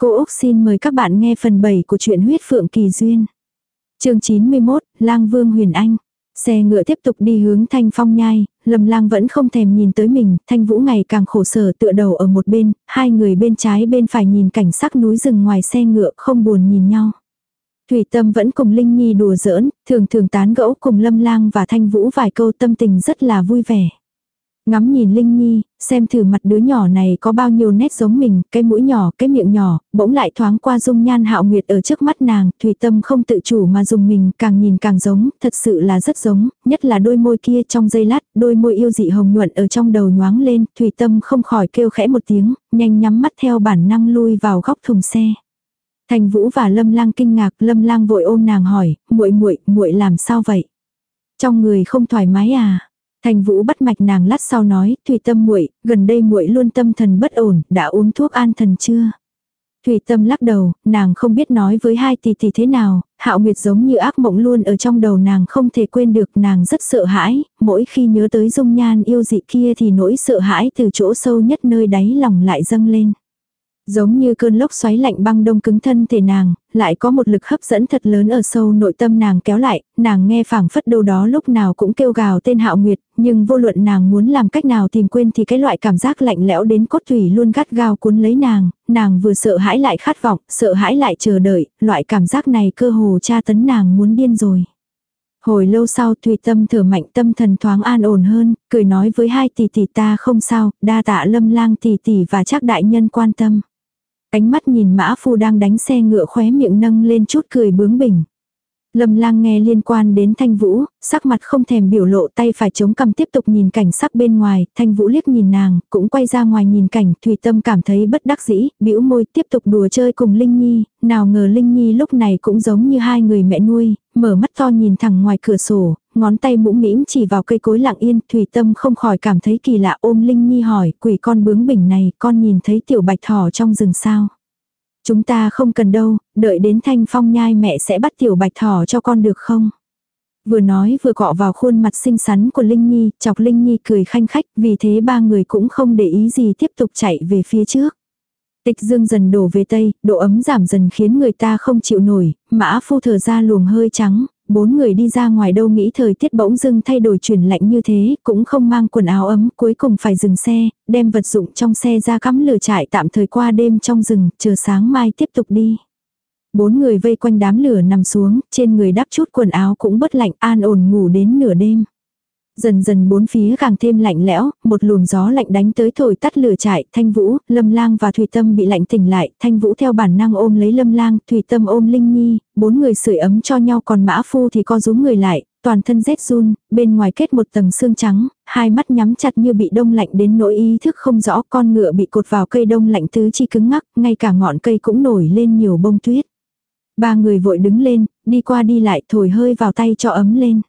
Cô Úc xin mời các bạn nghe phần 7 của truyện huyết phượng kỳ duyên. chương 91, Lang Vương Huyền Anh. Xe ngựa tiếp tục đi hướng thanh phong nhai, lâm lang vẫn không thèm nhìn tới mình, thanh vũ ngày càng khổ sở tựa đầu ở một bên, hai người bên trái bên phải nhìn cảnh sắc núi rừng ngoài xe ngựa không buồn nhìn nhau. Thủy Tâm vẫn cùng Linh Nhi đùa giỡn, thường thường tán gẫu cùng Lâm Lang và Thanh Vũ vài câu tâm tình rất là vui vẻ. Ngắm nhìn Linh Nhi, xem thử mặt đứa nhỏ này có bao nhiêu nét giống mình, cái mũi nhỏ, cái miệng nhỏ, bỗng lại thoáng qua dung nhan hạo nguyệt ở trước mắt nàng, Thủy Tâm không tự chủ mà dùng mình, càng nhìn càng giống, thật sự là rất giống, nhất là đôi môi kia trong giây lát, đôi môi yêu dị hồng nhuận ở trong đầu nhoáng lên, Thủy Tâm không khỏi kêu khẽ một tiếng, nhanh nhắm mắt theo bản năng lui vào góc thùng xe. Thành Vũ và Lâm Lang kinh ngạc, Lâm Lang vội ôm nàng hỏi, "Muội muội, muội làm sao vậy? Trong người không thoải mái à?" Thành Vũ bắt mạch nàng lát sau nói, "Thủy Tâm muội, gần đây muội luôn tâm thần bất ổn, đã uống thuốc an thần chưa?" Thủy Tâm lắc đầu, nàng không biết nói với hai tỷ tỷ thế nào, Hạo Nguyệt giống như ác mộng luôn ở trong đầu nàng không thể quên được, nàng rất sợ hãi, mỗi khi nhớ tới dung nhan yêu dị kia thì nỗi sợ hãi từ chỗ sâu nhất nơi đáy lòng lại dâng lên. Giống như cơn lốc xoáy lạnh băng đông cứng thân thể nàng, lại có một lực hấp dẫn thật lớn ở sâu nội tâm nàng kéo lại, nàng nghe phảng phất đâu đó lúc nào cũng kêu gào tên hạo nguyệt, nhưng vô luận nàng muốn làm cách nào tìm quên thì cái loại cảm giác lạnh lẽo đến cốt thủy luôn gắt gao cuốn lấy nàng, nàng vừa sợ hãi lại khát vọng, sợ hãi lại chờ đợi, loại cảm giác này cơ hồ tra tấn nàng muốn điên rồi. Hồi lâu sau Thùy Tâm thở mạnh tâm thần thoáng an ổn hơn, cười nói với hai tỷ tỷ ta không sao, đa tạ lâm lang tỷ tỷ và chắc đại nhân quan tâm. Ánh mắt nhìn mã phu đang đánh xe ngựa khóe miệng nâng lên chút cười bướng bỉnh. Lâm lang nghe liên quan đến thanh vũ, sắc mặt không thèm biểu lộ tay phải chống cầm tiếp tục nhìn cảnh sắc bên ngoài, thanh vũ liếc nhìn nàng, cũng quay ra ngoài nhìn cảnh, thủy tâm cảm thấy bất đắc dĩ, bĩu môi tiếp tục đùa chơi cùng Linh Nhi, nào ngờ Linh Nhi lúc này cũng giống như hai người mẹ nuôi, mở mắt to nhìn thẳng ngoài cửa sổ, ngón tay mũm mĩm chỉ vào cây cối lặng yên, thủy tâm không khỏi cảm thấy kỳ lạ ôm Linh Nhi hỏi, quỷ con bướng bỉnh này, con nhìn thấy tiểu bạch thỏ trong rừng sao? Chúng ta không cần đâu, đợi đến thanh phong nhai mẹ sẽ bắt tiểu bạch thỏ cho con được không? Vừa nói vừa cọ vào khuôn mặt xinh xắn của Linh Nhi, chọc Linh Nhi cười khanh khách, vì thế ba người cũng không để ý gì tiếp tục chạy về phía trước. Tịch dương dần đổ về tây, độ ấm giảm dần khiến người ta không chịu nổi, mã phu thở ra luồng hơi trắng, bốn người đi ra ngoài đâu nghĩ thời tiết bỗng dưng thay đổi chuyển lạnh như thế, cũng không mang quần áo ấm, cuối cùng phải dừng xe, đem vật dụng trong xe ra cắm lửa trại tạm thời qua đêm trong rừng, chờ sáng mai tiếp tục đi. Bốn người vây quanh đám lửa nằm xuống, trên người đắp chút quần áo cũng bất lạnh an ổn ngủ đến nửa đêm. Dần dần bốn phía càng thêm lạnh lẽo, một luồng gió lạnh đánh tới thổi tắt lửa trại, Thanh Vũ, Lâm Lang và Thủy Tâm bị lạnh tỉnh lại, Thanh Vũ theo bản năng ôm lấy Lâm Lang, Thủy Tâm ôm Linh Nhi, bốn người sưởi ấm cho nhau còn Mã Phu thì co rúm người lại, toàn thân rét run, bên ngoài kết một tầng xương trắng, hai mắt nhắm chặt như bị đông lạnh đến nỗi ý thức không rõ, con ngựa bị cột vào cây đông lạnh tứ chi cứng ngắc, ngay cả ngọn cây cũng nổi lên nhiều bông tuyết. Ba người vội đứng lên, đi qua đi lại thổi hơi vào tay cho ấm lên.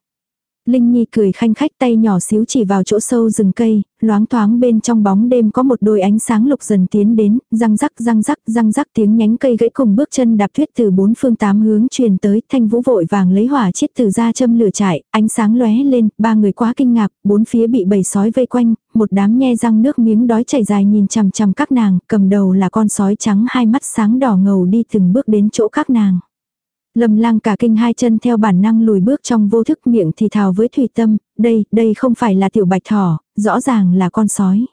Linh Nhi cười khanh khách tay nhỏ xíu chỉ vào chỗ sâu rừng cây, loáng thoáng bên trong bóng đêm có một đôi ánh sáng lục dần tiến đến, răng rắc răng rắc răng rắc tiếng nhánh cây gãy cùng bước chân đạp thuyết từ bốn phương tám hướng truyền tới, thanh vũ vội vàng lấy hỏa chiết từ ra châm lửa trại, ánh sáng lóe lên, ba người quá kinh ngạc, bốn phía bị bầy sói vây quanh, một đám nhe răng nước miếng đói chảy dài nhìn chằm chằm các nàng, cầm đầu là con sói trắng hai mắt sáng đỏ ngầu đi từng bước đến chỗ các nàng. Lâm lang cả kinh hai chân theo bản năng lùi bước trong vô thức miệng thì thào với Thủy Tâm, đây, đây không phải là tiểu bạch thỏ, rõ ràng là con sói.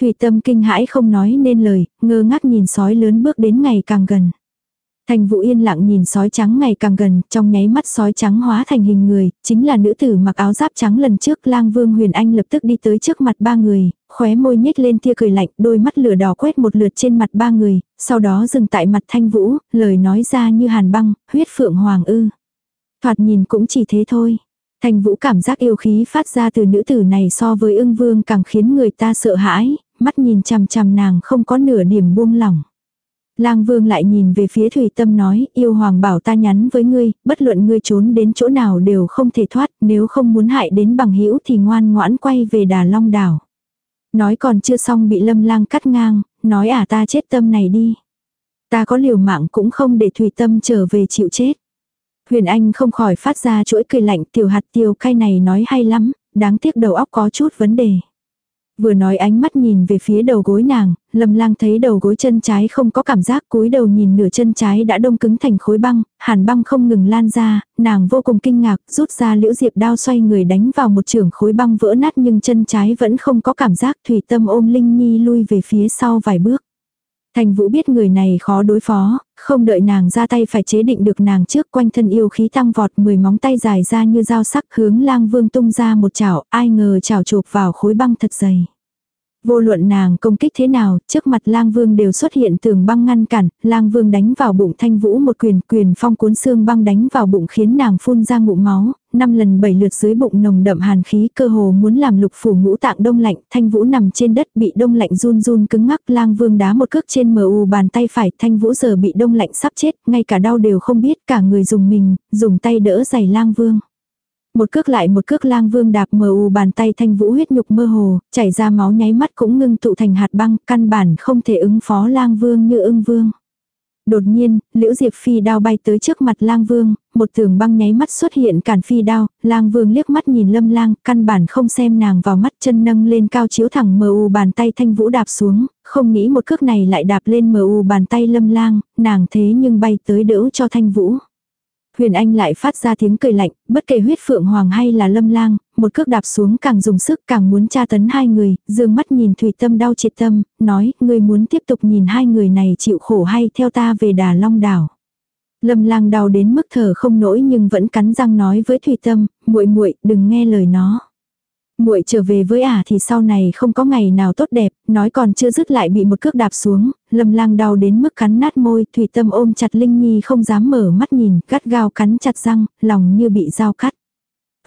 Thủy Tâm kinh hãi không nói nên lời, ngơ ngác nhìn sói lớn bước đến ngày càng gần. Thành Vũ yên lặng nhìn sói trắng ngày càng gần, trong nháy mắt sói trắng hóa thành hình người, chính là nữ tử mặc áo giáp trắng lần trước lang vương huyền anh lập tức đi tới trước mặt ba người, khóe môi nhếch lên tia cười lạnh, đôi mắt lửa đỏ quét một lượt trên mặt ba người, sau đó dừng tại mặt Thanh Vũ, lời nói ra như hàn băng, huyết phượng hoàng ư. Thoạt nhìn cũng chỉ thế thôi. Thanh Vũ cảm giác yêu khí phát ra từ nữ tử này so với ưng vương càng khiến người ta sợ hãi, mắt nhìn chằm chằm nàng không có nửa điểm buông lỏng. Lang Vương lại nhìn về phía Thủy Tâm nói, yêu hoàng bảo ta nhắn với ngươi, bất luận ngươi trốn đến chỗ nào đều không thể thoát, nếu không muốn hại đến bằng hữu thì ngoan ngoãn quay về Đà Long đảo. Nói còn chưa xong bị Lâm Lang cắt ngang, nói à ta chết tâm này đi. Ta có liều mạng cũng không để Thủy Tâm trở về chịu chết. Huyền Anh không khỏi phát ra chuỗi cười lạnh tiểu hạt tiêu cay này nói hay lắm, đáng tiếc đầu óc có chút vấn đề. Vừa nói ánh mắt nhìn về phía đầu gối nàng, lâm lang thấy đầu gối chân trái không có cảm giác cúi đầu nhìn nửa chân trái đã đông cứng thành khối băng, hàn băng không ngừng lan ra, nàng vô cùng kinh ngạc, rút ra liễu diệp đao xoay người đánh vào một trường khối băng vỡ nát nhưng chân trái vẫn không có cảm giác thủy tâm ôm Linh Nhi lui về phía sau vài bước. Thành Vũ biết người này khó đối phó, không đợi nàng ra tay phải chế định được nàng trước quanh thân yêu khí tăng vọt mười móng tay dài ra như dao sắc hướng lang vương tung ra một chảo, ai ngờ chảo chụp vào khối băng thật dày. Vô luận nàng công kích thế nào, trước mặt lang vương đều xuất hiện tường băng ngăn cản, lang vương đánh vào bụng thanh vũ một quyền, quyền phong cuốn xương băng đánh vào bụng khiến nàng phun ra ngụm máu, năm lần bảy lượt dưới bụng nồng đậm hàn khí cơ hồ muốn làm lục phủ ngũ tạng đông lạnh, thanh vũ nằm trên đất bị đông lạnh run run cứng ngắc lang vương đá một cước trên mờ u bàn tay phải, thanh vũ giờ bị đông lạnh sắp chết, ngay cả đau đều không biết, cả người dùng mình, dùng tay đỡ giày lang vương. Một cước lại một cước lang vương đạp mờ u bàn tay thanh vũ huyết nhục mơ hồ, chảy ra máu nháy mắt cũng ngưng tụ thành hạt băng, căn bản không thể ứng phó lang vương như ưng vương. Đột nhiên, liễu diệp phi đao bay tới trước mặt lang vương, một tường băng nháy mắt xuất hiện cản phi đao, lang vương liếc mắt nhìn lâm lang, căn bản không xem nàng vào mắt chân nâng lên cao chiếu thẳng mờ u bàn tay thanh vũ đạp xuống, không nghĩ một cước này lại đạp lên mờ u bàn tay lâm lang, nàng thế nhưng bay tới đỡ cho thanh vũ. Huyền Anh lại phát ra tiếng cười lạnh, bất kể huyết phượng hoàng hay là lâm lang, một cước đạp xuống càng dùng sức càng muốn tra tấn hai người, dương mắt nhìn Thủy Tâm đau triệt tâm, nói, ngươi muốn tiếp tục nhìn hai người này chịu khổ hay theo ta về đà long đảo. Lâm lang đau đến mức thở không nổi nhưng vẫn cắn răng nói với Thủy Tâm, muội muội đừng nghe lời nó muội trở về với ả thì sau này không có ngày nào tốt đẹp, nói còn chưa dứt lại bị một cước đạp xuống, lâm lang đau đến mức cắn nát môi, thủy tâm ôm chặt Linh Nhi không dám mở mắt nhìn, gắt gao cắn chặt răng, lòng như bị dao cắt.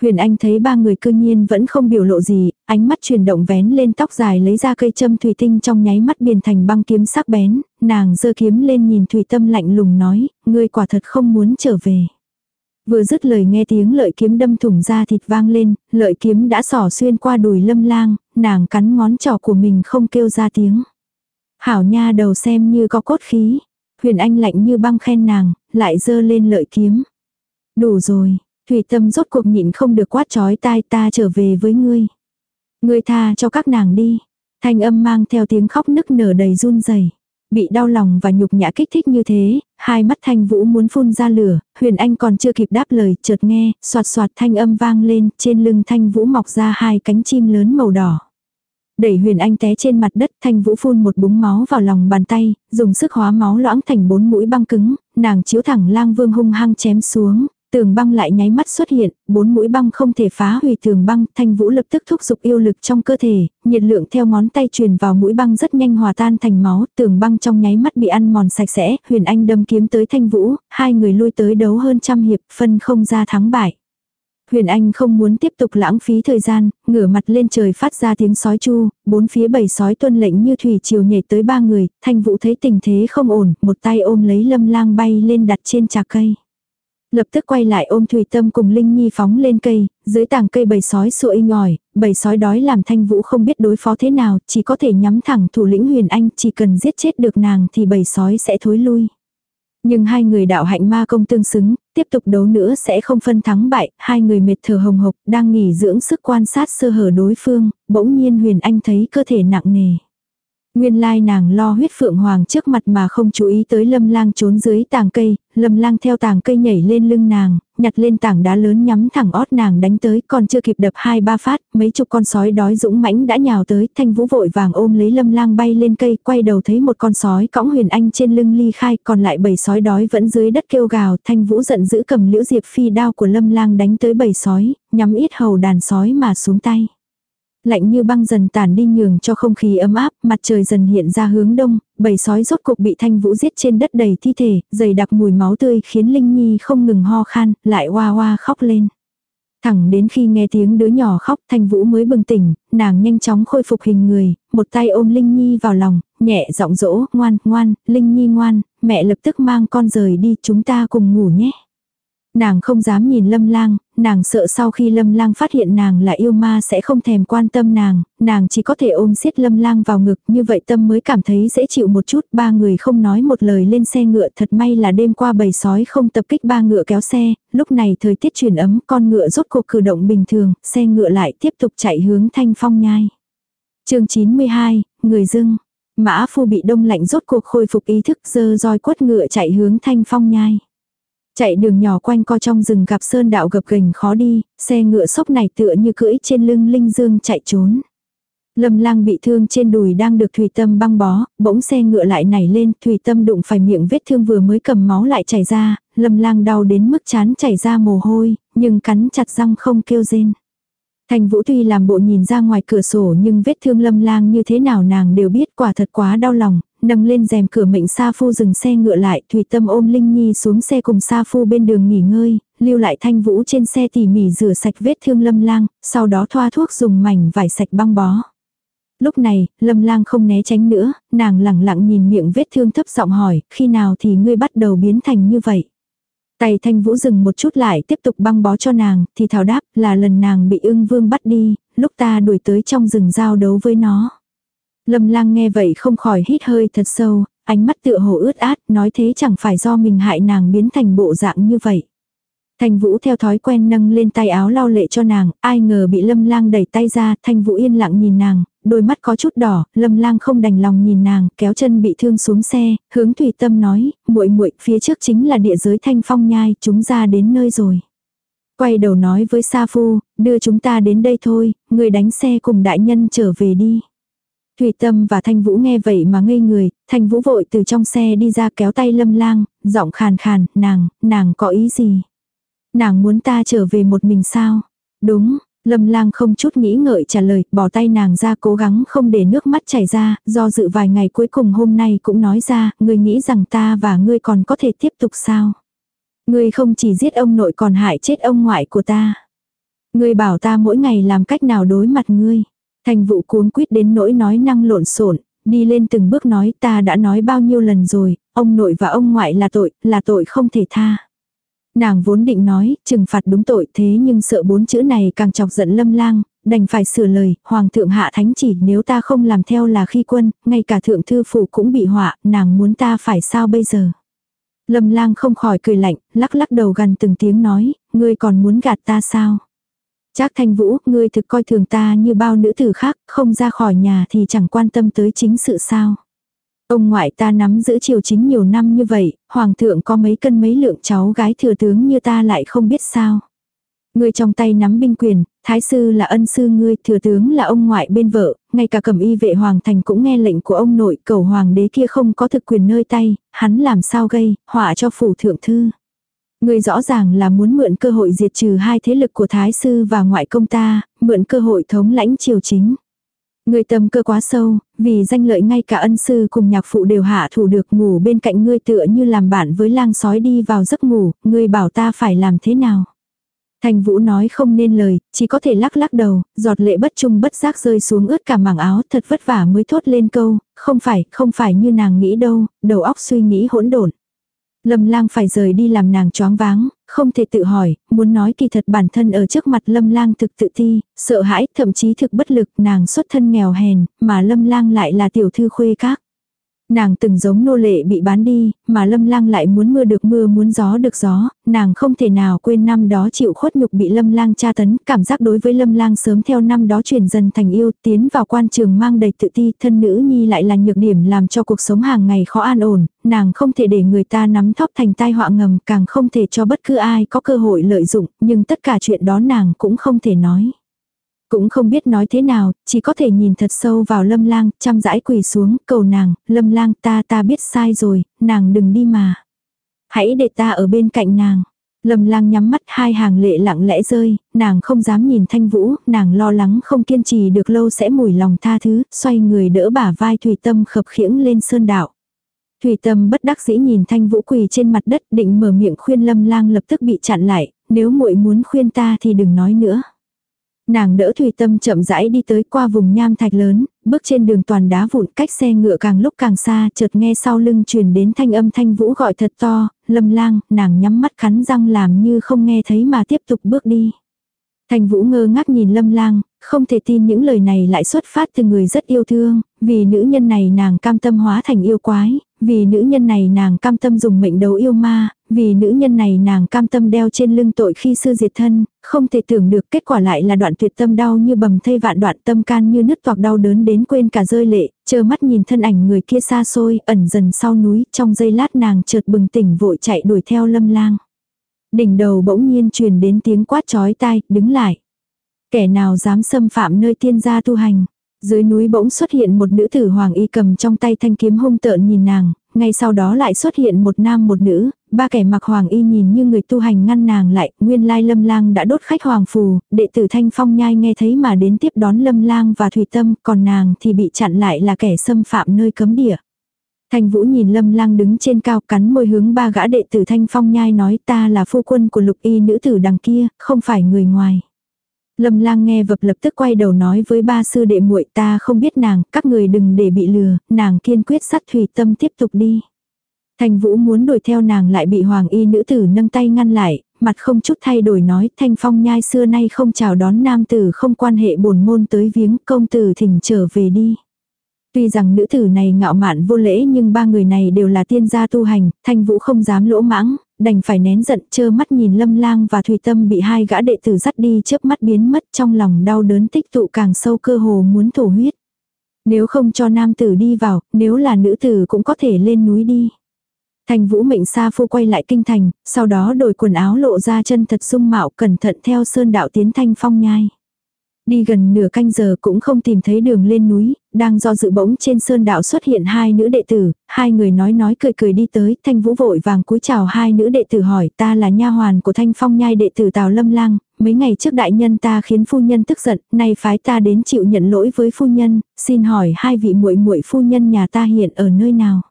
Huyền Anh thấy ba người cư nhiên vẫn không biểu lộ gì, ánh mắt chuyển động vén lên tóc dài lấy ra cây châm thủy tinh trong nháy mắt biến thành băng kiếm sắc bén, nàng giơ kiếm lên nhìn thủy tâm lạnh lùng nói, ngươi quả thật không muốn trở về. Vừa dứt lời nghe tiếng lợi kiếm đâm thủng ra thịt vang lên, lợi kiếm đã sỏ xuyên qua đùi lâm lang, nàng cắn ngón trỏ của mình không kêu ra tiếng. Hảo nha đầu xem như có cốt khí. Huyền Anh lạnh như băng khen nàng, lại dơ lên lợi kiếm. Đủ rồi, Thủy Tâm rốt cuộc nhịn không được quát chói tai ta trở về với ngươi. Ngươi tha cho các nàng đi. Thanh âm mang theo tiếng khóc nức nở đầy run rẩy. Bị đau lòng và nhục nhã kích thích như thế, hai mắt thanh vũ muốn phun ra lửa, huyền anh còn chưa kịp đáp lời, chợt nghe, soạt soạt thanh âm vang lên, trên lưng thanh vũ mọc ra hai cánh chim lớn màu đỏ. Đẩy huyền anh té trên mặt đất, thanh vũ phun một búng máu vào lòng bàn tay, dùng sức hóa máu loãng thành bốn mũi băng cứng, nàng chiếu thẳng lang vương hung hăng chém xuống, Tường băng lại nháy mắt xuất hiện, bốn mũi băng không thể phá hủy tường băng, thanh vũ lập tức thúc giục yêu lực trong cơ thể, nhiệt lượng theo ngón tay truyền vào mũi băng rất nhanh hòa tan thành máu, tường băng trong nháy mắt bị ăn mòn sạch sẽ, huyền anh đâm kiếm tới thanh vũ, hai người lui tới đấu hơn trăm hiệp, phân không ra thắng bại. Huyền Anh không muốn tiếp tục lãng phí thời gian, ngửa mặt lên trời phát ra tiếng sói chu, bốn phía bầy sói tuân lệnh như thủy chiều nhảy tới ba người, thanh vũ thấy tình thế không ổn, một tay ôm lấy lâm lang bay lên đặt trên trà cây. Lập tức quay lại ôm Thùy Tâm cùng Linh Nhi phóng lên cây, dưới tàng cây bầy sói sụa inh ỏi, bầy sói đói làm thanh vũ không biết đối phó thế nào, chỉ có thể nhắm thẳng thủ lĩnh huyền anh, chỉ cần giết chết được nàng thì bầy sói sẽ thối lui. Nhưng hai người đạo hạnh ma công tương xứng, tiếp tục đấu nữa sẽ không phân thắng bại, hai người mệt thở hồng hộc, đang nghỉ dưỡng sức quan sát sơ hở đối phương, bỗng nhiên huyền anh thấy cơ thể nặng nề. Nguyên lai nàng lo huyết phượng hoàng trước mặt mà không chú ý tới lâm lang trốn dưới tàng cây, lâm lang theo tảng cây nhảy lên lưng nàng, nhặt lên tảng đá lớn nhắm thẳng ót nàng đánh tới, còn chưa kịp đập hai ba phát, mấy chục con sói đói dũng mãnh đã nhào tới, thanh vũ vội vàng ôm lấy lâm lang bay lên cây, quay đầu thấy một con sói cõng huyền anh trên lưng ly khai, còn lại bảy sói đói vẫn dưới đất kêu gào, thanh vũ giận dữ cầm liễu diệp phi đao của lâm lang đánh tới bảy sói, nhắm ít hầu đàn sói mà xuống tay. Lạnh như băng dần tản đi nhường cho không khí ấm áp, mặt trời dần hiện ra hướng đông, bầy sói rốt cục bị thanh vũ giết trên đất đầy thi thể, dày đặc mùi máu tươi khiến Linh Nhi không ngừng ho khan, lại hoa hoa khóc lên. Thẳng đến khi nghe tiếng đứa nhỏ khóc thanh vũ mới bừng tỉnh, nàng nhanh chóng khôi phục hình người, một tay ôm Linh Nhi vào lòng, nhẹ giọng dỗ, ngoan, ngoan, Linh Nhi ngoan, mẹ lập tức mang con rời đi chúng ta cùng ngủ nhé. Nàng không dám nhìn lâm lang, nàng sợ sau khi lâm lang phát hiện nàng là yêu ma sẽ không thèm quan tâm nàng, nàng chỉ có thể ôm xiết lâm lang vào ngực như vậy tâm mới cảm thấy dễ chịu một chút. Ba người không nói một lời lên xe ngựa thật may là đêm qua bầy sói không tập kích ba ngựa kéo xe, lúc này thời tiết chuyển ấm con ngựa rốt cuộc cử động bình thường, xe ngựa lại tiếp tục chạy hướng thanh phong nhai. chương 92, người dưng. Mã phu bị đông lạnh rốt cuộc khôi phục ý thức dơ roi quất ngựa chạy hướng thanh phong nhai. Chạy đường nhỏ quanh co trong rừng gặp sơn đạo gập ghềnh khó đi, xe ngựa sốc này tựa như cưỡi trên lưng linh dương chạy trốn. Lâm lang bị thương trên đùi đang được Thủy Tâm băng bó, bỗng xe ngựa lại nảy lên, Thủy Tâm đụng phải miệng vết thương vừa mới cầm máu lại chảy ra, Lâm lang đau đến mức chán chảy ra mồ hôi, nhưng cắn chặt răng không kêu rên. Thành Vũ tuy làm bộ nhìn ra ngoài cửa sổ nhưng vết thương lâm lang như thế nào nàng đều biết quả thật quá đau lòng, nâng lên rèm cửa mệnh Sa Phu dừng xe ngựa lại, Thủy Tâm ôm Linh Nhi xuống xe cùng Sa Phu bên đường nghỉ ngơi, lưu lại Thanh Vũ trên xe tỉ mỉ rửa sạch vết thương lâm lang, sau đó thoa thuốc dùng mảnh vải sạch băng bó. Lúc này, lâm lang không né tránh nữa, nàng lẳng lặng nhìn miệng vết thương thấp giọng hỏi, khi nào thì ngươi bắt đầu biến thành như vậy. Tay thanh vũ dừng một chút lại tiếp tục băng bó cho nàng, thì thảo đáp là lần nàng bị ưng vương bắt đi, lúc ta đuổi tới trong rừng giao đấu với nó. Lâm lang nghe vậy không khỏi hít hơi thật sâu, ánh mắt tựa hồ ướt át, nói thế chẳng phải do mình hại nàng biến thành bộ dạng như vậy. Thanh Vũ theo thói quen nâng lên tay áo lau lệ cho nàng, ai ngờ bị Lâm Lang đẩy tay ra, Thanh Vũ yên lặng nhìn nàng, đôi mắt có chút đỏ, Lâm Lang không đành lòng nhìn nàng, kéo chân bị thương xuống xe, hướng Thủy Tâm nói, muội muội, phía trước chính là địa giới Thanh Phong nhai, chúng ra đến nơi rồi. Quay đầu nói với Sa Phu, đưa chúng ta đến đây thôi, người đánh xe cùng đại nhân trở về đi. Thủy Tâm và Thanh Vũ nghe vậy mà ngây người, Thanh Vũ vội từ trong xe đi ra kéo tay Lâm Lang, giọng khàn khàn, nàng, nàng có ý gì? Nàng muốn ta trở về một mình sao? Đúng, Lâm lang không chút nghĩ ngợi trả lời, bỏ tay nàng ra cố gắng không để nước mắt chảy ra, do dự vài ngày cuối cùng hôm nay cũng nói ra, ngươi nghĩ rằng ta và ngươi còn có thể tiếp tục sao? Ngươi không chỉ giết ông nội còn hại chết ông ngoại của ta. Ngươi bảo ta mỗi ngày làm cách nào đối mặt ngươi. Thành vụ cuốn quýt đến nỗi nói năng lộn xộn đi lên từng bước nói ta đã nói bao nhiêu lần rồi, ông nội và ông ngoại là tội, là tội không thể tha. Nàng vốn định nói, trừng phạt đúng tội thế nhưng sợ bốn chữ này càng chọc giận lâm lang, đành phải sửa lời, hoàng thượng hạ thánh chỉ nếu ta không làm theo là khi quân, ngay cả thượng thư phủ cũng bị họa, nàng muốn ta phải sao bây giờ. Lâm lang không khỏi cười lạnh, lắc lắc đầu gần từng tiếng nói, ngươi còn muốn gạt ta sao? Trác thanh vũ, ngươi thực coi thường ta như bao nữ tử khác, không ra khỏi nhà thì chẳng quan tâm tới chính sự sao. Ông ngoại ta nắm giữ triều chính nhiều năm như vậy, hoàng thượng có mấy cân mấy lượng cháu gái thừa tướng như ta lại không biết sao. Ngươi trong tay nắm binh quyền, thái sư là ân sư ngươi, thừa tướng là ông ngoại bên vợ, ngay cả cẩm y vệ hoàng thành cũng nghe lệnh của ông nội, cầu hoàng đế kia không có thực quyền nơi tay, hắn làm sao gây, họa cho phủ thượng thư. Ngươi rõ ràng là muốn mượn cơ hội diệt trừ hai thế lực của thái sư và ngoại công ta, mượn cơ hội thống lãnh triều chính. Người tâm cơ quá sâu, vì danh lợi ngay cả ân sư cùng nhạc phụ đều hạ thủ được ngủ bên cạnh ngươi tựa như làm bạn với lang sói đi vào giấc ngủ, ngươi bảo ta phải làm thế nào. Thành Vũ nói không nên lời, chỉ có thể lắc lắc đầu, giọt lệ bất trung bất giác rơi xuống ướt cả mảng áo, thật vất vả mới thốt lên câu, không phải, không phải như nàng nghĩ đâu, đầu óc suy nghĩ hỗn độn. Lâm lang phải rời đi làm nàng choáng váng, không thể tự hỏi, muốn nói kỳ thật bản thân ở trước mặt lâm lang thực tự ti, sợ hãi, thậm chí thực bất lực, nàng xuất thân nghèo hèn, mà lâm lang lại là tiểu thư khuê các. Nàng từng giống nô lệ bị bán đi, mà lâm lang lại muốn mưa được mưa muốn gió được gió, nàng không thể nào quên năm đó chịu khuất nhục bị lâm lang tra tấn, cảm giác đối với lâm lang sớm theo năm đó chuyển dần thành yêu, tiến vào quan trường mang đầy tự ti, thân nữ nhi lại là nhược điểm làm cho cuộc sống hàng ngày khó an ổn, nàng không thể để người ta nắm thóp thành tai họa ngầm, càng không thể cho bất cứ ai có cơ hội lợi dụng, nhưng tất cả chuyện đó nàng cũng không thể nói. Cũng không biết nói thế nào, chỉ có thể nhìn thật sâu vào lâm lang, chăm rãi quỳ xuống, cầu nàng, lâm lang ta ta biết sai rồi, nàng đừng đi mà. Hãy để ta ở bên cạnh nàng. Lâm lang nhắm mắt hai hàng lệ lặng lẽ rơi, nàng không dám nhìn thanh vũ, nàng lo lắng không kiên trì được lâu sẽ mùi lòng tha thứ, xoay người đỡ bả vai thủy tâm khập khiễng lên sơn đạo. Thủy tâm bất đắc dĩ nhìn thanh vũ quỳ trên mặt đất định mở miệng khuyên lâm lang lập tức bị chặn lại, nếu muội muốn khuyên ta thì đừng nói nữa. Nàng đỡ Thủy Tâm chậm rãi đi tới qua vùng nham thạch lớn, bước trên đường toàn đá vụn cách xe ngựa càng lúc càng xa, chợt nghe sau lưng truyền đến thanh âm thanh vũ gọi thật to, lâm lang, nàng nhắm mắt khắn răng làm như không nghe thấy mà tiếp tục bước đi. Thành Vũ ngơ ngác nhìn Lâm Lang, không thể tin những lời này lại xuất phát từ người rất yêu thương, vì nữ nhân này nàng cam tâm hóa thành yêu quái, vì nữ nhân này nàng cam tâm dùng mệnh đấu yêu ma, vì nữ nhân này nàng cam tâm đeo trên lưng tội khi sư diệt thân, không thể tưởng được kết quả lại là đoạn tuyệt tâm đau như bầm thây vạn đoạn tâm can như nứt toạc đau đớn đến quên cả rơi lệ, chờ mắt nhìn thân ảnh người kia xa xôi, ẩn dần sau núi, trong giây lát nàng chợt bừng tỉnh vội chạy đuổi theo lâm lang. Đỉnh đầu bỗng nhiên truyền đến tiếng quát chói tai, đứng lại. Kẻ nào dám xâm phạm nơi tiên gia tu hành. Dưới núi bỗng xuất hiện một nữ tử hoàng y cầm trong tay thanh kiếm hung tợn nhìn nàng, ngay sau đó lại xuất hiện một nam một nữ, ba kẻ mặc hoàng y nhìn như người tu hành ngăn nàng lại, nguyên lai lâm lang đã đốt khách hoàng phù, đệ tử thanh phong nhai nghe thấy mà đến tiếp đón lâm lang và thủy tâm, còn nàng thì bị chặn lại là kẻ xâm phạm nơi cấm địa. Thanh Vũ nhìn Lâm Lang đứng trên cao cắn môi hướng ba gã đệ tử Thanh Phong nhai nói ta là phu quân của lục y nữ tử đằng kia, không phải người ngoài. Lâm lang nghe vập lập tức quay đầu nói với ba sư đệ muội ta không biết nàng, các người đừng để bị lừa, nàng kiên quyết sát thủy tâm tiếp tục đi. Thanh Vũ muốn đuổi theo nàng lại bị hoàng y nữ tử nâng tay ngăn lại, mặt không chút thay đổi nói thanh phong nhai xưa nay không chào đón nam tử không quan hệ bổn môn tới viếng công tử thỉnh trở về đi. Tuy rằng nữ tử này ngạo mạn vô lễ nhưng ba người này đều là tiên gia tu hành, thanh vũ không dám lỗ mãng, đành phải nén giận chơ mắt nhìn lâm lang và thủy tâm bị hai gã đệ tử dắt đi chớp mắt biến mất trong lòng đau đớn tích tụ càng sâu cơ hồ muốn thổ huyết. Nếu không cho nam tử đi vào, nếu là nữ tử cũng có thể lên núi đi. Thành vũ mệnh sa phu quay lại kinh thành, sau đó đổi quần áo lộ ra chân thật sung mạo cẩn thận theo sơn đạo tiến thanh phong nhai. Đi gần nửa canh giờ cũng không tìm thấy đường lên núi, đang do dự bỗng trên sơn đạo xuất hiện hai nữ đệ tử, hai người nói nói cười cười đi tới, thanh vũ vội vàng cúi chào hai nữ đệ tử hỏi ta là nha hoàn của thanh phong nhai đệ tử Tào Lâm Lang, mấy ngày trước đại nhân ta khiến phu nhân tức giận, nay phái ta đến chịu nhận lỗi với phu nhân, xin hỏi hai vị muội muội phu nhân nhà ta hiện ở nơi nào.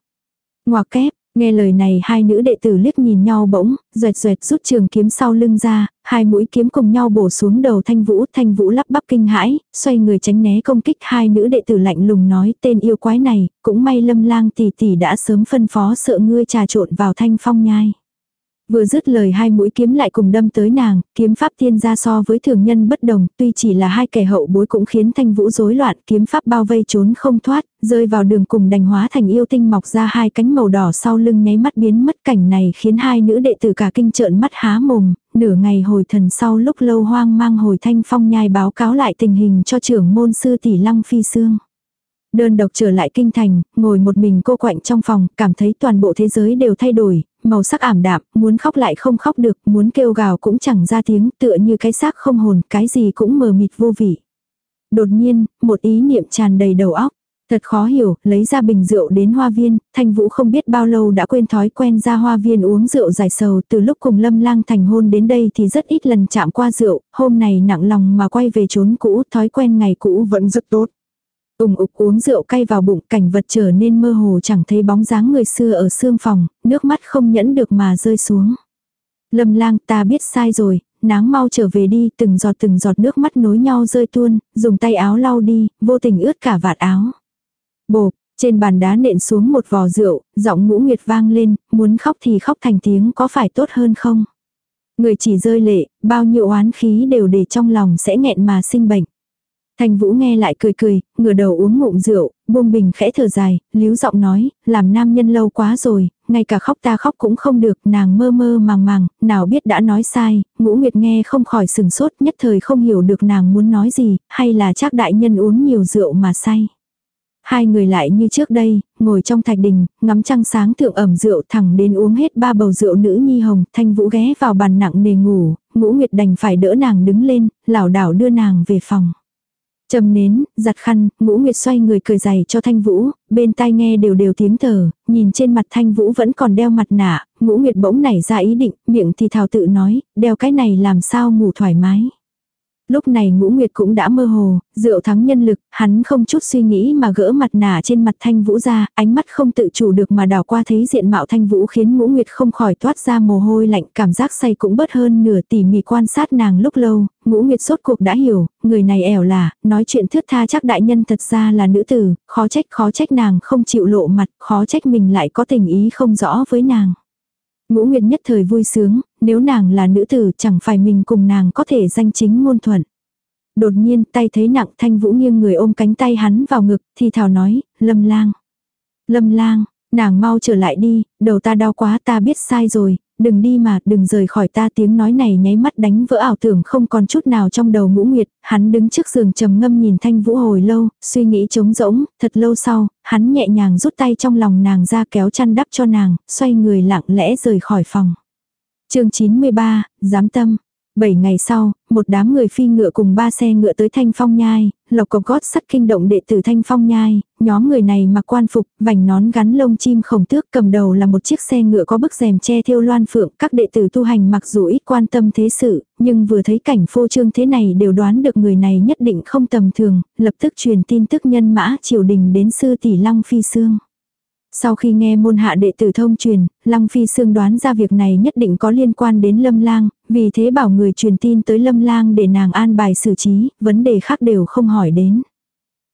Ngoà kép, Nghe lời này hai nữ đệ tử liếc nhìn nhau bỗng, rệt rệt rút trường kiếm sau lưng ra, hai mũi kiếm cùng nhau bổ xuống đầu thanh vũ, thanh vũ lắp bắp kinh hãi, xoay người tránh né công kích hai nữ đệ tử lạnh lùng nói tên yêu quái này, cũng may lâm lang tỷ tỷ đã sớm phân phó sợ ngươi trà trộn vào thanh phong nhai. Vừa dứt lời hai mũi kiếm lại cùng đâm tới nàng, kiếm pháp tiên gia so với thường nhân bất đồng, tuy chỉ là hai kẻ hậu bối cũng khiến thanh vũ rối loạn, kiếm pháp bao vây trốn không thoát, rơi vào đường cùng đành hóa thành yêu tinh mọc ra hai cánh màu đỏ sau lưng nháy mắt biến mất cảnh này khiến hai nữ đệ tử cả kinh trợn mắt há mồm, nửa ngày hồi thần sau lúc lâu hoang mang hồi thanh phong nhai báo cáo lại tình hình cho trưởng môn sư tỷ lăng phi xương. Đơn độc trở lại kinh thành, ngồi một mình cô quạnh trong phòng, cảm thấy toàn bộ thế giới đều thay đổi, màu sắc ảm đạm, muốn khóc lại không khóc được, muốn kêu gào cũng chẳng ra tiếng, tựa như cái xác không hồn, cái gì cũng mờ mịt vô vị. Đột nhiên, một ý niệm tràn đầy đầu óc. Thật khó hiểu, lấy ra bình rượu đến hoa viên, thanh vũ không biết bao lâu đã quên thói quen ra hoa viên uống rượu giải sầu, từ lúc cùng lâm lang thành hôn đến đây thì rất ít lần chạm qua rượu, hôm này nặng lòng mà quay về trốn cũ, thói quen ngày cũ vẫn rất tốt. Ùng ục uống rượu cay vào bụng, cảnh vật trở nên mơ hồ chẳng thấy bóng dáng người xưa ở xương phòng, nước mắt không nhẫn được mà rơi xuống. Lâm lang ta biết sai rồi, náng mau trở về đi, từng giọt từng giọt nước mắt nối nhau rơi tuôn, dùng tay áo lau đi, vô tình ướt cả vạt áo. Bộp, trên bàn đá nện xuống một vò rượu, giọng ngũ nguyệt vang lên, muốn khóc thì khóc thành tiếng có phải tốt hơn không? Người chỉ rơi lệ, bao nhiêu oán khí đều để trong lòng sẽ nghẹn mà sinh bệnh. Thanh Vũ nghe lại cười cười, ngửa đầu uống ngụm rượu, buông bình khẽ thở dài, líu giọng nói, làm nam nhân lâu quá rồi, ngay cả khóc ta khóc cũng không được, nàng mơ mơ màng màng, nào biết đã nói sai, ngũ nguyệt nghe không khỏi sừng sốt, nhất thời không hiểu được nàng muốn nói gì, hay là chắc đại nhân uống nhiều rượu mà say. Hai người lại như trước đây, ngồi trong thạch đình, ngắm trăng sáng thượng ẩm rượu thẳng đến uống hết ba bầu rượu nữ nhi hồng, thanh vũ ghé vào bàn nặng nề ngủ, ngũ nguyệt đành phải đỡ nàng đứng lên, lảo đảo đưa nàng về phòng. Châm nến, giặt khăn, ngũ nguyệt xoay người cười dày cho thanh vũ, bên tai nghe đều đều tiếng thở, nhìn trên mặt thanh vũ vẫn còn đeo mặt nạ, ngũ nguyệt bỗng nảy ra ý định, miệng thì thào tự nói, đeo cái này làm sao ngủ thoải mái. Lúc này ngũ nguyệt cũng đã mơ hồ, rượu thắng nhân lực, hắn không chút suy nghĩ mà gỡ mặt nạ trên mặt thanh vũ ra, ánh mắt không tự chủ được mà đảo qua thấy diện mạo thanh vũ khiến ngũ nguyệt không khỏi toát ra mồ hôi lạnh, cảm giác say cũng bớt hơn nửa tỉ mỉ quan sát nàng lúc lâu, ngũ nguyệt sốt cuộc đã hiểu, người này ẻo là, nói chuyện thướt tha chắc đại nhân thật ra là nữ tử, khó trách khó trách nàng không chịu lộ mặt, khó trách mình lại có tình ý không rõ với nàng. Ngũ Nguyệt nhất thời vui sướng, nếu nàng là nữ tử chẳng phải mình cùng nàng có thể danh chính ngôn thuận. Đột nhiên tay thấy nặng thanh vũ nghiêng người ôm cánh tay hắn vào ngực thì thảo nói, lâm lang. Lâm lang, nàng mau trở lại đi, đầu ta đau quá ta biết sai rồi, đừng đi mà, đừng rời khỏi ta tiếng nói này nháy mắt đánh vỡ ảo tưởng không còn chút nào trong đầu ngũ nguyệt, hắn đứng trước giường trầm ngâm nhìn thanh vũ hồi lâu, suy nghĩ trống rỗng, thật lâu sau, hắn nhẹ nhàng rút tay trong lòng nàng ra kéo chăn đắp cho nàng, xoay người lặng lẽ rời khỏi phòng. chương 93, giám tâm. Bảy ngày sau, một đám người phi ngựa cùng ba xe ngựa tới Thanh Phong Nhai, lộc cộc gót sắt kinh động đệ tử Thanh Phong Nhai, nhóm người này mặc quan phục, vành nón gắn lông chim khổng tước cầm đầu là một chiếc xe ngựa có bức rèm che thiêu loan phượng, các đệ tử tu hành mặc dù ít quan tâm thế sự, nhưng vừa thấy cảnh phô trương thế này đều đoán được người này nhất định không tầm thường, lập tức truyền tin tức nhân mã triều đình đến sư tỷ Long Phi Sương. Sau khi nghe môn hạ đệ tử thông truyền, Lăng Phi Sương đoán ra việc này nhất định có liên quan đến Lâm Lang, vì thế bảo người truyền tin tới Lâm Lang để nàng an bài xử trí, vấn đề khác đều không hỏi đến.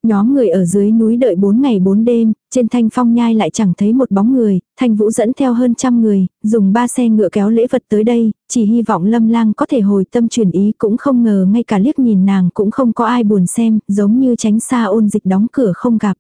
Nhóm người ở dưới núi đợi 4 ngày 4 đêm, trên thanh phong nhai lại chẳng thấy một bóng người, thanh vũ dẫn theo hơn trăm người, dùng ba xe ngựa kéo lễ vật tới đây, chỉ hy vọng lâm lang có thể hồi tâm truyền ý cũng không ngờ ngay cả liếc nhìn nàng cũng không có ai buồn xem, giống như tránh xa ôn dịch đóng cửa không gặp.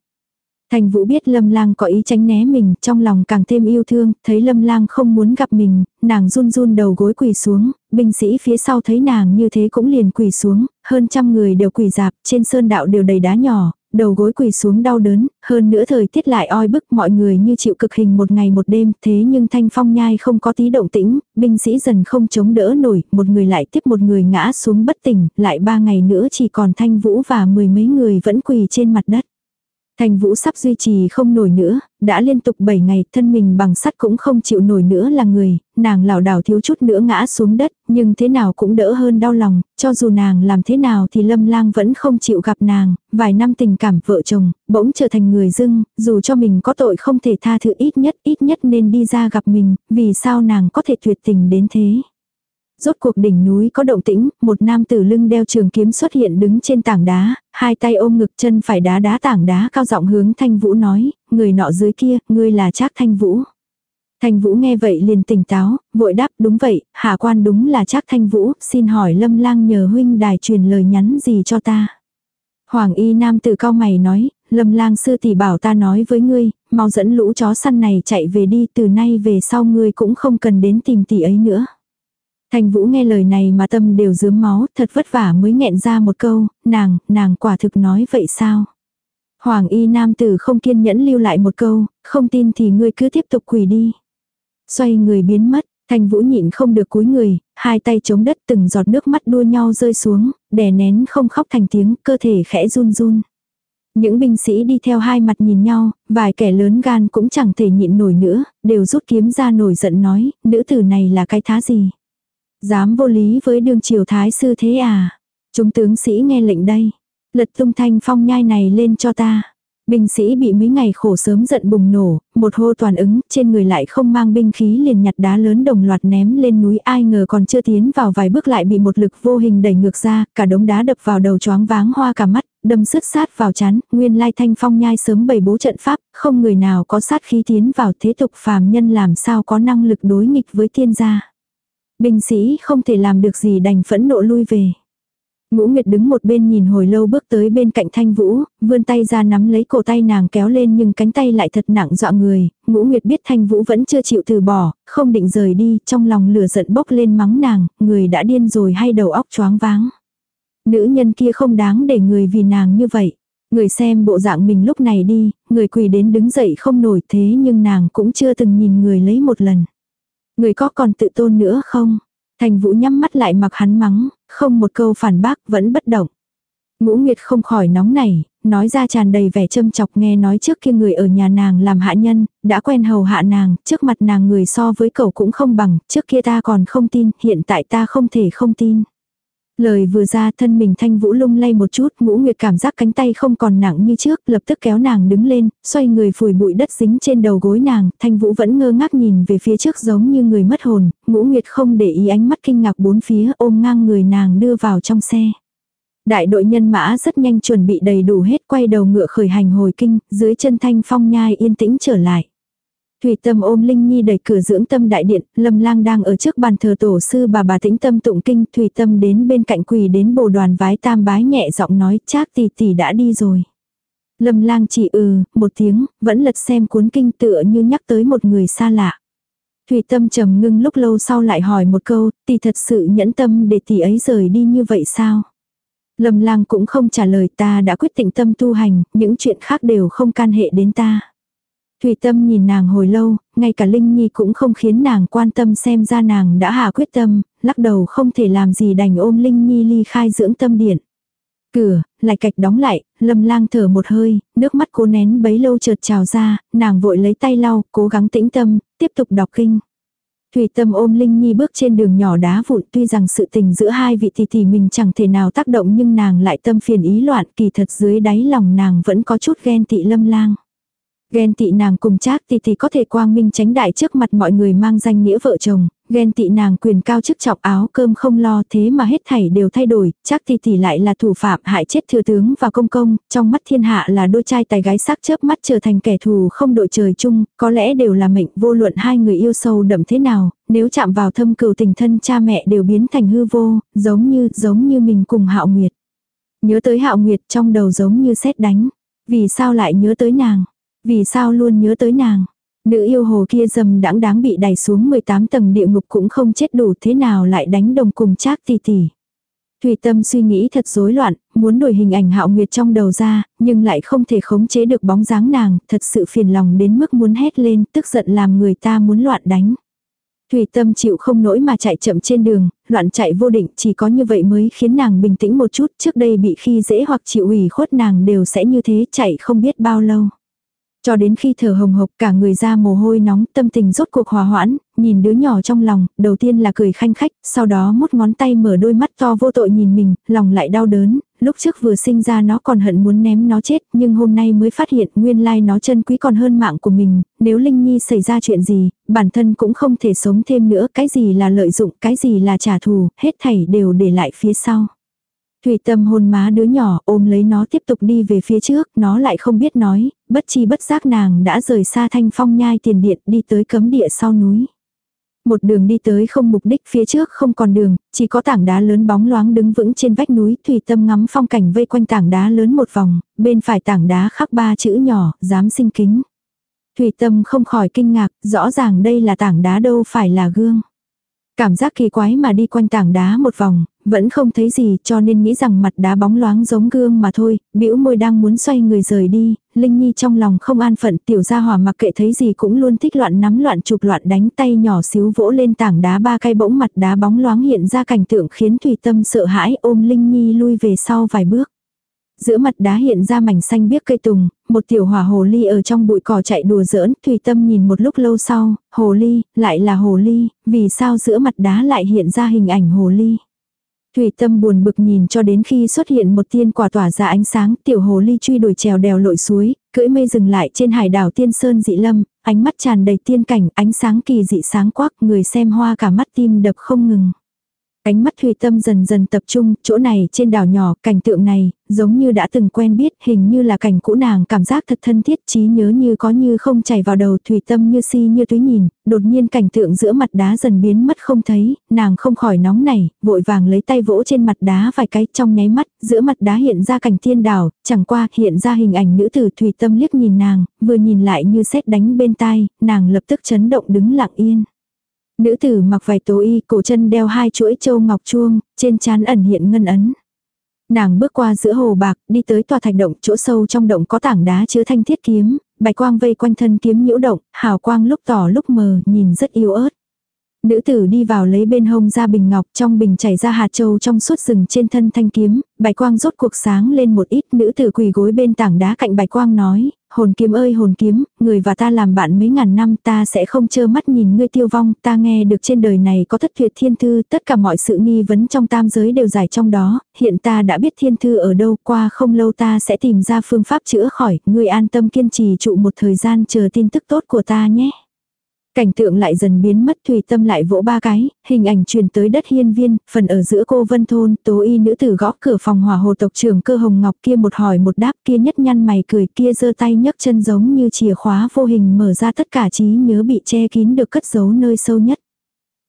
Thành Vũ biết Lâm Lang có ý tránh né mình, trong lòng càng thêm yêu thương, thấy Lâm Lang không muốn gặp mình, nàng run run đầu gối quỳ xuống, binh sĩ phía sau thấy nàng như thế cũng liền quỳ xuống, hơn trăm người đều quỳ dạp, trên sơn đạo đều đầy đá nhỏ, đầu gối quỳ xuống đau đớn, hơn nữa thời tiết lại oi bức mọi người như chịu cực hình một ngày một đêm, thế nhưng thanh phong nhai không có tí động tĩnh, binh sĩ dần không chống đỡ nổi, một người lại tiếp một người ngã xuống bất tỉnh, lại ba ngày nữa chỉ còn thanh vũ và mười mấy người vẫn quỳ trên mặt đất. Thành Vũ sắp duy trì không nổi nữa, đã liên tục 7 ngày thân mình bằng sắt cũng không chịu nổi nữa là người, nàng lảo đảo thiếu chút nữa ngã xuống đất, nhưng thế nào cũng đỡ hơn đau lòng, cho dù nàng làm thế nào thì Lâm Lang vẫn không chịu gặp nàng, vài năm tình cảm vợ chồng, bỗng trở thành người dưng, dù cho mình có tội không thể tha thứ ít nhất ít nhất nên đi ra gặp mình, vì sao nàng có thể tuyệt tình đến thế. Rốt cuộc đỉnh núi có động tĩnh, một nam tử lưng đeo trường kiếm xuất hiện đứng trên tảng đá, hai tay ôm ngực chân phải đá đá tảng đá cao giọng hướng Thanh Vũ nói, người nọ dưới kia, ngươi là Trác Thanh Vũ. Thanh Vũ nghe vậy liền tỉnh táo, vội đáp đúng vậy, hạ quan đúng là Trác Thanh Vũ, xin hỏi Lâm Lang nhờ huynh đài truyền lời nhắn gì cho ta. Hoàng y nam tử cao mày nói, Lâm Lang sư tỷ bảo ta nói với ngươi, mau dẫn lũ chó săn này chạy về đi, từ nay về sau ngươi cũng không cần đến tìm tỷ ấy nữa. Thành Vũ nghe lời này mà tâm đều dướm máu, thật vất vả mới nghẹn ra một câu, nàng, nàng quả thực nói vậy sao? Hoàng y nam tử không kiên nhẫn lưu lại một câu, không tin thì ngươi cứ tiếp tục quỳ đi. Xoay người biến mất, Thành Vũ nhịn không được cúi người, hai tay chống đất từng giọt nước mắt đua nhau rơi xuống, đè nén không khóc thành tiếng, cơ thể khẽ run run. Những binh sĩ đi theo hai mặt nhìn nhau, vài kẻ lớn gan cũng chẳng thể nhịn nổi nữa, đều rút kiếm ra nổi giận nói, nữ tử này là cái thá gì. Dám vô lý với đường triều thái sư thế à? Chúng tướng sĩ nghe lệnh đây. Lật tung thanh phong nhai này lên cho ta. Binh sĩ bị mấy ngày khổ sớm giận bùng nổ, một hô toàn ứng, trên người lại không mang binh khí liền nhặt đá lớn đồng loạt ném lên núi ai ngờ còn chưa tiến vào vài bước lại bị một lực vô hình đẩy ngược ra, cả đống đá đập vào đầu choáng váng hoa cả mắt, đâm sứt sát vào chán, nguyên lai thanh phong nhai sớm bày bố trận pháp, không người nào có sát khí tiến vào thế tục phàm nhân làm sao có năng lực đối nghịch với thiên gia. Binh sĩ không thể làm được gì đành phẫn nộ lui về. Ngũ Nguyệt đứng một bên nhìn hồi lâu bước tới bên cạnh Thanh Vũ, vươn tay ra nắm lấy cổ tay nàng kéo lên nhưng cánh tay lại thật nặng dọa người, Ngũ Nguyệt biết Thanh Vũ vẫn chưa chịu từ bỏ, không định rời đi, trong lòng lửa giận bốc lên mắng nàng, người đã điên rồi hay đầu óc choáng váng. Nữ nhân kia không đáng để người vì nàng như vậy. Người xem bộ dạng mình lúc này đi, người quỳ đến đứng dậy không nổi thế nhưng nàng cũng chưa từng nhìn người lấy một lần. Người có còn tự tôn nữa không? Thành Vũ nhắm mắt lại mặc hắn mắng, không một câu phản bác vẫn bất động. Ngũ Nguyệt không khỏi nóng nảy, nói ra tràn đầy vẻ châm chọc nghe nói trước kia người ở nhà nàng làm hạ nhân, đã quen hầu hạ nàng, trước mặt nàng người so với cậu cũng không bằng, trước kia ta còn không tin, hiện tại ta không thể không tin. Lời vừa ra thân mình thanh vũ lung lay một chút, ngũ nguyệt cảm giác cánh tay không còn nặng như trước, lập tức kéo nàng đứng lên, xoay người phủi bụi đất dính trên đầu gối nàng, thanh vũ vẫn ngơ ngác nhìn về phía trước giống như người mất hồn, ngũ nguyệt không để ý ánh mắt kinh ngạc bốn phía ôm ngang người nàng đưa vào trong xe. Đại đội nhân mã rất nhanh chuẩn bị đầy đủ hết quay đầu ngựa khởi hành hồi kinh, dưới chân thanh phong nhai yên tĩnh trở lại. Thủy Tâm ôm Linh Nhi đẩy cửa dưỡng tâm đại điện, Lâm Lang đang ở trước bàn thờ tổ sư bà bà tĩnh tâm tụng kinh, Thủy Tâm đến bên cạnh quỳ đến bồ đoàn vái tam bái nhẹ giọng nói, "Trác tỷ tỷ đã đi rồi." Lâm Lang chỉ ừ, một tiếng, vẫn lật xem cuốn kinh tựa như nhắc tới một người xa lạ. Thủy Tâm trầm ngưng lúc lâu sau lại hỏi một câu, tỷ thật sự nhẫn tâm để tỷ ấy rời đi như vậy sao? Lâm Lang cũng không trả lời ta đã quyết định tâm tu hành, những chuyện khác đều không can hệ đến ta. Thủy Tâm nhìn nàng hồi lâu, ngay cả Linh Nhi cũng không khiến nàng quan tâm xem ra nàng đã hạ quyết tâm, lắc đầu không thể làm gì đành ôm Linh Nhi ly khai dưỡng tâm điện. Cửa, lại cạch đóng lại, lâm lang thở một hơi, nước mắt cố nén bấy lâu chợt trào ra, nàng vội lấy tay lau, cố gắng tĩnh tâm, tiếp tục đọc kinh. Thủy tâm ôm Linh Nhi bước trên đường nhỏ đá vụn tuy rằng sự tình giữa hai vị tỷ tỷ mình chẳng thể nào tác động nhưng nàng lại tâm phiền ý loạn kỳ thật dưới đáy lòng nàng vẫn có chút ghen tị lâm lang. Ghen tị nàng cùng Trác tỷ tỷ có thể quang minh tránh đại trước mặt mọi người mang danh nghĩa vợ chồng, ghen tị nàng quyền cao chức trọng áo cơm không lo thế mà hết thảy đều thay đổi, chắc tỷ tỷ lại là thủ phạm hại chết thừa tướng và công công, trong mắt thiên hạ là đôi trai tài gái sắc chớp mắt trở thành kẻ thù không đội trời chung, có lẽ đều là mệnh vô luận hai người yêu sâu đậm thế nào, nếu chạm vào thâm cừu tình thân cha mẹ đều biến thành hư vô, giống như, giống như mình cùng hạo nguyệt. Nhớ tới hạo nguyệt trong đầu giống như xét đánh, vì sao lại nhớ tới nàng? Vì sao luôn nhớ tới nàng? Nữ yêu hồ kia dầm đãng đáng bị đẩy xuống 18 tầng địa ngục cũng không chết đủ thế nào lại đánh đồng cùng chác tỷ tỷ. Thủy tâm suy nghĩ thật rối loạn, muốn đổi hình ảnh hạo nguyệt trong đầu ra, nhưng lại không thể khống chế được bóng dáng nàng, thật sự phiền lòng đến mức muốn hét lên, tức giận làm người ta muốn loạn đánh. Thủy tâm chịu không nổi mà chạy chậm trên đường, loạn chạy vô định chỉ có như vậy mới khiến nàng bình tĩnh một chút, trước đây bị khi dễ hoặc chịu ủy khuất nàng đều sẽ như thế chạy không biết bao lâu. Cho đến khi thở hồng hộc cả người ra mồ hôi nóng tâm tình rốt cuộc hòa hoãn, nhìn đứa nhỏ trong lòng, đầu tiên là cười khanh khách, sau đó mút ngón tay mở đôi mắt to vô tội nhìn mình, lòng lại đau đớn, lúc trước vừa sinh ra nó còn hận muốn ném nó chết, nhưng hôm nay mới phát hiện nguyên lai nó chân quý còn hơn mạng của mình, nếu Linh Nhi xảy ra chuyện gì, bản thân cũng không thể sống thêm nữa, cái gì là lợi dụng, cái gì là trả thù, hết thảy đều để lại phía sau. Thủy tâm hôn má đứa nhỏ ôm lấy nó tiếp tục đi về phía trước, nó lại không biết nói, bất chi bất giác nàng đã rời xa thanh phong nhai tiền điện đi tới cấm địa sau núi. Một đường đi tới không mục đích phía trước không còn đường, chỉ có tảng đá lớn bóng loáng đứng vững trên vách núi, thủy tâm ngắm phong cảnh vây quanh tảng đá lớn một vòng, bên phải tảng đá khắc ba chữ nhỏ, dám sinh kính. Thủy tâm không khỏi kinh ngạc, rõ ràng đây là tảng đá đâu phải là gương. Cảm giác kỳ quái mà đi quanh tảng đá một vòng, vẫn không thấy gì cho nên nghĩ rằng mặt đá bóng loáng giống gương mà thôi, bĩu môi đang muốn xoay người rời đi, Linh Nhi trong lòng không an phận tiểu gia hỏa mặc kệ thấy gì cũng luôn thích loạn nắm loạn chụp loạn đánh tay nhỏ xíu vỗ lên tảng đá ba cây bỗng mặt đá bóng loáng hiện ra cảnh tượng khiến Thủy Tâm sợ hãi ôm Linh Nhi lui về sau vài bước. Giữa mặt đá hiện ra mảnh xanh biếc cây tùng, một tiểu hỏa hồ ly ở trong bụi cỏ chạy đùa giỡn, Thùy Tâm nhìn một lúc lâu sau, hồ ly, lại là hồ ly, vì sao giữa mặt đá lại hiện ra hình ảnh hồ ly. Thủy tâm buồn bực nhìn cho đến khi xuất hiện một tiên quả tỏa ra ánh sáng, tiểu hồ ly truy đuổi trèo đèo lội suối, cưỡi mây dừng lại trên hải đảo tiên sơn dị lâm, ánh mắt tràn đầy tiên cảnh, ánh sáng kỳ dị sáng quắc, người xem hoa cả mắt tim đập không ngừng. Ánh mắt thủy Tâm dần dần tập trung, chỗ này trên đảo nhỏ, cảnh tượng này, giống như đã từng quen biết, hình như là cảnh cũ nàng cảm giác thật thân thiết, trí nhớ như có như không chảy vào đầu thủy Tâm như si như túy nhìn, đột nhiên cảnh tượng giữa mặt đá dần biến mất không thấy, nàng không khỏi nóng nảy, vội vàng lấy tay vỗ trên mặt đá vài cái trong nháy mắt, giữa mặt đá hiện ra cảnh thiên đảo, chẳng qua hiện ra hình ảnh nữ tử thủy Tâm liếc nhìn nàng, vừa nhìn lại như xét đánh bên tai, nàng lập tức chấn động đứng lặng yên. Nữ tử mặc vải tố y, cổ chân đeo hai chuỗi châu ngọc chuông, trên trán ẩn hiện ngân ấn. Nàng bước qua giữa hồ bạc, đi tới tòa thạch động, chỗ sâu trong động có tảng đá chứa thanh thiết kiếm, bạch quang vây quanh thân kiếm nhiễu động, hào quang lúc tỏ lúc mờ, nhìn rất yếu ớt. Nữ tử đi vào lấy bên hông ra bình ngọc, trong bình chảy ra hạt châu trong suốt rừng trên thân thanh kiếm, bạch quang rốt cuộc sáng lên một ít, nữ tử quỳ gối bên tảng đá cạnh bạch quang nói, hồn kiếm ơi hồn kiếm, người và ta làm bạn mấy ngàn năm ta sẽ không chơ mắt nhìn ngươi tiêu vong, ta nghe được trên đời này có thất tuyệt thiên thư, tất cả mọi sự nghi vấn trong tam giới đều giải trong đó, hiện ta đã biết thiên thư ở đâu, qua không lâu ta sẽ tìm ra phương pháp chữa khỏi, ngươi an tâm kiên trì trụ một thời gian chờ tin tức tốt của ta nhé. Cảnh tượng lại dần biến mất Thùy Tâm lại vỗ ba cái, hình ảnh truyền tới đất hiên viên, phần ở giữa cô Vân Thôn, tố y nữ tử gõ cửa phòng hỏa hồ tộc trưởng cơ hồng ngọc kia một hỏi một đáp kia nhất nhăn mày cười kia giơ tay nhấc chân giống như chìa khóa vô hình mở ra tất cả trí nhớ bị che kín được cất giấu nơi sâu nhất.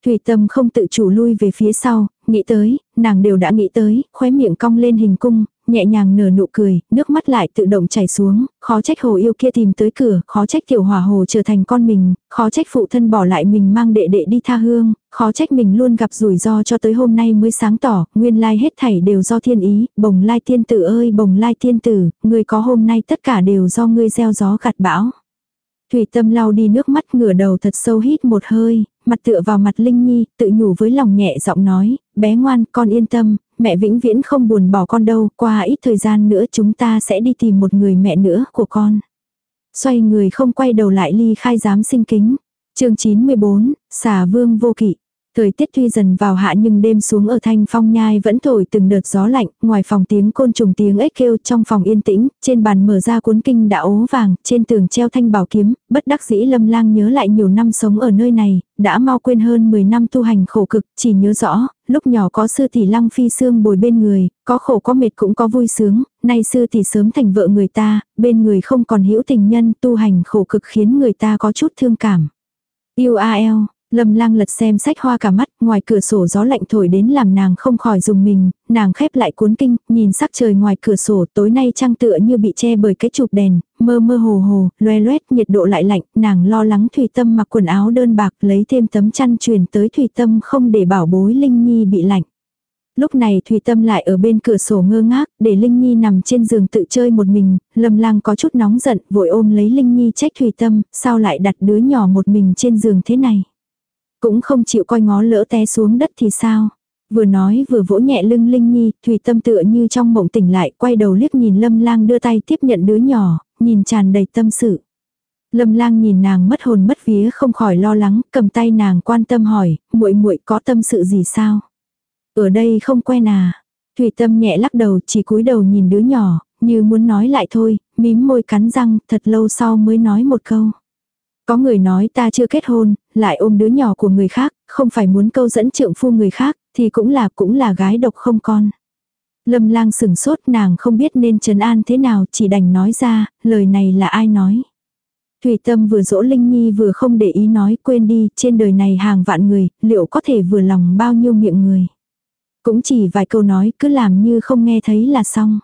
Thủy Tâm không tự chủ lui về phía sau, nghĩ tới, nàng đều đã nghĩ tới, khóe miệng cong lên hình cung, nhẹ nhàng nở nụ cười, nước mắt lại tự động chảy xuống, khó trách hồ yêu kia tìm tới cửa, khó trách tiểu hỏa hồ trở thành con mình, khó trách phụ thân bỏ lại mình mang đệ đệ đi tha hương, khó trách mình luôn gặp rủi ro cho tới hôm nay mới sáng tỏ, nguyên lai hết thảy đều do thiên ý, bồng lai tiên tử ơi bồng lai tiên tử, người có hôm nay tất cả đều do ngươi gieo gió gặt bão. Thủy tâm lau đi nước mắt ngửa đầu thật sâu hít một hơi, mặt tựa vào mặt Linh Nhi, tự nhủ với lòng nhẹ giọng nói, bé ngoan, con yên tâm, mẹ vĩnh viễn không buồn bỏ con đâu, qua ít thời gian nữa chúng ta sẽ đi tìm một người mẹ nữa của con. Xoay người không quay đầu lại ly khai dám sinh kính. chương 94, xà vương vô kỵ. Thời tiết tuy dần vào hạ nhưng đêm xuống ở thanh phong nhai vẫn thổi từng đợt gió lạnh, ngoài phòng tiếng côn trùng tiếng ếch kêu trong phòng yên tĩnh, trên bàn mở ra cuốn kinh đã ố vàng, trên tường treo thanh bảo kiếm, bất đắc dĩ lâm lang nhớ lại nhiều năm sống ở nơi này, đã mau quên hơn 10 năm tu hành khổ cực, chỉ nhớ rõ, lúc nhỏ có sư tỷ lăng phi xương bồi bên người, có khổ có mệt cũng có vui sướng, nay sư tỷ sớm thành vợ người ta, bên người không còn hữu tình nhân tu hành khổ cực khiến người ta có chút thương cảm. Yêu a eo, Lâm lang lật xem sách hoa cả mắt, ngoài cửa sổ gió lạnh thổi đến làm nàng không khỏi dùng mình, nàng khép lại cuốn kinh, nhìn sắc trời ngoài cửa sổ tối nay trăng tựa như bị che bởi cái chụp đèn, mơ mơ hồ hồ, loe loét, nhiệt độ lại lạnh, nàng lo lắng Thủy Tâm mặc quần áo đơn bạc lấy thêm tấm chăn truyền tới Thủy Tâm không để bảo bối Linh Nhi bị lạnh. Lúc này Thủy Tâm lại ở bên cửa sổ ngơ ngác, để Linh Nhi nằm trên giường tự chơi một mình, Lâm Lang có chút nóng giận, vội ôm lấy Linh Nhi trách Thủy Tâm, sao lại đặt đứa nhỏ một mình trên giường thế này. Cũng không chịu coi ngó lỡ té xuống đất thì sao. Vừa nói vừa vỗ nhẹ lưng Linh Nhi, Thủy Tâm tựa như trong mộng tỉnh lại, quay đầu liếc nhìn Lâm Lang đưa tay tiếp nhận đứa nhỏ, nhìn tràn đầy tâm sự. Lâm Lang nhìn nàng mất hồn mất vía không khỏi lo lắng, cầm tay nàng quan tâm hỏi, muội muội có tâm sự gì sao? Ở đây không quen à? Thủy Tâm nhẹ lắc đầu, chỉ cúi đầu nhìn đứa nhỏ, như muốn nói lại thôi, mím môi cắn răng, thật lâu sau mới nói một câu. Có người nói ta chưa kết hôn, lại ôm đứa nhỏ của người khác, không phải muốn câu dẫn trượng phu người khác, thì cũng là cũng là gái độc không con. Lâm lang sừng sốt nàng không biết nên trấn an thế nào chỉ đành nói ra, lời này là ai nói. Thủy tâm vừa dỗ Linh Nhi vừa không để ý nói quên đi, trên đời này hàng vạn người, liệu có thể vừa lòng bao nhiêu miệng người. Cũng chỉ vài câu nói cứ làm như không nghe thấy là xong.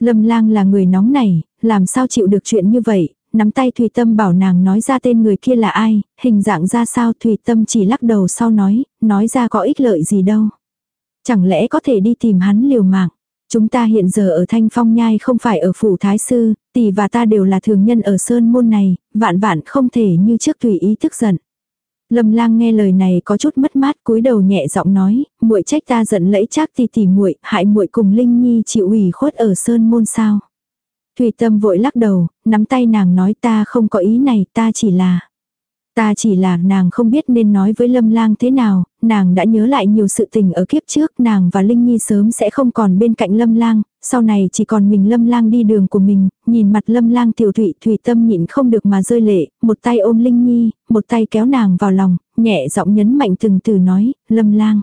Lâm lang là người nóng này, làm sao chịu được chuyện như vậy, nắm tay Thủy Tâm bảo nàng nói ra tên người kia là ai, hình dạng ra sao Thủy Tâm chỉ lắc đầu sau nói, nói ra có ích lợi gì đâu. Chẳng lẽ có thể đi tìm hắn liều mạng. Chúng ta hiện giờ ở Thanh Phong Nhai không phải ở Phủ Thái Sư, tỷ và ta đều là thường nhân ở Sơn Môn này, vạn vạn không thể như trước tùy ý tức giận. Lâm lang nghe lời này có chút mất mát cúi đầu nhẹ giọng nói, muội trách ta giận lẫy chắc thì tỉ muội hại muội cùng Linh Nhi chịu ủy khuất ở Sơn Môn sao. Thủy Tâm vội lắc đầu, nắm tay nàng nói ta không có ý này, ta chỉ là... Ta chỉ là nàng không biết nên nói với Lâm Lang thế nào, nàng đã nhớ lại nhiều sự tình ở kiếp trước, nàng và Linh Nhi sớm sẽ không còn bên cạnh Lâm Lang, sau này chỉ còn mình Lâm Lang đi đường của mình, nhìn mặt Lâm Lang tiểu thụy thủy tâm nhịn không được mà rơi lệ, một tay ôm Linh Nhi, một tay kéo nàng vào lòng, nhẹ giọng nhấn mạnh từng từ nói, Lâm Lang.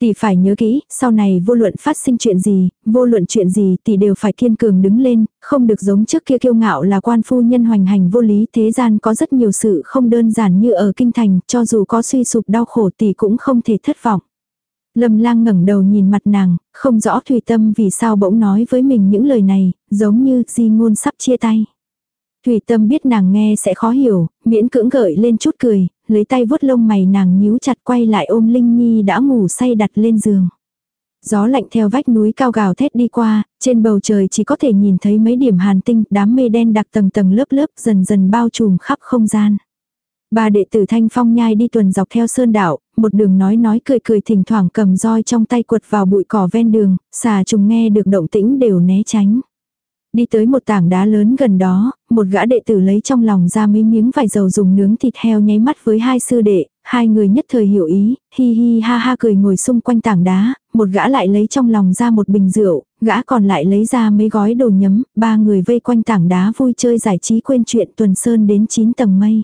Tỷ phải nhớ kỹ, sau này vô luận phát sinh chuyện gì, vô luận chuyện gì tỷ đều phải kiên cường đứng lên, không được giống trước kia kiêu ngạo là quan phu nhân hoành hành vô lý. Thế gian có rất nhiều sự không đơn giản như ở kinh thành, cho dù có suy sụp đau khổ tỷ cũng không thể thất vọng. Lâm lang ngẩng đầu nhìn mặt nàng, không rõ Thùy Tâm vì sao bỗng nói với mình những lời này, giống như di ngôn sắp chia tay. Thùy Tâm biết nàng nghe sẽ khó hiểu, miễn cưỡng gợi lên chút cười, lấy tay vuốt lông mày nàng nhíu chặt quay lại ôm Linh Nhi đã ngủ say đặt lên giường. Gió lạnh theo vách núi cao gào thét đi qua, trên bầu trời chỉ có thể nhìn thấy mấy điểm hàn tinh, đám mây đen đặc tầng tầng lớp lớp dần dần bao trùm khắp không gian. Ba đệ tử Thanh Phong nhai đi tuần dọc theo sơn đảo, một đường nói nói cười cười thỉnh thoảng cầm roi trong tay quật vào bụi cỏ ven đường, xà trùng nghe được động tĩnh đều né tránh. Đi tới một tảng đá lớn gần đó, một gã đệ tử lấy trong lòng ra mấy miếng vải dầu dùng nướng thịt heo nháy mắt với hai sư đệ, hai người nhất thời hiểu ý, hi hi ha ha cười ngồi xung quanh tảng đá, một gã lại lấy trong lòng ra một bình rượu, gã còn lại lấy ra mấy gói đồ nhấm, ba người vây quanh tảng đá vui chơi giải trí quên chuyện tuần sơn đến chín tầng mây.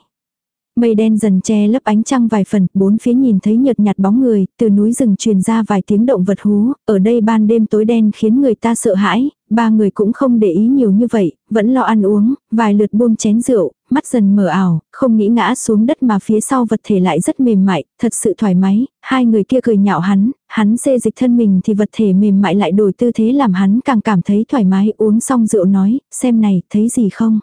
Mây đen dần che lấp ánh trăng vài phần, bốn phía nhìn thấy nhợt nhạt bóng người, từ núi rừng truyền ra vài tiếng động vật hú, ở đây ban đêm tối đen khiến người ta sợ hãi, ba người cũng không để ý nhiều như vậy, vẫn lo ăn uống, vài lượt buông chén rượu, mắt dần mở ảo, không nghĩ ngã xuống đất mà phía sau vật thể lại rất mềm mại, thật sự thoải mái, hai người kia cười nhạo hắn, hắn xê dịch thân mình thì vật thể mềm mại lại đổi tư thế làm hắn càng cảm thấy thoải mái uống xong rượu nói, xem này, thấy gì không?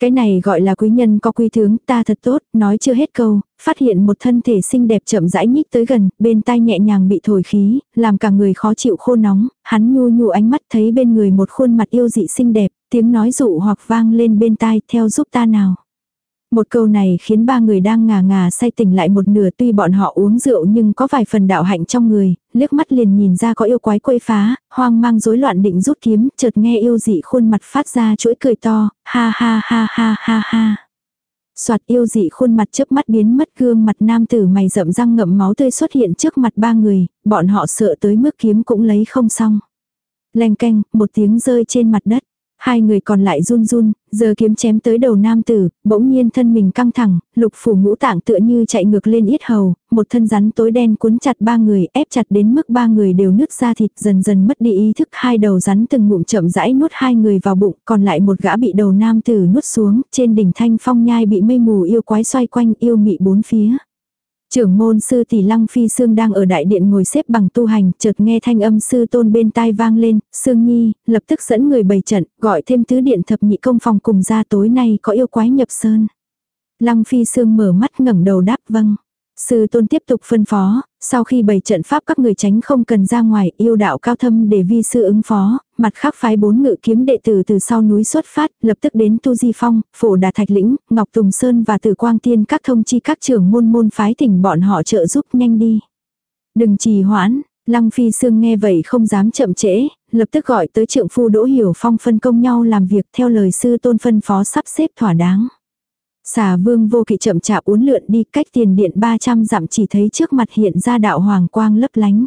Cái này gọi là quý nhân có quý tướng, ta thật tốt, nói chưa hết câu, phát hiện một thân thể xinh đẹp chậm rãi nhích tới gần, bên tai nhẹ nhàng bị thổi khí, làm cả người khó chịu khô nóng, hắn nhu nhu ánh mắt thấy bên người một khuôn mặt yêu dị xinh đẹp, tiếng nói dụ hoặc vang lên bên tai, theo giúp ta nào. Một câu này khiến ba người đang ngà ngà say tỉnh lại một nửa tuy bọn họ uống rượu nhưng có vài phần đạo hạnh trong người, liếc mắt liền nhìn ra có yêu quái quấy phá, hoang mang rối loạn định rút kiếm, chợt nghe yêu dị khuôn mặt phát ra chuỗi cười to, ha ha ha ha ha ha. Soạt yêu dị khuôn mặt chớp mắt biến mất gương mặt nam tử mày rậm răng ngậm máu tươi xuất hiện trước mặt ba người, bọn họ sợ tới mức kiếm cũng lấy không xong. Leng canh, một tiếng rơi trên mặt đất. Hai người còn lại run run, giờ kiếm chém tới đầu nam tử, bỗng nhiên thân mình căng thẳng, lục phủ ngũ tạng tựa như chạy ngược lên yết hầu, một thân rắn tối đen cuốn chặt ba người, ép chặt đến mức ba người đều nứt ra thịt dần dần mất đi ý thức hai đầu rắn từng ngụm chậm rãi nuốt hai người vào bụng, còn lại một gã bị đầu nam tử nuốt xuống, trên đỉnh thanh phong nhai bị mây mù yêu quái xoay quanh yêu mị bốn phía. Trưởng môn sư tỷ lăng phi sương đang ở đại điện ngồi xếp bằng tu hành, chợt nghe thanh âm sư tôn bên tai vang lên, sương nhi, lập tức dẫn người bày trận, gọi thêm tứ điện thập nhị công phòng cùng ra tối nay có yêu quái nhập sơn. Lăng phi sương mở mắt ngẩng đầu đáp vâng. Sư tôn tiếp tục phân phó, sau khi bày trận pháp các người tránh không cần ra ngoài yêu đạo cao thâm để vi sư ứng phó, mặt khác phái bốn ngự kiếm đệ tử từ sau núi xuất phát, lập tức đến Tu Di Phong, Phổ Đà Thạch Lĩnh, Ngọc Tùng Sơn và Tử Quang Tiên các thông chi các trưởng môn môn phái tỉnh bọn họ trợ giúp nhanh đi. Đừng trì hoãn, Lăng Phi Sương nghe vậy không dám chậm trễ, lập tức gọi tới trượng phu Đỗ Hiểu Phong phân công nhau làm việc theo lời sư tôn phân phó sắp xếp thỏa đáng. Xà vương vô kỵ chậm chạp uốn lượn đi cách tiền điện 300 dặm chỉ thấy trước mặt hiện ra đạo hoàng quang lấp lánh.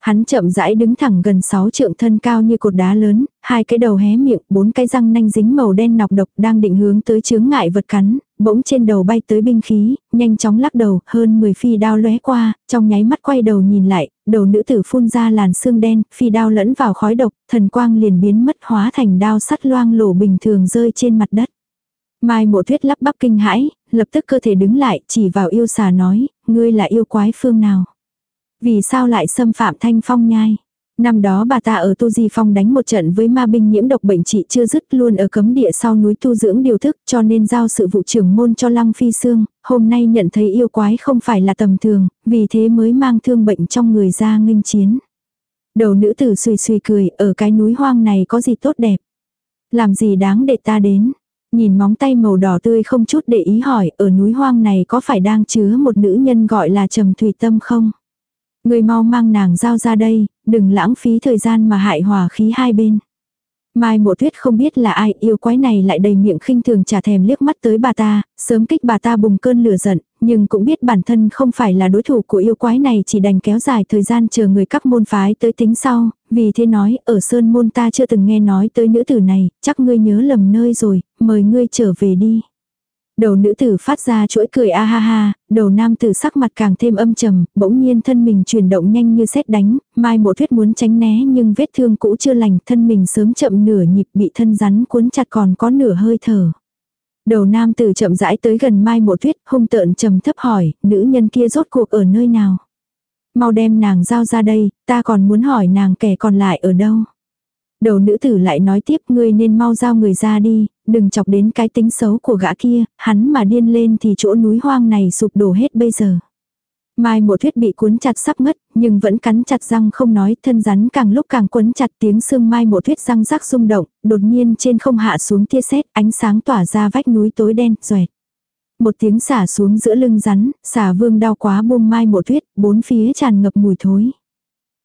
Hắn chậm rãi đứng thẳng gần 6 trượng thân cao như cột đá lớn, hai cái đầu hé miệng, bốn cái răng nanh dính màu đen nọc độc đang định hướng tới chướng ngại vật cắn, bỗng trên đầu bay tới binh khí, nhanh chóng lắc đầu, hơn 10 phi đao lóe qua, trong nháy mắt quay đầu nhìn lại, đầu nữ tử phun ra làn xương đen, phi đao lẫn vào khói độc, thần quang liền biến mất hóa thành đao sắt loang lổ bình thường rơi trên mặt đất. Mai mộ thuyết lắp bắp kinh hãi, lập tức cơ thể đứng lại, chỉ vào yêu xà nói, ngươi là yêu quái phương nào. Vì sao lại xâm phạm thanh phong nhai. Năm đó bà ta ở Tu Di Phong đánh một trận với ma binh nhiễm độc bệnh trị chưa dứt luôn ở cấm địa sau núi tu dưỡng điều thức cho nên giao sự vụ trưởng môn cho Lăng Phi Sương, hôm nay nhận thấy yêu quái không phải là tầm thường, vì thế mới mang thương bệnh trong người ra nghênh chiến. Đầu nữ tử suy suy cười, ở cái núi hoang này có gì tốt đẹp. Làm gì đáng để ta đến. Nhìn móng tay màu đỏ tươi không chút để ý hỏi, ở núi hoang này có phải đang chứa một nữ nhân gọi là Trầm Thủy Tâm không? Người mau mang nàng giao ra đây, đừng lãng phí thời gian mà hại hòa khí hai bên. Mai mộ tuyết không biết là ai yêu quái này lại đầy miệng khinh thường trả thèm liếc mắt tới bà ta, sớm kích bà ta bùng cơn lửa giận, nhưng cũng biết bản thân không phải là đối thủ của yêu quái này chỉ đành kéo dài thời gian chờ người các môn phái tới tính sau, vì thế nói ở sơn môn ta chưa từng nghe nói tới nữ tử này, chắc ngươi nhớ lầm nơi rồi, mời ngươi trở về đi. Đầu nữ tử phát ra chuỗi cười a ha ha, đầu nam tử sắc mặt càng thêm âm trầm, bỗng nhiên thân mình chuyển động nhanh như xét đánh, mai một thuyết muốn tránh né nhưng vết thương cũ chưa lành, thân mình sớm chậm nửa nhịp bị thân rắn cuốn chặt còn có nửa hơi thở. Đầu nam tử chậm rãi tới gần mai một thuyết, hung tợn trầm thấp hỏi, nữ nhân kia rốt cuộc ở nơi nào? Mau đem nàng giao ra đây, ta còn muốn hỏi nàng kẻ còn lại ở đâu? Đầu nữ tử lại nói tiếp ngươi nên mau giao người ra đi, đừng chọc đến cái tính xấu của gã kia, hắn mà điên lên thì chỗ núi hoang này sụp đổ hết bây giờ. Mai một thuyết bị cuốn chặt sắp ngất, nhưng vẫn cắn chặt răng không nói, thân rắn càng lúc càng quấn chặt tiếng xương mai một thuyết răng rắc rung động, đột nhiên trên không hạ xuống tia sét, ánh sáng tỏa ra vách núi tối đen, xoẹt. Một tiếng xả xuống giữa lưng rắn, xả vương đau quá buông mai một thuyết, bốn phía tràn ngập mùi thối.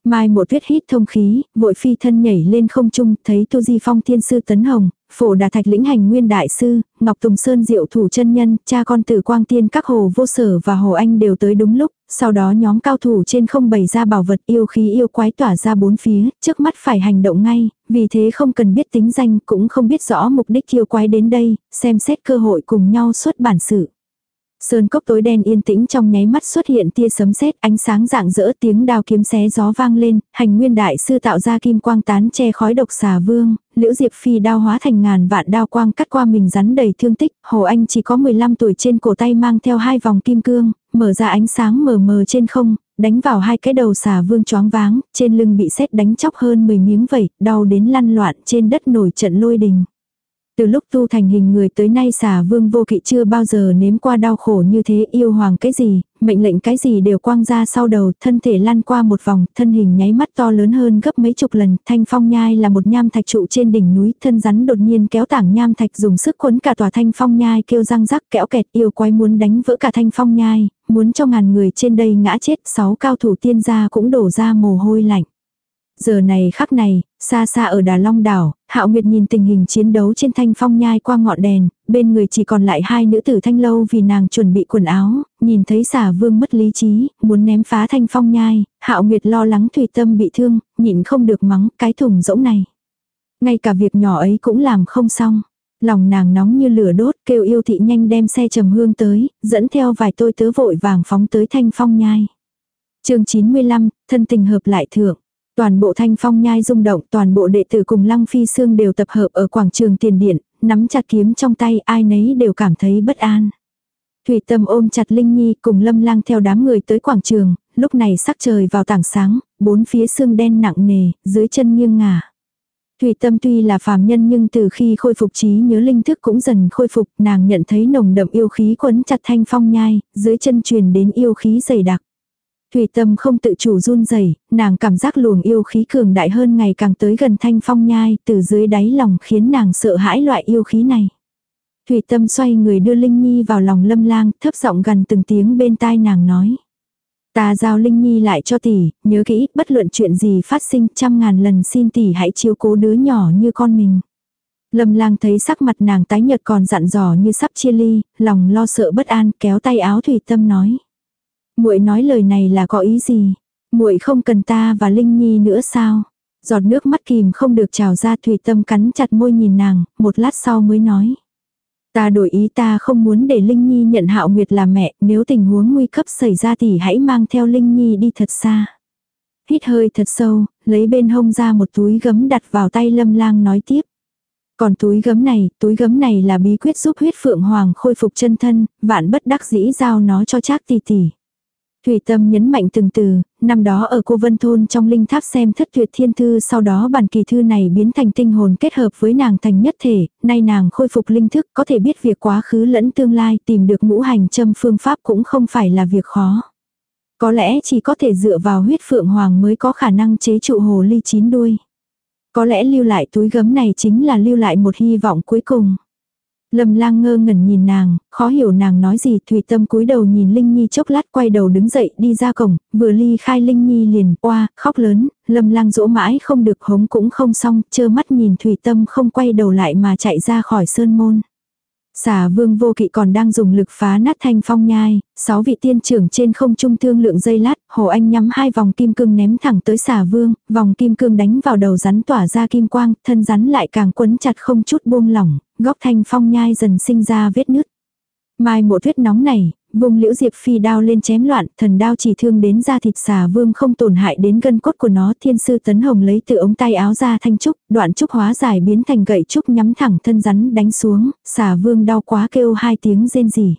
Mai một tuyết hít thông khí, vội phi thân nhảy lên không trung, thấy Tu Di Phong thiên sư Tấn Hồng, phổ đà thạch lĩnh hành nguyên đại sư, Ngọc Tùng Sơn diệu thủ chân nhân, cha con tử quang tiên các hồ vô sở và hồ anh đều tới đúng lúc, sau đó nhóm cao thủ trên không bày ra bảo vật yêu khí yêu quái tỏa ra bốn phía, trước mắt phải hành động ngay, vì thế không cần biết tính danh cũng không biết rõ mục đích yêu quái đến đây, xem xét cơ hội cùng nhau xuất bản sự. Sơn cốc tối đen yên tĩnh trong nháy mắt xuất hiện tia sấm sét, ánh sáng rạng rỡ tiếng đao kiếm xé gió vang lên, hành nguyên đại sư tạo ra kim quang tán che khói độc xà vương, liễu diệp phi đao hóa thành ngàn vạn đao quang cắt qua mình rắn đầy thương tích, hồ anh chỉ có 15 tuổi trên cổ tay mang theo hai vòng kim cương, mở ra ánh sáng mờ mờ trên không, đánh vào hai cái đầu xà vương choáng váng, trên lưng bị sét đánh chóc hơn 10 miếng vẩy, đau đến lăn loạn trên đất nổi trận lôi đình. Từ lúc tu thành hình người tới nay xà vương vô kỵ chưa bao giờ nếm qua đau khổ như thế yêu hoàng cái gì, mệnh lệnh cái gì đều quang ra sau đầu, thân thể lăn qua một vòng, thân hình nháy mắt to lớn hơn gấp mấy chục lần, thanh phong nhai là một nham thạch trụ trên đỉnh núi, thân rắn đột nhiên kéo tảng nham thạch dùng sức quấn cả tòa thanh phong nhai kêu răng rắc kẽo kẹt yêu quái muốn đánh vỡ cả thanh phong nhai, muốn cho ngàn người trên đây ngã chết, sáu cao thủ tiên gia cũng đổ ra mồ hôi lạnh. Giờ này khắc này, xa xa ở Đà Long đảo, Hạo Nguyệt nhìn tình hình chiến đấu trên thanh phong nhai qua ngọn đèn, bên người chỉ còn lại hai nữ tử thanh lâu vì nàng chuẩn bị quần áo, nhìn thấy xà vương mất lý trí, muốn ném phá thanh phong nhai, Hạo Nguyệt lo lắng Thủy Tâm bị thương, nhịn không được mắng cái thùng rỗng này. Ngay cả việc nhỏ ấy cũng làm không xong. Lòng nàng nóng như lửa đốt kêu yêu thị nhanh đem xe trầm hương tới, dẫn theo vài tôi tớ vội vàng phóng tới thanh phong nhai. chương 95, thân tình hợp lại thượng. Toàn bộ thanh phong nhai rung động, toàn bộ đệ tử cùng Lăng Phi xương đều tập hợp ở quảng trường tiền điện, nắm chặt kiếm trong tay ai nấy đều cảm thấy bất an. Thủy tâm ôm chặt Linh Nhi cùng lâm lang theo đám người tới quảng trường, lúc này sắc trời vào tảng sáng, bốn phía xương đen nặng nề, dưới chân nghiêng ngả. Thủy tâm tuy là phàm nhân nhưng từ khi khôi phục trí nhớ linh thức cũng dần khôi phục, nàng nhận thấy nồng đậm yêu khí quấn chặt thanh phong nhai, dưới chân truyền đến yêu khí dày đặc. Thủy tâm không tự chủ run rẩy, nàng cảm giác luồng yêu khí cường đại hơn ngày càng tới gần thanh phong nhai, từ dưới đáy lòng khiến nàng sợ hãi loại yêu khí này. Thủy tâm xoay người đưa Linh Nhi vào lòng lâm lang, thấp giọng gần từng tiếng bên tai nàng nói. Ta giao Linh Nhi lại cho tỷ, nhớ kỹ, bất luận chuyện gì phát sinh trăm ngàn lần xin tỷ hãy chiếu cố đứa nhỏ như con mình. Lâm lang thấy sắc mặt nàng tái nhợt còn dặn dò như sắp chia ly, lòng lo sợ bất an kéo tay áo thủy tâm nói muội nói lời này là có ý gì? Muội không cần ta và Linh Nhi nữa sao? Giọt nước mắt kìm không được trào ra Thủy Tâm cắn chặt môi nhìn nàng, một lát sau mới nói. Ta đổi ý ta không muốn để Linh Nhi nhận Hạo Nguyệt là mẹ, nếu tình huống nguy cấp xảy ra thì hãy mang theo Linh Nhi đi thật xa. Hít hơi thật sâu, lấy bên hông ra một túi gấm đặt vào tay Lâm Lang nói tiếp. Còn túi gấm này, túi gấm này là bí quyết giúp huyết phượng hoàng khôi phục chân thân, vạn bất đắc dĩ giao nó cho Trác tỷ tỷ. Thủy Tâm nhấn mạnh từng từ, năm đó ở cô Vân Thôn trong linh tháp xem thất tuyệt thiên thư sau đó bản kỳ thư này biến thành tinh hồn kết hợp với nàng thành nhất thể, nay nàng khôi phục linh thức có thể biết việc quá khứ lẫn tương lai tìm được ngũ hành châm phương pháp cũng không phải là việc khó. Có lẽ chỉ có thể dựa vào huyết phượng hoàng mới có khả năng chế trụ hồ ly chín đuôi. Có lẽ lưu lại túi gấm này chính là lưu lại một hy vọng cuối cùng. Lâm lang ngơ ngẩn nhìn nàng, khó hiểu nàng nói gì, Thủy Tâm cúi đầu nhìn Linh Nhi chốc lát quay đầu đứng dậy đi ra cổng, vừa ly khai Linh Nhi liền, qua khóc lớn, Lâm lang dỗ mãi không được hống cũng không xong, chơ mắt nhìn Thủy Tâm không quay đầu lại mà chạy ra khỏi sơn môn. Xà vương vô kỵ còn đang dùng lực phá nát thanh phong nhai, sáu vị tiên trưởng trên không trung thương lượng dây lát, hồ anh nhắm hai vòng kim cương ném thẳng tới xà vương, vòng kim cương đánh vào đầu rắn tỏa ra kim quang, thân rắn lại càng quấn chặt không chút buông lỏng, góc thanh phong nhai dần sinh ra vết nứt. Mai mộ thuyết nóng này, vùng liễu diệp phi đao lên chém loạn, thần đao chỉ thương đến da thịt xà vương không tổn hại đến gân cốt của nó. Thiên sư tấn hồng lấy từ ống tay áo ra thanh trúc, đoạn trúc hóa giải biến thành gậy trúc nhắm thẳng thân rắn đánh xuống, xà vương đau quá kêu hai tiếng rên rỉ.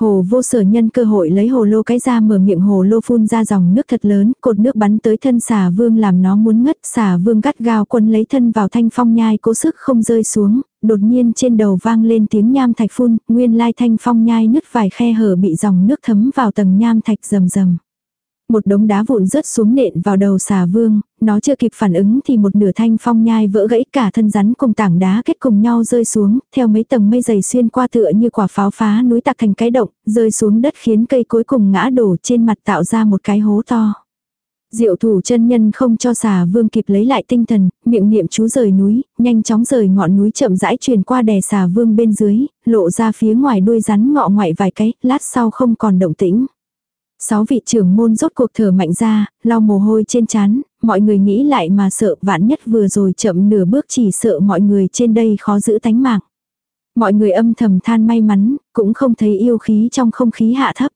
Hồ vô sở nhân cơ hội lấy hồ lô cái ra mở miệng hồ lô phun ra dòng nước thật lớn, cột nước bắn tới thân xà vương làm nó muốn ngất, xà vương gắt gao quân lấy thân vào thanh phong nhai cố sức không rơi xuống, đột nhiên trên đầu vang lên tiếng nham thạch phun, nguyên lai thanh phong nhai nứt vài khe hở bị dòng nước thấm vào tầng nham thạch rầm rầm. Một đống đá vụn rớt xuống nện vào đầu xà vương, nó chưa kịp phản ứng thì một nửa thanh phong nhai vỡ gãy cả thân rắn cùng tảng đá kết cùng nhau rơi xuống, theo mấy tầng mây dày xuyên qua tựa như quả pháo phá núi tạc thành cái động, rơi xuống đất khiến cây cuối cùng ngã đổ trên mặt tạo ra một cái hố to. Diệu thủ chân nhân không cho xà vương kịp lấy lại tinh thần, miệng niệm chú rời núi, nhanh chóng rời ngọn núi chậm rãi truyền qua đè xà vương bên dưới, lộ ra phía ngoài đuôi rắn ngọ ngoại vài cái, lát sau không còn động tĩnh. Sáu vị trưởng môn rốt cuộc thở mạnh ra, lau mồ hôi trên chán, mọi người nghĩ lại mà sợ vạn nhất vừa rồi chậm nửa bước chỉ sợ mọi người trên đây khó giữ tánh mạng. Mọi người âm thầm than may mắn, cũng không thấy yêu khí trong không khí hạ thấp.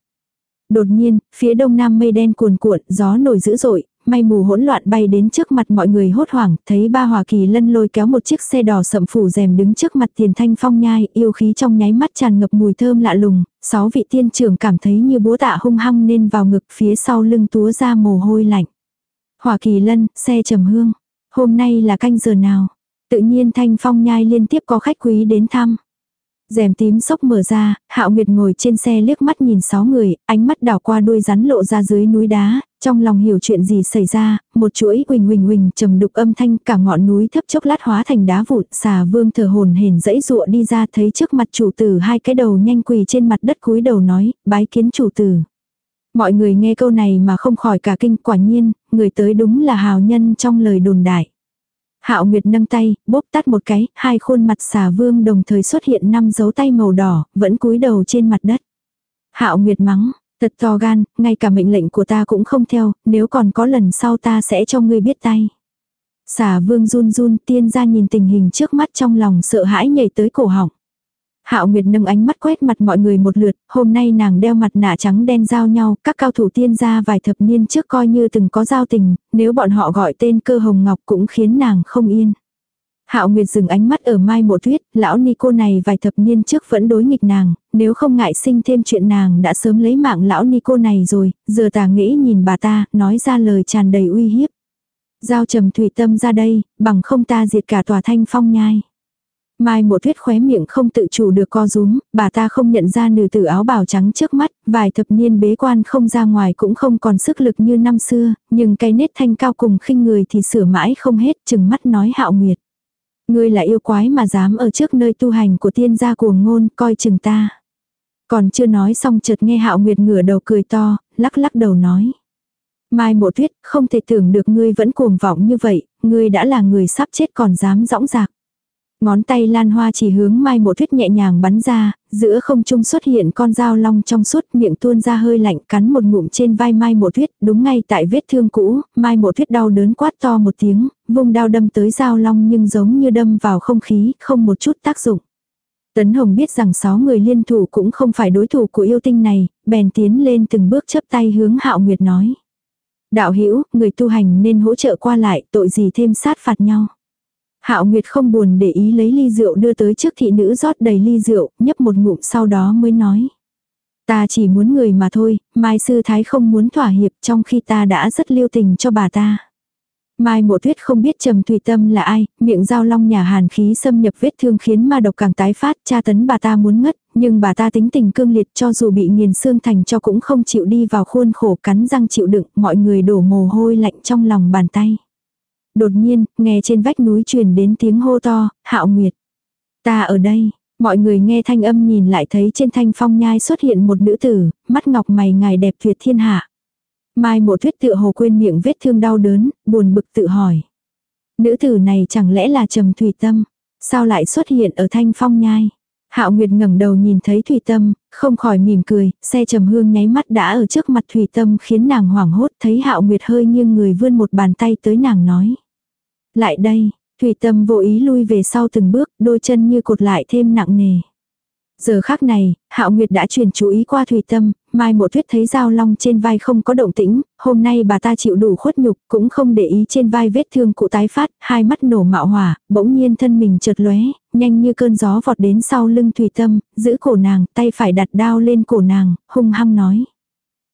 Đột nhiên, phía đông nam mây đen cuồn cuộn, gió nổi dữ dội, may mù hỗn loạn bay đến trước mặt mọi người hốt hoảng, thấy ba hòa kỳ lân lôi kéo một chiếc xe đỏ sậm phủ rèm đứng trước mặt tiền thanh phong nhai, yêu khí trong nháy mắt tràn ngập mùi thơm lạ lùng, sáu vị tiên trưởng cảm thấy như búa tạ hung hăng nên vào ngực phía sau lưng túa ra mồ hôi lạnh. Hòa kỳ lân, xe trầm hương. Hôm nay là canh giờ nào? Tự nhiên thanh phong nhai liên tiếp có khách quý đến thăm rèm tím sốc mở ra, Hạo Nguyệt ngồi trên xe liếc mắt nhìn sáu người, ánh mắt đảo qua đuôi rắn lộ ra dưới núi đá, trong lòng hiểu chuyện gì xảy ra, một chuỗi huỳnh huỳnh huỳnh trầm đục âm thanh cả ngọn núi thấp chốc lát hóa thành đá vụn, xà vương thở hồn hển dãy dụa đi ra thấy trước mặt chủ tử hai cái đầu nhanh quỳ trên mặt đất cúi đầu nói, bái kiến chủ tử. Mọi người nghe câu này mà không khỏi cả kinh quả nhiên, người tới đúng là hào nhân trong lời đồn đại. Hạo Nguyệt nâng tay, bóp tắt một cái, hai khuôn mặt xà vương đồng thời xuất hiện năm dấu tay màu đỏ, vẫn cúi đầu trên mặt đất. Hạo Nguyệt mắng, thật to gan, ngay cả mệnh lệnh của ta cũng không theo, nếu còn có lần sau ta sẽ cho ngươi biết tay. Xà vương run run tiên ra nhìn tình hình trước mắt trong lòng sợ hãi nhảy tới cổ họng. Hạo Nguyệt nâng ánh mắt quét mặt mọi người một lượt, hôm nay nàng đeo mặt nạ trắng đen giao nhau, các cao thủ tiên gia vài thập niên trước coi như từng có giao tình, nếu bọn họ gọi tên cơ hồng ngọc cũng khiến nàng không yên. Hạo Nguyệt dừng ánh mắt ở Mai Mộ Tuyết, lão ni cô này vài thập niên trước vẫn đối nghịch nàng, nếu không ngại sinh thêm chuyện nàng đã sớm lấy mạng lão ni cô này rồi, giờ ta nghĩ nhìn bà ta, nói ra lời tràn đầy uy hiếp. Giao trầm thủy tâm ra đây, bằng không ta diệt cả tòa thanh phong nhai. Mai một tuyết khóe miệng không tự chủ được co rúm, bà ta không nhận ra nữ tử áo bào trắng trước mắt, vài thập niên bế quan không ra ngoài cũng không còn sức lực như năm xưa, nhưng cái nết thanh cao cùng khinh người thì sửa mãi không hết, chừng mắt nói hạo nguyệt. Ngươi là yêu quái mà dám ở trước nơi tu hành của tiên gia cuồng ngôn coi chừng ta. Còn chưa nói xong chợt nghe hạo nguyệt ngửa đầu cười to, lắc lắc đầu nói. Mai mộ tuyết, không thể tưởng được ngươi vẫn cuồng vọng như vậy, ngươi đã là người sắp chết còn dám dõng dạc. Ngón tay lan hoa chỉ hướng mai mộ tuyết nhẹ nhàng bắn ra, giữa không trung xuất hiện con dao long trong suốt miệng tuôn ra hơi lạnh cắn một ngụm trên vai mai mộ tuyết, đúng ngay tại vết thương cũ, mai mộ tuyết đau đớn quát to một tiếng, vùng đao đâm tới dao long nhưng giống như đâm vào không khí, không một chút tác dụng. Tấn Hồng biết rằng sáu người liên thủ cũng không phải đối thủ của yêu tinh này, bèn tiến lên từng bước chấp tay hướng Hạo Nguyệt nói. Đạo hữu người tu hành nên hỗ trợ qua lại, tội gì thêm sát phạt nhau. Hạo Nguyệt không buồn để ý lấy ly rượu đưa tới trước thị nữ rót đầy ly rượu, nhấp một ngụm sau đó mới nói. Ta chỉ muốn người mà thôi, Mai Sư Thái không muốn thỏa hiệp trong khi ta đã rất lưu tình cho bà ta. Mai Mộ Tuyết không biết Trầm Thủy Tâm là ai, miệng dao long nhà hàn khí xâm nhập vết thương khiến ma độc càng tái phát, cha tấn bà ta muốn ngất, nhưng bà ta tính tình cương liệt cho dù bị nghiền xương thành cho cũng không chịu đi vào khuôn khổ cắn răng chịu đựng, mọi người đổ mồ hôi lạnh trong lòng bàn tay. Đột nhiên, nghe trên vách núi truyền đến tiếng hô to, hạo nguyệt. Ta ở đây, mọi người nghe thanh âm nhìn lại thấy trên thanh phong nhai xuất hiện một nữ tử, mắt ngọc mày ngài đẹp tuyệt thiên hạ. Mai mộ thuyết tựa hồ quên miệng vết thương đau đớn, buồn bực tự hỏi. Nữ tử này chẳng lẽ là trầm thủy tâm, sao lại xuất hiện ở thanh phong nhai. Hạo Nguyệt ngẩng đầu nhìn thấy Thủy Tâm, không khỏi mỉm cười, xe trầm hương nháy mắt đã ở trước mặt Thủy Tâm khiến nàng hoảng hốt thấy Hạo Nguyệt hơi nghiêng người vươn một bàn tay tới nàng nói. Lại đây, Thủy Tâm vô ý lui về sau từng bước, đôi chân như cột lại thêm nặng nề. Giờ khác này, Hạo Nguyệt đã truyền chú ý qua Thủy Tâm, Mai Mộ Tuyết thấy dao long trên vai không có động tĩnh, hôm nay bà ta chịu đủ khuất nhục, cũng không để ý trên vai vết thương cụ tái phát, hai mắt nổ mạo hỏa, bỗng nhiên thân mình chợt lóe, nhanh như cơn gió vọt đến sau lưng Thủy Tâm, giữ cổ nàng, tay phải đặt đao lên cổ nàng, hung hăng nói: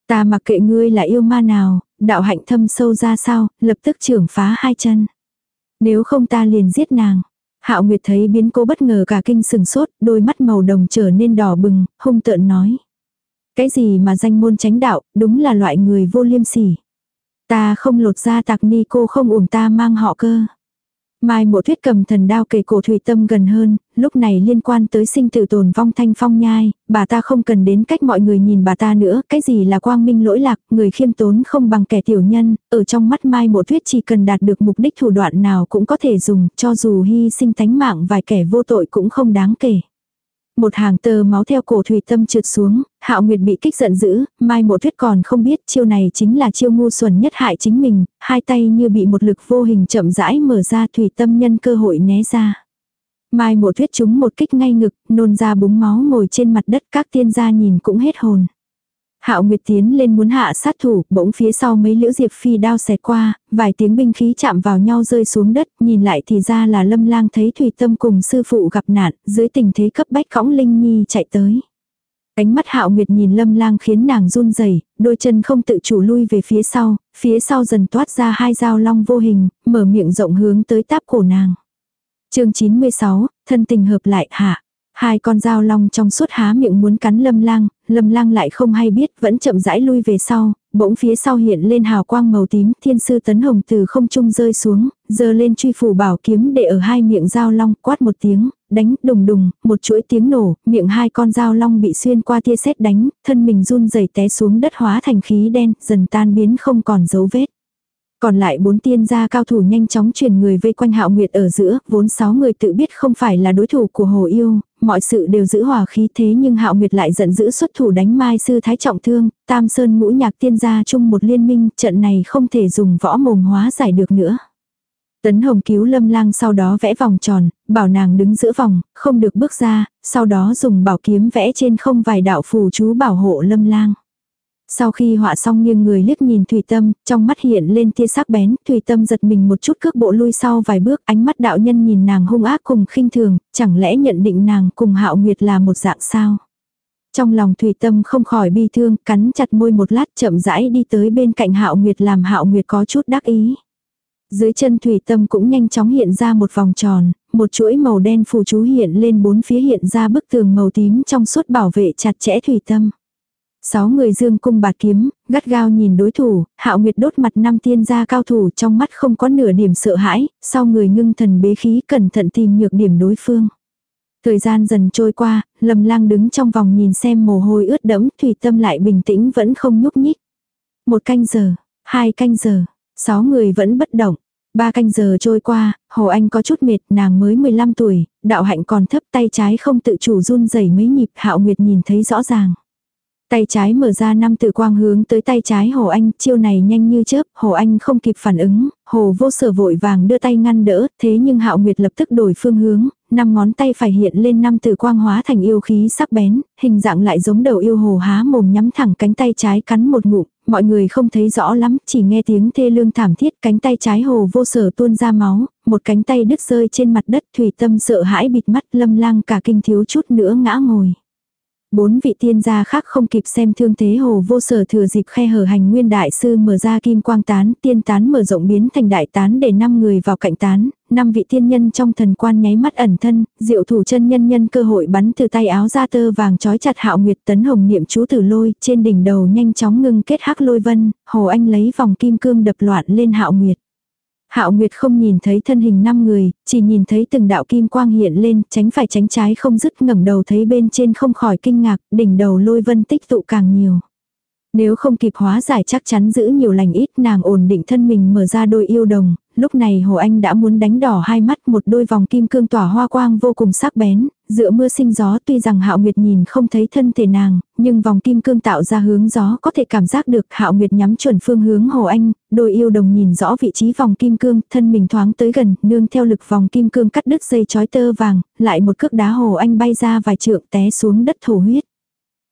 "Ta mặc kệ ngươi là yêu ma nào, đạo hạnh thâm sâu ra sao, lập tức trưởng phá hai chân." Nếu không ta liền giết nàng. Hạo Nguyệt thấy biến cố bất ngờ cả kinh sừng sốt, đôi mắt màu đồng trở nên đỏ bừng, hung tợn nói. Cái gì mà danh môn tránh đạo, đúng là loại người vô liêm sỉ. Ta không lột ra tạc ni cô không uổng ta mang họ cơ. Mai mộ tuyết cầm thần đao kề cổ thủy tâm gần hơn, lúc này liên quan tới sinh tử tồn vong thanh phong nhai, bà ta không cần đến cách mọi người nhìn bà ta nữa, cái gì là quang minh lỗi lạc, người khiêm tốn không bằng kẻ tiểu nhân, ở trong mắt mai mộ tuyết chỉ cần đạt được mục đích thủ đoạn nào cũng có thể dùng, cho dù hy sinh tánh mạng vài kẻ vô tội cũng không đáng kể. Một hàng tơ máu theo cổ thủy tâm trượt xuống, hạo nguyệt bị kích giận dữ, mai mộ thuyết còn không biết chiêu này chính là chiêu ngu xuẩn nhất hại chính mình, hai tay như bị một lực vô hình chậm rãi mở ra thủy tâm nhân cơ hội né ra. Mai một thuyết chúng một kích ngay ngực, nôn ra búng máu ngồi trên mặt đất các tiên gia nhìn cũng hết hồn. Hạo Nguyệt tiến lên muốn hạ sát thủ, bỗng phía sau mấy liễu diệp phi đao xẹt qua, vài tiếng binh khí chạm vào nhau rơi xuống đất, nhìn lại thì ra là Lâm Lang thấy Thủy Tâm cùng sư phụ gặp nạn, dưới tình thế cấp bách cõng Linh Nhi chạy tới. Ánh mắt Hạo Nguyệt nhìn Lâm Lang khiến nàng run rẩy, đôi chân không tự chủ lui về phía sau, phía sau dần toát ra hai dao long vô hình, mở miệng rộng hướng tới táp cổ nàng. Chương 96, thân tình hợp lại hạ. Hai con dao long trong suốt há miệng muốn cắn lâm lang, lâm lang lại không hay biết vẫn chậm rãi lui về sau, bỗng phía sau hiện lên hào quang màu tím, thiên sư tấn hồng từ không trung rơi xuống, giờ lên truy phủ bảo kiếm để ở hai miệng dao long, quát một tiếng, đánh đùng đùng, một chuỗi tiếng nổ, miệng hai con dao long bị xuyên qua tia sét đánh, thân mình run rẩy té xuống đất hóa thành khí đen, dần tan biến không còn dấu vết. Còn lại bốn tiên gia cao thủ nhanh chóng truyền người vây quanh hạo nguyệt ở giữa, vốn sáu người tự biết không phải là đối thủ của hồ yêu, mọi sự đều giữ hòa khí thế nhưng hạo nguyệt lại giận dữ xuất thủ đánh mai sư thái trọng thương, tam sơn ngũ nhạc tiên gia chung một liên minh, trận này không thể dùng võ mồm hóa giải được nữa. Tấn Hồng cứu Lâm Lang sau đó vẽ vòng tròn, bảo nàng đứng giữa vòng, không được bước ra, sau đó dùng bảo kiếm vẽ trên không vài đạo phù chú bảo hộ Lâm Lang. Sau khi họa xong nghiêng người liếc nhìn Thủy Tâm, trong mắt hiện lên tia sắc bén, Thủy Tâm giật mình một chút cước bộ lui sau vài bước, ánh mắt đạo nhân nhìn nàng hung ác cùng khinh thường, chẳng lẽ nhận định nàng cùng Hạo Nguyệt là một dạng sao? Trong lòng Thủy Tâm không khỏi bi thương, cắn chặt môi một lát chậm rãi đi tới bên cạnh Hạo Nguyệt làm Hạo Nguyệt có chút đắc ý. Dưới chân Thủy Tâm cũng nhanh chóng hiện ra một vòng tròn, một chuỗi màu đen phù chú hiện lên bốn phía hiện ra bức tường màu tím trong suốt bảo vệ chặt chẽ Thủy Tâm. Sáu người dương cung bạt kiếm, gắt gao nhìn đối thủ, hạo nguyệt đốt mặt năm tiên gia cao thủ trong mắt không có nửa điểm sợ hãi, sau người ngưng thần bế khí cẩn thận tìm nhược điểm đối phương. Thời gian dần trôi qua, lầm lang đứng trong vòng nhìn xem mồ hôi ướt đẫm, thủy tâm lại bình tĩnh vẫn không nhúc nhích. Một canh giờ, hai canh giờ, sáu người vẫn bất động. Ba canh giờ trôi qua, Hồ Anh có chút mệt, nàng mới 15 tuổi, đạo hạnh còn thấp tay trái không tự chủ run rẩy mấy nhịp, Hạo Nguyệt nhìn thấy rõ ràng. Tay trái mở ra năm tự quang hướng tới tay trái Hồ Anh, chiêu này nhanh như chớp, Hồ Anh không kịp phản ứng, Hồ vô sở vội vàng đưa tay ngăn đỡ, thế nhưng Hạo Nguyệt lập tức đổi phương hướng, năm ngón tay phải hiện lên năm tự quang hóa thành yêu khí sắc bén, hình dạng lại giống đầu yêu hồ há mồm nhắm thẳng cánh tay trái cắn một ngụm, mọi người không thấy rõ lắm, chỉ nghe tiếng thê lương thảm thiết, cánh tay trái hồ vô sở tuôn ra máu, một cánh tay đứt rơi trên mặt đất, thủy tâm sợ hãi bịt mắt, lâm lang cả kinh thiếu chút nữa ngã ngồi. Bốn vị tiên gia khác không kịp xem thương thế hồ vô sở thừa dịp khe hở hành nguyên đại sư mở ra kim quang tán, tiên tán mở rộng biến thành đại tán để năm người vào cạnh tán, năm vị tiên nhân trong thần quan nháy mắt ẩn thân, diệu thủ chân nhân nhân cơ hội bắn từ tay áo ra tơ vàng trói chặt hạo nguyệt tấn hồng niệm chú tử lôi, trên đỉnh đầu nhanh chóng ngưng kết hắc lôi vân, hồ anh lấy vòng kim cương đập loạn lên hạo nguyệt. Hạo Nguyệt không nhìn thấy thân hình năm người, chỉ nhìn thấy từng đạo kim quang hiện lên, tránh phải tránh trái không dứt ngẩng đầu thấy bên trên không khỏi kinh ngạc, đỉnh đầu lôi vân tích tụ càng nhiều. Nếu không kịp hóa giải chắc chắn giữ nhiều lành ít nàng ổn định thân mình mở ra đôi yêu đồng, lúc này Hồ Anh đã muốn đánh đỏ hai mắt một đôi vòng kim cương tỏa hoa quang vô cùng sắc bén, giữa mưa sinh gió tuy rằng Hạo Nguyệt nhìn không thấy thân thể nàng, nhưng vòng kim cương tạo ra hướng gió có thể cảm giác được Hạo Nguyệt nhắm chuẩn phương hướng Hồ Anh, đôi yêu đồng nhìn rõ vị trí vòng kim cương, thân mình thoáng tới gần, nương theo lực vòng kim cương cắt đứt dây chói tơ vàng, lại một cước đá Hồ Anh bay ra vài trượng té xuống đất thổ huyết.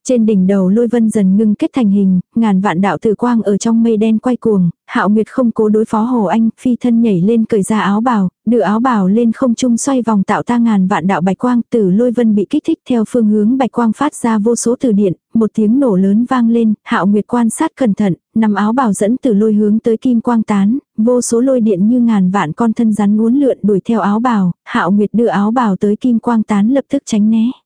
Trên đỉnh đầu lôi vân dần ngưng kết thành hình, ngàn vạn đạo tử quang ở trong mây đen quay cuồng, hạo nguyệt không cố đối phó hồ anh, phi thân nhảy lên cởi ra áo bào, đưa áo bào lên không trung xoay vòng tạo ta ngàn vạn đạo bạch quang, tử lôi vân bị kích thích theo phương hướng bạch quang phát ra vô số từ điện, một tiếng nổ lớn vang lên, hạo nguyệt quan sát cẩn thận, nằm áo bào dẫn từ lôi hướng tới kim quang tán, vô số lôi điện như ngàn vạn con thân rắn uốn lượn đuổi theo áo bào, hạo nguyệt đưa áo bào tới kim quang tán lập tức tránh né.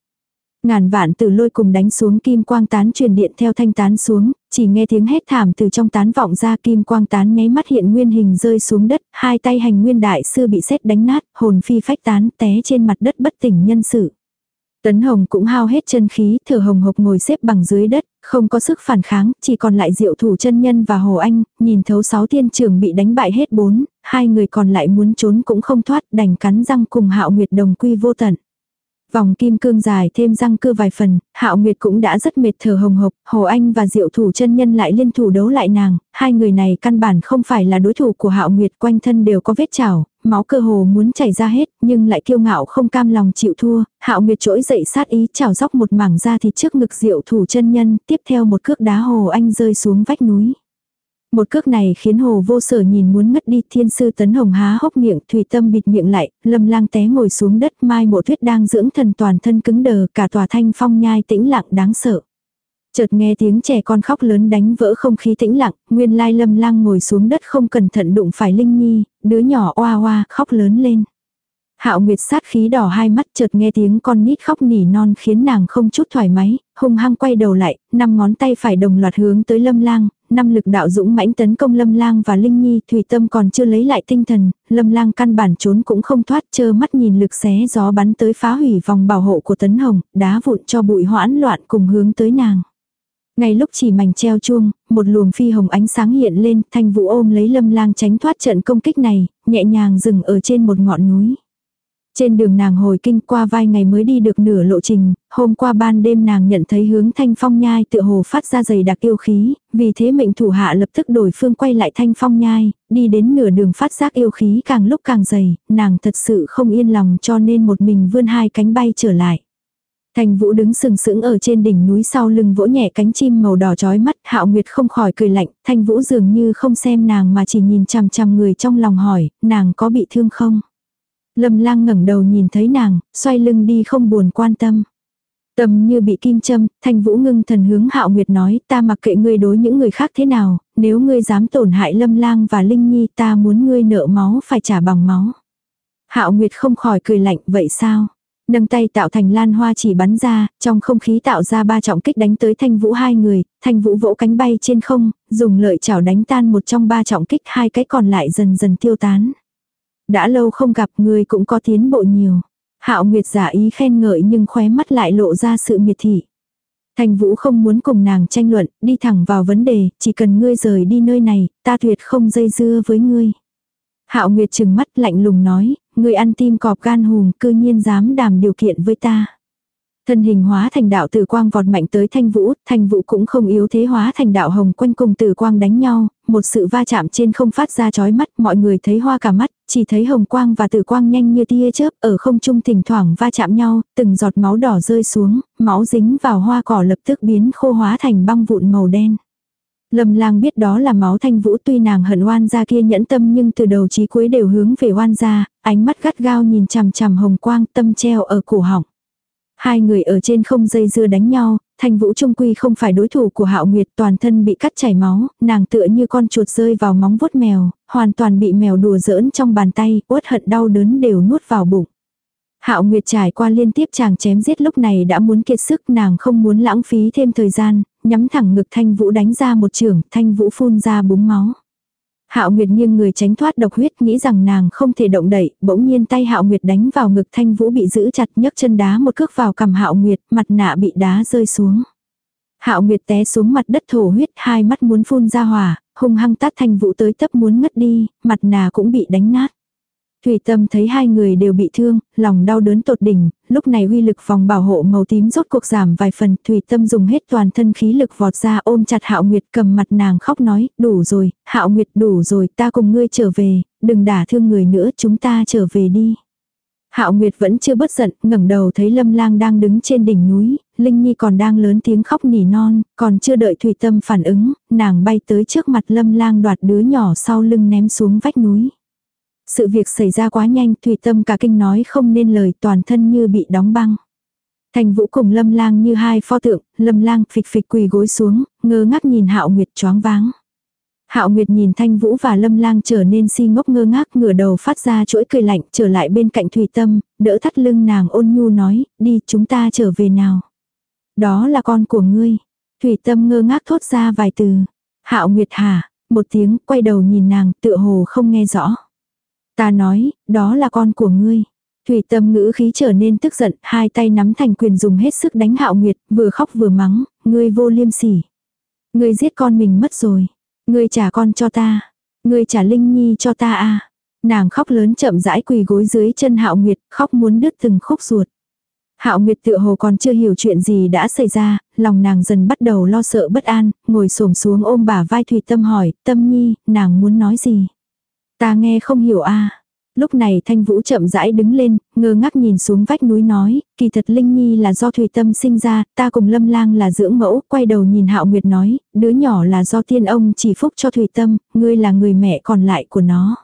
Ngàn vạn tử lôi cùng đánh xuống kim quang tán truyền điện theo thanh tán xuống, chỉ nghe tiếng hét thảm từ trong tán vọng ra kim quang tán nháy mắt hiện nguyên hình rơi xuống đất, hai tay hành nguyên đại sư bị xét đánh nát, hồn phi phách tán té trên mặt đất bất tỉnh nhân sự. Tấn Hồng cũng hao hết chân khí, thở hồng hộc ngồi xếp bằng dưới đất, không có sức phản kháng, chỉ còn lại diệu thủ chân nhân và Hồ Anh, nhìn thấu sáu tiên trưởng bị đánh bại hết bốn, hai người còn lại muốn trốn cũng không thoát, đành cắn răng cùng hạo nguyệt đồng quy vô tận. Vòng kim cương dài thêm răng cưa vài phần, Hạo Nguyệt cũng đã rất mệt thở hồng hộc, Hồ Anh và Diệu Thủ chân nhân lại liên thủ đấu lại nàng, hai người này căn bản không phải là đối thủ của Hạo Nguyệt, quanh thân đều có vết chảo, máu cơ hồ muốn chảy ra hết, nhưng lại kiêu ngạo không cam lòng chịu thua, Hạo Nguyệt trỗi dậy sát ý chảo dốc một mảng ra thì trước ngực Diệu Thủ chân nhân, tiếp theo một cước đá Hồ Anh rơi xuống vách núi. Một cước này khiến hồ vô sở nhìn muốn ngất đi thiên sư tấn hồng há hốc miệng thủy tâm bịt miệng lại, lâm lang té ngồi xuống đất mai mộ thuyết đang dưỡng thần toàn thân cứng đờ cả tòa thanh phong nhai tĩnh lặng đáng sợ. Chợt nghe tiếng trẻ con khóc lớn đánh vỡ không khí tĩnh lặng, nguyên lai lâm lang ngồi xuống đất không cẩn thận đụng phải Linh Nhi, đứa nhỏ oa oa khóc lớn lên. Hạo Nguyệt sát khí đỏ hai mắt chợt nghe tiếng con nít khóc nỉ non khiến nàng không chút thoải mái, hung hăng quay đầu lại, năm ngón tay phải đồng loạt hướng tới Lâm Lang, năm lực đạo dũng mãnh tấn công Lâm Lang và Linh Nhi, Thủy Tâm còn chưa lấy lại tinh thần, Lâm Lang căn bản trốn cũng không thoát, chơ mắt nhìn lực xé gió bắn tới phá hủy vòng bảo hộ của Tấn Hồng, đá vụn cho bụi hoãn loạn cùng hướng tới nàng. Ngay lúc chỉ mảnh treo chuông, một luồng phi hồng ánh sáng hiện lên, thanh vũ ôm lấy lâm lang tránh thoát trận công kích này, nhẹ nhàng dừng ở trên một ngọn núi. Trên đường nàng hồi kinh qua vài ngày mới đi được nửa lộ trình, hôm qua ban đêm nàng nhận thấy hướng thanh phong nhai tựa hồ phát ra dày đặc yêu khí, vì thế mệnh thủ hạ lập tức đổi phương quay lại thanh phong nhai, đi đến nửa đường phát giác yêu khí càng lúc càng dày, nàng thật sự không yên lòng cho nên một mình vươn hai cánh bay trở lại. Thành Vũ đứng sừng sững ở trên đỉnh núi sau lưng vỗ nhẹ cánh chim màu đỏ chói mắt, Hạo Nguyệt không khỏi cười lạnh, Thanh Vũ dường như không xem nàng mà chỉ nhìn chằm chằm người trong lòng hỏi, nàng có bị thương không? Lâm lang ngẩng đầu nhìn thấy nàng, xoay lưng đi không buồn quan tâm. Tâm như bị kim châm, thanh vũ ngưng thần hướng hạo nguyệt nói ta mặc kệ ngươi đối những người khác thế nào, nếu ngươi dám tổn hại lâm lang và linh nhi ta muốn ngươi nợ máu phải trả bằng máu. Hạo nguyệt không khỏi cười lạnh vậy sao? Nâng tay tạo thành lan hoa chỉ bắn ra, trong không khí tạo ra ba trọng kích đánh tới thanh vũ hai người, thanh vũ vỗ cánh bay trên không, dùng lợi chảo đánh tan một trong ba trọng kích hai cái còn lại dần dần tiêu tán. Đã lâu không gặp người cũng có tiến bộ nhiều. Hạo Nguyệt giả ý khen ngợi nhưng khóe mắt lại lộ ra sự miệt thị. Thành Vũ không muốn cùng nàng tranh luận, đi thẳng vào vấn đề, chỉ cần ngươi rời đi nơi này, ta tuyệt không dây dưa với ngươi. Hạo Nguyệt trừng mắt lạnh lùng nói, ngươi ăn tim cọp gan hùm, cư nhiên dám đàm điều kiện với ta. Thân hình hóa thành đạo tử quang vọt mạnh tới thanh vũ, thanh vũ cũng không yếu thế hóa thành đạo hồng quanh cùng tử quang đánh nhau, một sự va chạm trên không phát ra chói mắt, mọi người thấy hoa cả mắt, chỉ thấy hồng quang và tử quang nhanh như tia chớp ở không trung thỉnh thoảng va chạm nhau, từng giọt máu đỏ rơi xuống, máu dính vào hoa cỏ lập tức biến khô hóa thành băng vụn màu đen. Lâm lang biết đó là máu thanh vũ tuy nàng hận oan gia kia nhẫn tâm nhưng từ đầu chí cuối đều hướng về oan gia, ánh mắt gắt gao nhìn chằm chằm hồng quang tâm treo ở cổ họng. Hai người ở trên không dây dưa đánh nhau, thanh vũ trung quy không phải đối thủ của hạo nguyệt toàn thân bị cắt chảy máu, nàng tựa như con chuột rơi vào móng vuốt mèo, hoàn toàn bị mèo đùa giỡn trong bàn tay, uất hận đau đớn đều nuốt vào bụng. Hạo Nguyệt trải qua liên tiếp chàng chém giết lúc này đã muốn kiệt sức nàng không muốn lãng phí thêm thời gian, nhắm thẳng ngực Thanh Vũ đánh ra một trường, Thanh Vũ phun ra búng máu. Hạo Nguyệt nghiêng người tránh thoát độc huyết nghĩ rằng nàng không thể động đậy, bỗng nhiên tay Hạo Nguyệt đánh vào ngực Thanh Vũ bị giữ chặt nhấc chân đá một cước vào cằm Hạo Nguyệt, mặt nạ bị đá rơi xuống. Hạo Nguyệt té xuống mặt đất thổ huyết, hai mắt muốn phun ra hỏa, hung hăng tát Thanh Vũ tới tấp muốn ngất đi, mặt nạ cũng bị đánh nát. Thủy Tâm thấy hai người đều bị thương, lòng đau đớn tột đỉnh, lúc này uy lực phòng bảo hộ màu tím rốt cuộc giảm vài phần, Thủy Tâm dùng hết toàn thân khí lực vọt ra ôm chặt Hạo Nguyệt cầm mặt nàng khóc nói, đủ rồi, Hạo Nguyệt đủ rồi, ta cùng ngươi trở về, đừng đả thương người nữa, chúng ta trở về đi. Hạo Nguyệt vẫn chưa bất giận, ngẩng đầu thấy Lâm Lang đang đứng trên đỉnh núi, Linh Nhi còn đang lớn tiếng khóc nỉ non, còn chưa đợi Thủy Tâm phản ứng, nàng bay tới trước mặt Lâm Lang đoạt đứa nhỏ sau lưng ném xuống vách núi. Sự việc xảy ra quá nhanh, Thủy Tâm cả kinh nói không nên lời toàn thân như bị đóng băng. Thành Vũ cùng Lâm Lang như hai pho tượng, Lâm Lang phịch phịch quỳ gối xuống, ngơ ngác nhìn Hạo Nguyệt choáng váng. Hạo Nguyệt nhìn Thanh Vũ và Lâm Lang trở nên si ngốc ngơ ngác, ngửa đầu phát ra chuỗi cười lạnh, trở lại bên cạnh Thủy Tâm, đỡ thắt lưng nàng ôn nhu nói, đi chúng ta trở về nào. Đó là con của ngươi. Thủy Tâm ngơ ngác thốt ra vài từ. Hạo Nguyệt hả, một tiếng, quay đầu nhìn nàng, tựa hồ không nghe rõ. Ta nói, đó là con của ngươi. Thủy tâm ngữ khí trở nên tức giận, hai tay nắm thành quyền dùng hết sức đánh hạo nguyệt, vừa khóc vừa mắng, ngươi vô liêm sỉ. Ngươi giết con mình mất rồi. Ngươi trả con cho ta. Ngươi trả Linh Nhi cho ta à. Nàng khóc lớn chậm rãi quỳ gối dưới chân hạo nguyệt, khóc muốn đứt từng khúc ruột. Hạo Nguyệt tựa hồ còn chưa hiểu chuyện gì đã xảy ra, lòng nàng dần bắt đầu lo sợ bất an, ngồi xổm xuống ôm bả vai Thủy Tâm hỏi, Tâm Nhi, nàng muốn nói gì? Ta nghe không hiểu a. Lúc này Thanh Vũ chậm rãi đứng lên, ngơ ngác nhìn xuống vách núi nói, kỳ thật Linh Nhi là do Thủy Tâm sinh ra, ta cùng Lâm Lang là dưỡng mẫu, quay đầu nhìn Hạo Nguyệt nói, đứa nhỏ là do tiên ông chỉ phúc cho Thủy Tâm, ngươi là người mẹ còn lại của nó.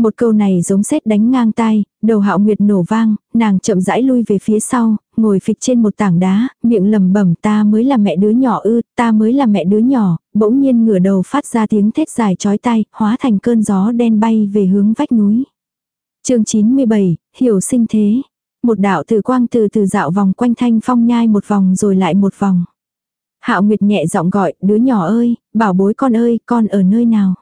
Một câu này giống sét đánh ngang tai, đầu hạo nguyệt nổ vang, nàng chậm rãi lui về phía sau, ngồi phịch trên một tảng đá, miệng lầm bẩm ta mới là mẹ đứa nhỏ ư, ta mới là mẹ đứa nhỏ, bỗng nhiên ngửa đầu phát ra tiếng thét dài chói tai, hóa thành cơn gió đen bay về hướng vách núi. chương 97, hiểu sinh thế. Một đạo từ quang từ từ dạo vòng quanh thanh phong nhai một vòng rồi lại một vòng. Hạo Nguyệt nhẹ giọng gọi, đứa nhỏ ơi, bảo bối con ơi, con ở nơi nào?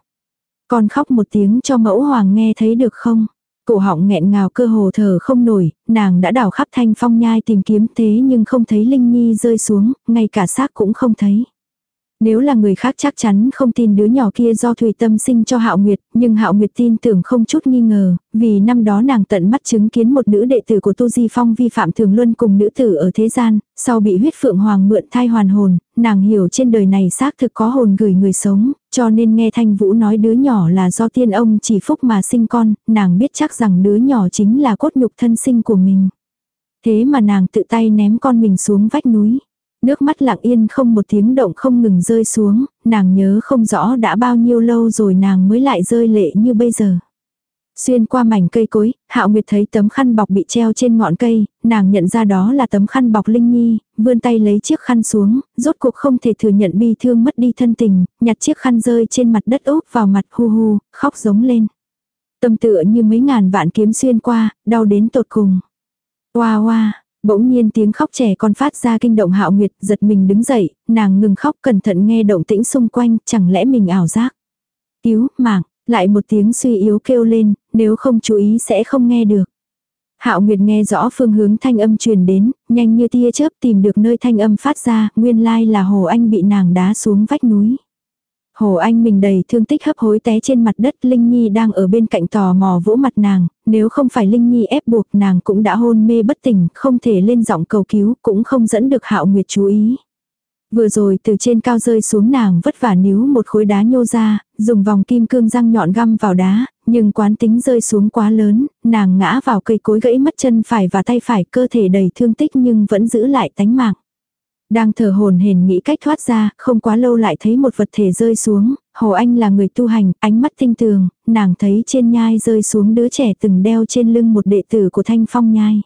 Con khóc một tiếng cho mẫu hoàng nghe thấy được không? Cổ họng nghẹn ngào cơ hồ thở không nổi, nàng đã đảo khắp thanh phong nhai tìm kiếm thế nhưng không thấy Linh Nhi rơi xuống, ngay cả xác cũng không thấy. Nếu là người khác chắc chắn không tin đứa nhỏ kia do Thủy Tâm sinh cho Hạo Nguyệt, nhưng Hạo Nguyệt tin tưởng không chút nghi ngờ, vì năm đó nàng tận mắt chứng kiến một nữ đệ tử của Tu Di Phong vi phạm thường luân cùng nữ tử ở thế gian, sau bị huyết phượng hoàng mượn thai hoàn hồn, nàng hiểu trên đời này xác thực có hồn gửi người sống, cho nên nghe Thanh Vũ nói đứa nhỏ là do tiên ông chỉ phúc mà sinh con, nàng biết chắc rằng đứa nhỏ chính là cốt nhục thân sinh của mình. Thế mà nàng tự tay ném con mình xuống vách núi. Nước mắt lặng yên không một tiếng động không ngừng rơi xuống, nàng nhớ không rõ đã bao nhiêu lâu rồi nàng mới lại rơi lệ như bây giờ. Xuyên qua mảnh cây cối, Hạo Nguyệt thấy tấm khăn bọc bị treo trên ngọn cây, nàng nhận ra đó là tấm khăn bọc Linh Nhi, vươn tay lấy chiếc khăn xuống, rốt cuộc không thể thừa nhận bi thương mất đi thân tình, nhặt chiếc khăn rơi trên mặt đất úp vào mặt hu hu, khóc giống lên. Tâm tựa như mấy ngàn vạn kiếm xuyên qua, đau đến tột cùng. Hoa hoa, Bỗng nhiên tiếng khóc trẻ con phát ra kinh động hạo nguyệt, giật mình đứng dậy, nàng ngừng khóc cẩn thận nghe động tĩnh xung quanh, chẳng lẽ mình ảo giác. Cứu, mạng, lại một tiếng suy yếu kêu lên, nếu không chú ý sẽ không nghe được. Hạo Nguyệt nghe rõ phương hướng thanh âm truyền đến, nhanh như tia chớp tìm được nơi thanh âm phát ra, nguyên lai là Hồ Anh bị nàng đá xuống vách núi. Hồ Anh mình đầy thương tích hấp hối té trên mặt đất Linh Nhi đang ở bên cạnh tò mò vỗ mặt nàng, nếu không phải Linh Nhi ép buộc nàng cũng đã hôn mê bất tỉnh, không thể lên giọng cầu cứu, cũng không dẫn được Hạo Nguyệt chú ý. Vừa rồi từ trên cao rơi xuống nàng vất vả níu một khối đá nhô ra, dùng vòng kim cương răng nhọn găm vào đá, nhưng quán tính rơi xuống quá lớn, nàng ngã vào cây cối gãy mất chân phải và tay phải cơ thể đầy thương tích nhưng vẫn giữ lại tánh mạng. Đang thở hồn hển nghĩ cách thoát ra, không quá lâu lại thấy một vật thể rơi xuống, Hồ Anh là người tu hành, ánh mắt tinh tường, nàng thấy trên nhai rơi xuống đứa trẻ từng đeo trên lưng một đệ tử của Thanh Phong nhai.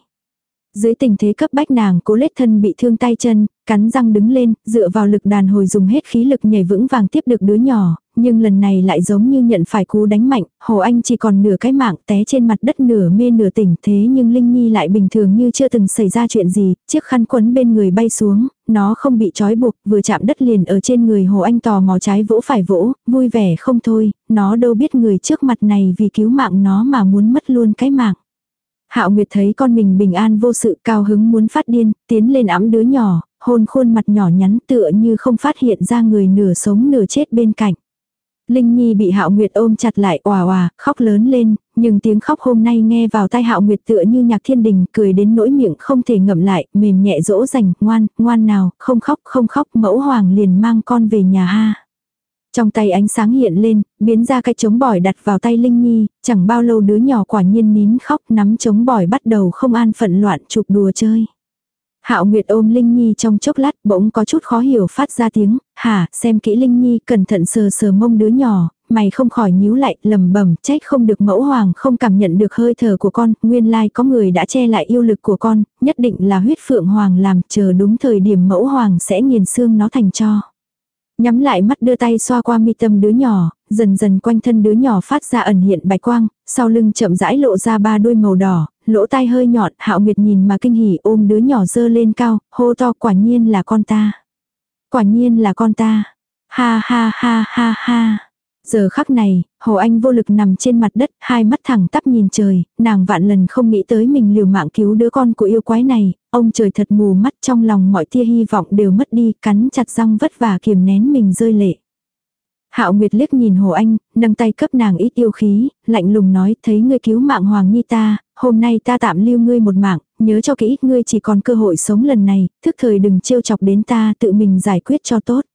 Dưới tình thế cấp bách nàng cố lết thân bị thương tay chân, cắn răng đứng lên, dựa vào lực đàn hồi dùng hết khí lực nhảy vững vàng tiếp được đứa nhỏ, nhưng lần này lại giống như nhận phải cú đánh mạnh, Hồ Anh chỉ còn nửa cái mạng té trên mặt đất nửa mê nửa tỉnh thế nhưng Linh Nhi lại bình thường như chưa từng xảy ra chuyện gì, chiếc khăn quấn bên người bay xuống, nó không bị trói buộc, vừa chạm đất liền ở trên người Hồ Anh tò mò trái vỗ phải vỗ, vui vẻ không thôi, nó đâu biết người trước mặt này vì cứu mạng nó mà muốn mất luôn cái mạng. Hạo Nguyệt thấy con mình bình an vô sự cao hứng muốn phát điên, tiến lên ẵm đứa nhỏ, hôn khuôn mặt nhỏ nhắn tựa như không phát hiện ra người nửa sống nửa chết bên cạnh. Linh Nhi bị Hạo Nguyệt ôm chặt lại òa òa, khóc lớn lên, nhưng tiếng khóc hôm nay nghe vào tai Hạo Nguyệt tựa như nhạc thiên đình, cười đến nỗi miệng không thể ngậm lại, mềm nhẹ dỗ dành, ngoan, ngoan nào, không khóc, không khóc, mẫu hoàng liền mang con về nhà ha. Trong tay ánh sáng hiện lên, biến ra cái chống bỏi đặt vào tay Linh Nhi, chẳng bao lâu đứa nhỏ quả nhiên nín khóc nắm chống bỏi bắt đầu không an phận loạn chụp đùa chơi. Hạo Nguyệt ôm Linh Nhi trong chốc lát bỗng có chút khó hiểu phát ra tiếng, hả, xem kỹ Linh Nhi cẩn thận sờ sờ mông đứa nhỏ, mày không khỏi nhíu lại, lầm bẩm trách không được mẫu hoàng không cảm nhận được hơi thở của con, nguyên lai có người đã che lại yêu lực của con, nhất định là huyết phượng hoàng làm, chờ đúng thời điểm mẫu hoàng sẽ nghiền xương nó thành cho. Nhắm lại mắt đưa tay xoa qua mi tâm đứa nhỏ, dần dần quanh thân đứa nhỏ phát ra ẩn hiện bạch quang, sau lưng chậm rãi lộ ra ba đôi màu đỏ, lỗ tai hơi nhọn, hạo nguyệt nhìn mà kinh hỉ ôm đứa nhỏ dơ lên cao, hô to quả nhiên là con ta. Quả nhiên là con ta. Ha ha ha ha ha. Giờ khắc này, Hồ Anh vô lực nằm trên mặt đất, hai mắt thẳng tắp nhìn trời, nàng vạn lần không nghĩ tới mình liều mạng cứu đứa con của yêu quái này, ông trời thật mù mắt trong lòng mọi tia hy vọng đều mất đi, cắn chặt răng vất vả kiềm nén mình rơi lệ. Hạo Nguyệt liếc nhìn Hồ Anh, nâng tay cấp nàng ít yêu khí, lạnh lùng nói, thấy ngươi cứu mạng Hoàng Nhi ta, hôm nay ta tạm lưu ngươi một mạng, nhớ cho kỹ, ngươi chỉ còn cơ hội sống lần này, thức thời đừng trêu chọc đến ta, tự mình giải quyết cho tốt.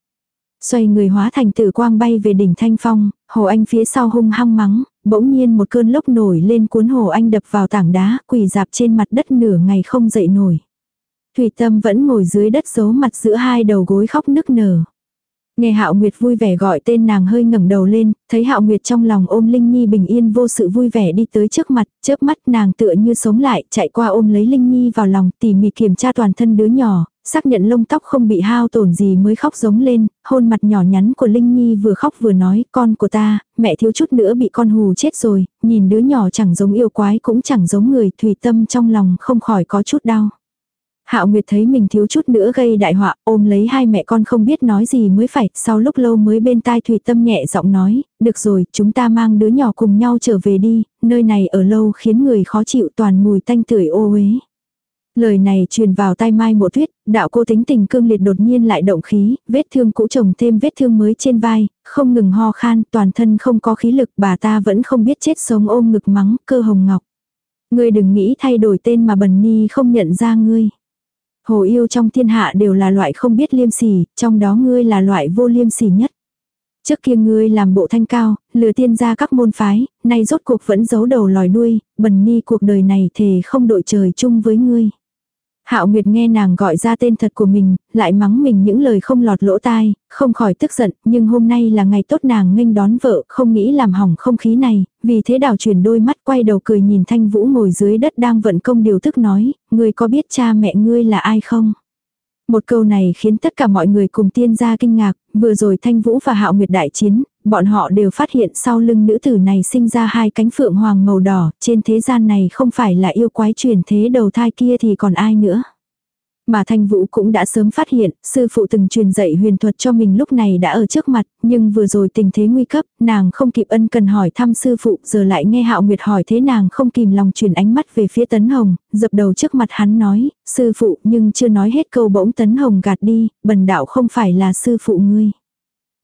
Xoay người hóa thành tử quang bay về đỉnh thanh phong, Hồ Anh phía sau hung hăng mắng, bỗng nhiên một cơn lốc nổi lên cuốn Hồ Anh đập vào tảng đá, quỳ dạp trên mặt đất nửa ngày không dậy nổi. Thủy Tâm vẫn ngồi dưới đất giấu mặt giữa hai đầu gối khóc nức nở. Nghe Hạo Nguyệt vui vẻ gọi tên nàng hơi ngẩng đầu lên, thấy Hạo Nguyệt trong lòng ôm Linh Nhi bình yên vô sự vui vẻ đi tới trước mặt, chớp mắt nàng tựa như sống lại, chạy qua ôm lấy Linh Nhi vào lòng, tỉ mỉ kiểm tra toàn thân đứa nhỏ, xác nhận lông tóc không bị hao tổn gì mới khóc giống lên, hôn mặt nhỏ nhắn của Linh Nhi vừa khóc vừa nói, con của ta, mẹ thiếu chút nữa bị con hù chết rồi, nhìn đứa nhỏ chẳng giống yêu quái cũng chẳng giống người, thủy tâm trong lòng không khỏi có chút đau. Hạo Nguyệt thấy mình thiếu chút nữa gây đại họa, ôm lấy hai mẹ con không biết nói gì mới phải, sau lúc lâu mới bên tai Thủy Tâm nhẹ giọng nói, được rồi, chúng ta mang đứa nhỏ cùng nhau trở về đi, nơi này ở lâu khiến người khó chịu toàn mùi tanh tưởi ô uế. Lời này truyền vào tai Mai Mộ Tuyết, đạo cô tính tình cương liệt đột nhiên lại động khí, vết thương cũ chồng thêm vết thương mới trên vai, không ngừng ho khan, toàn thân không có khí lực, bà ta vẫn không biết chết sống ôm ngực mắng, cơ hồng ngọc. Ngươi đừng nghĩ thay đổi tên mà bần ni không nhận ra ngươi. Hồ yêu trong thiên hạ đều là loại không biết liêm sỉ, trong đó ngươi là loại vô liêm sỉ nhất. Trước kia ngươi làm bộ thanh cao, lừa tiên ra các môn phái, nay rốt cuộc vẫn giấu đầu lòi đuôi, bần ni cuộc đời này thề không đội trời chung với ngươi. Hạo Nguyệt nghe nàng gọi ra tên thật của mình, lại mắng mình những lời không lọt lỗ tai, không khỏi tức giận, nhưng hôm nay là ngày tốt nàng nghênh đón vợ, không nghĩ làm hỏng không khí này, vì thế đảo chuyển đôi mắt quay đầu cười nhìn Thanh Vũ ngồi dưới đất đang vận công điều thức nói, ngươi có biết cha mẹ ngươi là ai không? Một câu này khiến tất cả mọi người cùng tiên gia kinh ngạc, vừa rồi Thanh Vũ và Hạo Nguyệt đại chiến, bọn họ đều phát hiện sau lưng nữ tử này sinh ra hai cánh phượng hoàng màu đỏ, trên thế gian này không phải là yêu quái truyền thế đầu thai kia thì còn ai nữa. Mà Thanh Vũ cũng đã sớm phát hiện, sư phụ từng truyền dạy huyền thuật cho mình lúc này đã ở trước mặt, nhưng vừa rồi tình thế nguy cấp, nàng không kịp ân cần hỏi thăm sư phụ, giờ lại nghe Hạo Nguyệt hỏi thế nàng không kìm lòng truyền ánh mắt về phía Tấn Hồng, dập đầu trước mặt hắn nói, sư phụ nhưng chưa nói hết câu bỗng Tấn Hồng gạt đi, bần đạo không phải là sư phụ ngươi.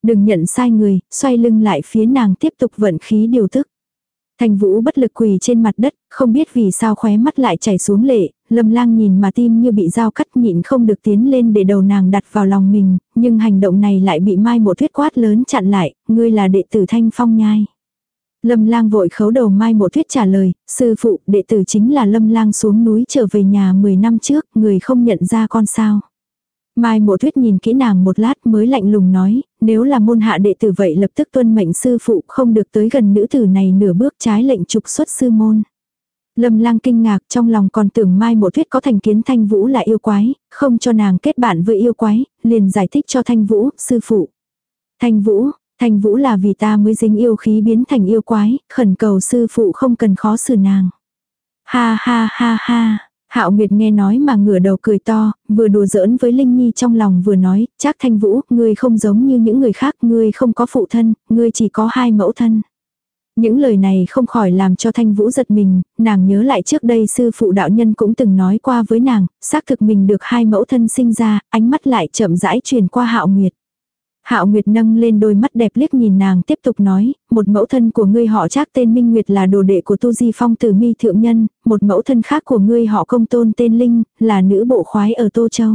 Đừng nhận sai người, xoay lưng lại phía nàng tiếp tục vận khí điều tức. Thành vũ bất lực quỳ trên mặt đất, không biết vì sao khóe mắt lại chảy xuống lệ, lâm lang nhìn mà tim như bị dao cắt nhịn không được tiến lên để đầu nàng đặt vào lòng mình, nhưng hành động này lại bị mai một thuyết quát lớn chặn lại, ngươi là đệ tử thanh phong nhai. Lâm lang vội khấu đầu mai một thuyết trả lời, sư phụ, đệ tử chính là lâm lang xuống núi trở về nhà 10 năm trước, người không nhận ra con sao. Mai mộ thuyết nhìn kỹ nàng một lát mới lạnh lùng nói, nếu là môn hạ đệ tử vậy lập tức tuân mệnh sư phụ không được tới gần nữ tử này nửa bước trái lệnh trục xuất sư môn. Lâm lang kinh ngạc trong lòng còn tưởng Mai Mộ Thuyết có thành kiến Thanh Vũ là yêu quái, không cho nàng kết bạn với yêu quái, liền giải thích cho Thanh Vũ, sư phụ. Thanh Vũ, Thanh Vũ là vì ta mới dính yêu khí biến thành yêu quái, khẩn cầu sư phụ không cần khó xử nàng. Ha ha ha ha, Hạo Nguyệt nghe nói mà ngửa đầu cười to, vừa đùa giỡn với Linh Nhi trong lòng vừa nói, chắc Thanh Vũ, ngươi không giống như những người khác, ngươi không có phụ thân, ngươi chỉ có hai mẫu thân. Những lời này không khỏi làm cho Thanh Vũ giật mình, nàng nhớ lại trước đây sư phụ đạo nhân cũng từng nói qua với nàng, xác thực mình được hai mẫu thân sinh ra, ánh mắt lại chậm rãi truyền qua Hạo Nguyệt. Hạo Nguyệt nâng lên đôi mắt đẹp liếc nhìn nàng tiếp tục nói, một mẫu thân của ngươi họ trác tên Minh Nguyệt là đồ đệ của Tu Di Phong từ mi thượng nhân, một mẫu thân khác của ngươi họ công tôn tên Linh, là nữ bộ khoái ở Tô Châu.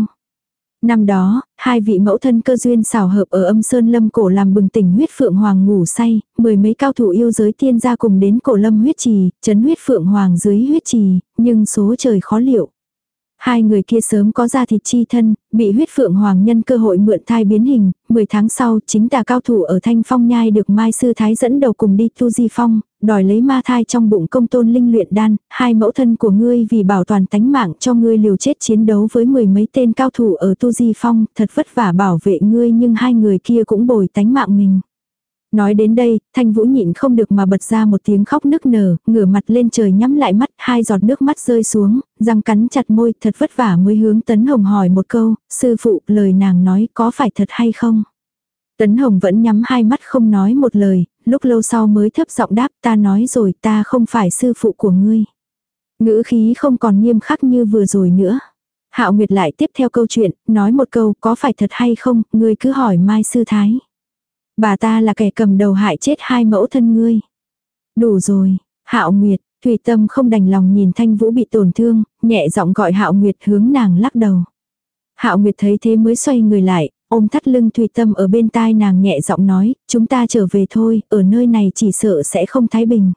Năm đó, hai vị mẫu thân cơ duyên xảo hợp ở âm sơn lâm cổ làm bừng tỉnh huyết phượng hoàng ngủ say, mười mấy cao thủ yêu giới tiên gia cùng đến cổ lâm huyết trì, chấn huyết phượng hoàng dưới huyết trì, nhưng số trời khó liệu. Hai người kia sớm có ra thịt chi thân, bị huyết phượng hoàng nhân cơ hội mượn thai biến hình, 10 tháng sau chính tà cao thủ ở Thanh Phong Nhai được Mai Sư Thái dẫn đầu cùng đi Tu Di Phong, đòi lấy ma thai trong bụng công tôn linh luyện đan, hai mẫu thân của ngươi vì bảo toàn tánh mạng cho ngươi liều chết chiến đấu với mười mấy tên cao thủ ở Tu Di Phong, thật vất vả bảo vệ ngươi nhưng hai người kia cũng bồi tánh mạng mình. Nói đến đây, Thanh Vũ nhịn không được mà bật ra một tiếng khóc nức nở, ngửa mặt lên trời nhắm lại mắt, hai giọt nước mắt rơi xuống, răng cắn chặt môi, thật vất vả mới hướng Tấn Hồng hỏi một câu, sư phụ, lời nàng nói có phải thật hay không? Tấn Hồng vẫn nhắm hai mắt không nói một lời, lúc lâu sau mới thấp giọng đáp ta nói rồi ta không phải sư phụ của ngươi. Ngữ khí không còn nghiêm khắc như vừa rồi nữa. Hạo Nguyệt lại tiếp theo câu chuyện, nói một câu có phải thật hay không, ngươi cứ hỏi Mai Sư Thái. Bà ta là kẻ cầm đầu hại chết hai mẫu thân ngươi. Đủ rồi, Hạo Nguyệt, Thủy Tâm không đành lòng nhìn Thanh Vũ bị tổn thương, nhẹ giọng gọi Hạo Nguyệt hướng nàng lắc đầu. Hạo Nguyệt thấy thế mới xoay người lại, ôm thắt lưng Thủy Tâm ở bên tai nàng nhẹ giọng nói, chúng ta trở về thôi, ở nơi này chỉ sợ sẽ không thái bình.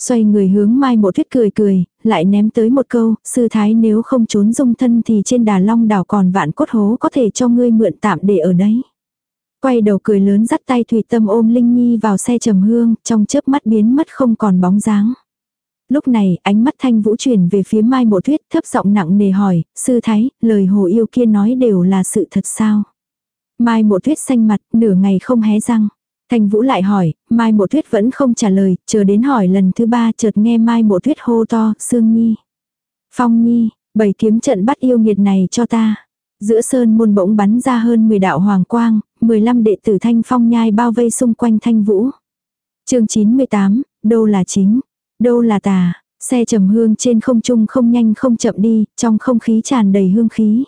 Xoay người hướng Mai Mộ thuyết cười cười, lại ném tới một câu, sư thái nếu không trốn dung thân thì trên đà long đảo còn vạn cốt hố có thể cho ngươi mượn tạm để ở đấy. Quay đầu cười lớn dắt tay Thủy Tâm ôm Linh Nhi vào xe trầm hương, trong chớp mắt biến mất không còn bóng dáng. Lúc này, ánh mắt thanh vũ chuyển về phía Mai Mộ Tuyết thấp giọng nặng nề hỏi, sư thái, lời hồ yêu kia nói đều là sự thật sao? Mai Mộ Tuyết xanh mặt, nửa ngày không hé răng. Thanh Vũ lại hỏi, Mai Mộ Tuyết vẫn không trả lời, chờ đến hỏi lần thứ ba chợt nghe Mai Mộ Tuyết hô to, Sương Nhi. Phong Nhi, bảy kiếm trận bắt yêu nghiệt này cho ta. Giữa sơn môn bỗng bắn ra hơn 10 đạo hoàng quang, 15 đệ tử Thanh Phong nhai bao vây xung quanh Thanh Vũ. chương 98, đâu là chính, đâu là tà, xe trầm hương trên không trung không nhanh không chậm đi, trong không khí tràn đầy hương khí.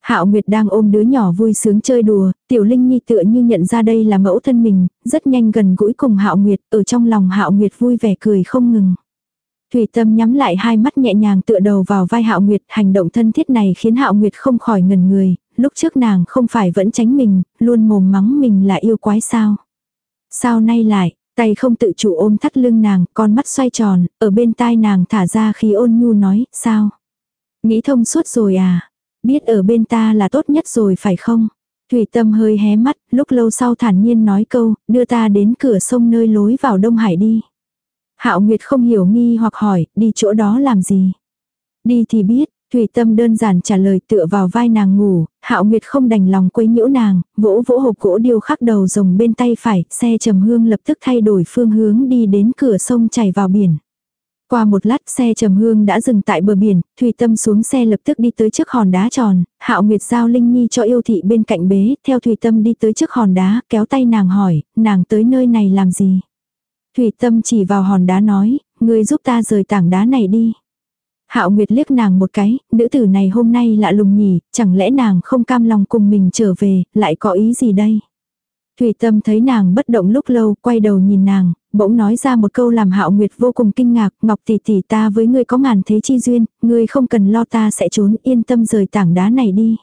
Hạo Nguyệt đang ôm đứa nhỏ vui sướng chơi đùa, Tiểu Linh Nhi tựa như nhận ra đây là mẫu thân mình, rất nhanh gần gũi cùng Hạo Nguyệt, ở trong lòng Hạo Nguyệt vui vẻ cười không ngừng. Thủy Tâm nhắm lại hai mắt nhẹ nhàng tựa đầu vào vai Hạo Nguyệt, hành động thân thiết này khiến Hạo Nguyệt không khỏi ngẩn người, lúc trước nàng không phải vẫn tránh mình, luôn mồm mắng mình là yêu quái sao. Sao nay lại, tay không tự chủ ôm thắt lưng nàng, con mắt xoay tròn, ở bên tai nàng thả ra khí ôn nhu nói, sao? Nghĩ thông suốt rồi à? Biết ở bên ta là tốt nhất rồi phải không? Thủy Tâm hơi hé mắt, lúc lâu sau thản nhiên nói câu, đưa ta đến cửa sông nơi lối vào Đông Hải đi. Hạo Nguyệt không hiểu nghi hoặc hỏi, đi chỗ đó làm gì? Đi thì biết, Thủy Tâm đơn giản trả lời tựa vào vai nàng ngủ, Hạo Nguyệt không đành lòng quấy nhiễu nàng, vỗ vỗ hộp gỗ điêu khắc đầu rồng bên tay phải, xe trầm hương lập tức thay đổi phương hướng đi đến cửa sông chảy vào biển. Qua một lát xe trầm hương đã dừng tại bờ biển, Thủy Tâm xuống xe lập tức đi tới trước hòn đá tròn, Hạo Nguyệt giao Linh Nhi cho yêu thị bên cạnh bế, theo Thủy Tâm đi tới trước hòn đá, kéo tay nàng hỏi, nàng tới nơi này làm gì? Thủy Tâm chỉ vào hòn đá nói, ngươi giúp ta rời tảng đá này đi. Hạo Nguyệt liếc nàng một cái, nữ tử này hôm nay lạ lùng nhỉ, chẳng lẽ nàng không cam lòng cùng mình trở về, lại có ý gì đây? Thủy Tâm thấy nàng bất động lúc lâu, quay đầu nhìn nàng, bỗng nói ra một câu làm Hạo Nguyệt vô cùng kinh ngạc, "Ngọc tỷ tỷ ta với ngươi có ngàn thế chi duyên, ngươi không cần lo ta sẽ trốn, yên tâm rời tảng đá này đi."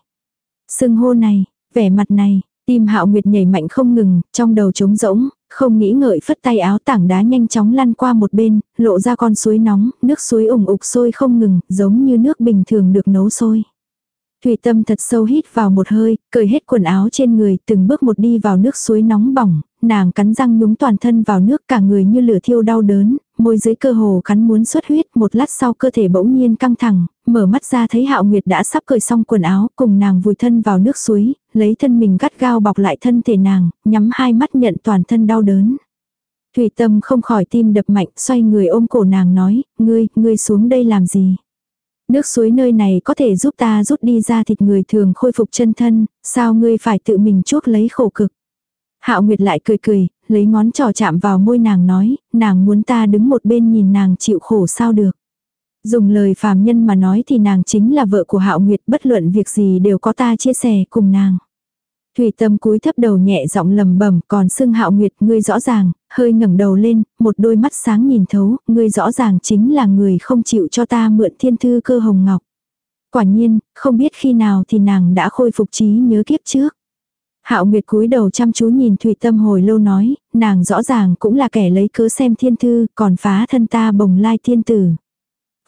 Sưng hô này, vẻ mặt này, tim Hạo Nguyệt nhảy mạnh không ngừng, trong đầu trống rỗng, không nghĩ ngợi phất tay áo tảng đá nhanh chóng lăn qua một bên, lộ ra con suối nóng, nước suối ủng ục sôi không ngừng, giống như nước bình thường được nấu sôi. Thủy tâm thật sâu hít vào một hơi, cởi hết quần áo trên người, từng bước một đi vào nước suối nóng bỏng, nàng cắn răng nhúng toàn thân vào nước cả người như lửa thiêu đau đớn, môi dưới cơ hồ cắn muốn xuất huyết, một lát sau cơ thể bỗng nhiên căng thẳng, mở mắt ra thấy Hạo Nguyệt đã sắp cởi xong quần áo, cùng nàng vùi thân vào nước suối, lấy thân mình gắt gao bọc lại thân thể nàng, nhắm hai mắt nhận toàn thân đau đớn. Thủy tâm không khỏi tim đập mạnh, xoay người ôm cổ nàng nói, ngươi, ngươi xuống đây làm gì? Nước suối nơi này có thể giúp ta rút đi ra thịt người thường khôi phục chân thân, sao ngươi phải tự mình chuốc lấy khổ cực? Hạo Nguyệt lại cười cười, lấy ngón trỏ chạm vào môi nàng nói, nàng muốn ta đứng một bên nhìn nàng chịu khổ sao được. Dùng lời phàm nhân mà nói thì nàng chính là vợ của Hạo Nguyệt bất luận việc gì đều có ta chia sẻ cùng nàng. Thủy tâm cúi thấp đầu nhẹ giọng lầm bẩm còn Sương Hạo Nguyệt ngươi rõ ràng, hơi ngẩng đầu lên, một đôi mắt sáng nhìn thấu, ngươi rõ ràng chính là người không chịu cho ta mượn thiên thư cơ hồng ngọc. Quả nhiên, không biết khi nào thì nàng đã khôi phục trí nhớ kiếp trước. Hạo Nguyệt cúi đầu chăm chú nhìn Thủy Tâm hồi lâu nói, nàng rõ ràng cũng là kẻ lấy cớ xem thiên thư, còn phá thân ta bồng lai thiên tử.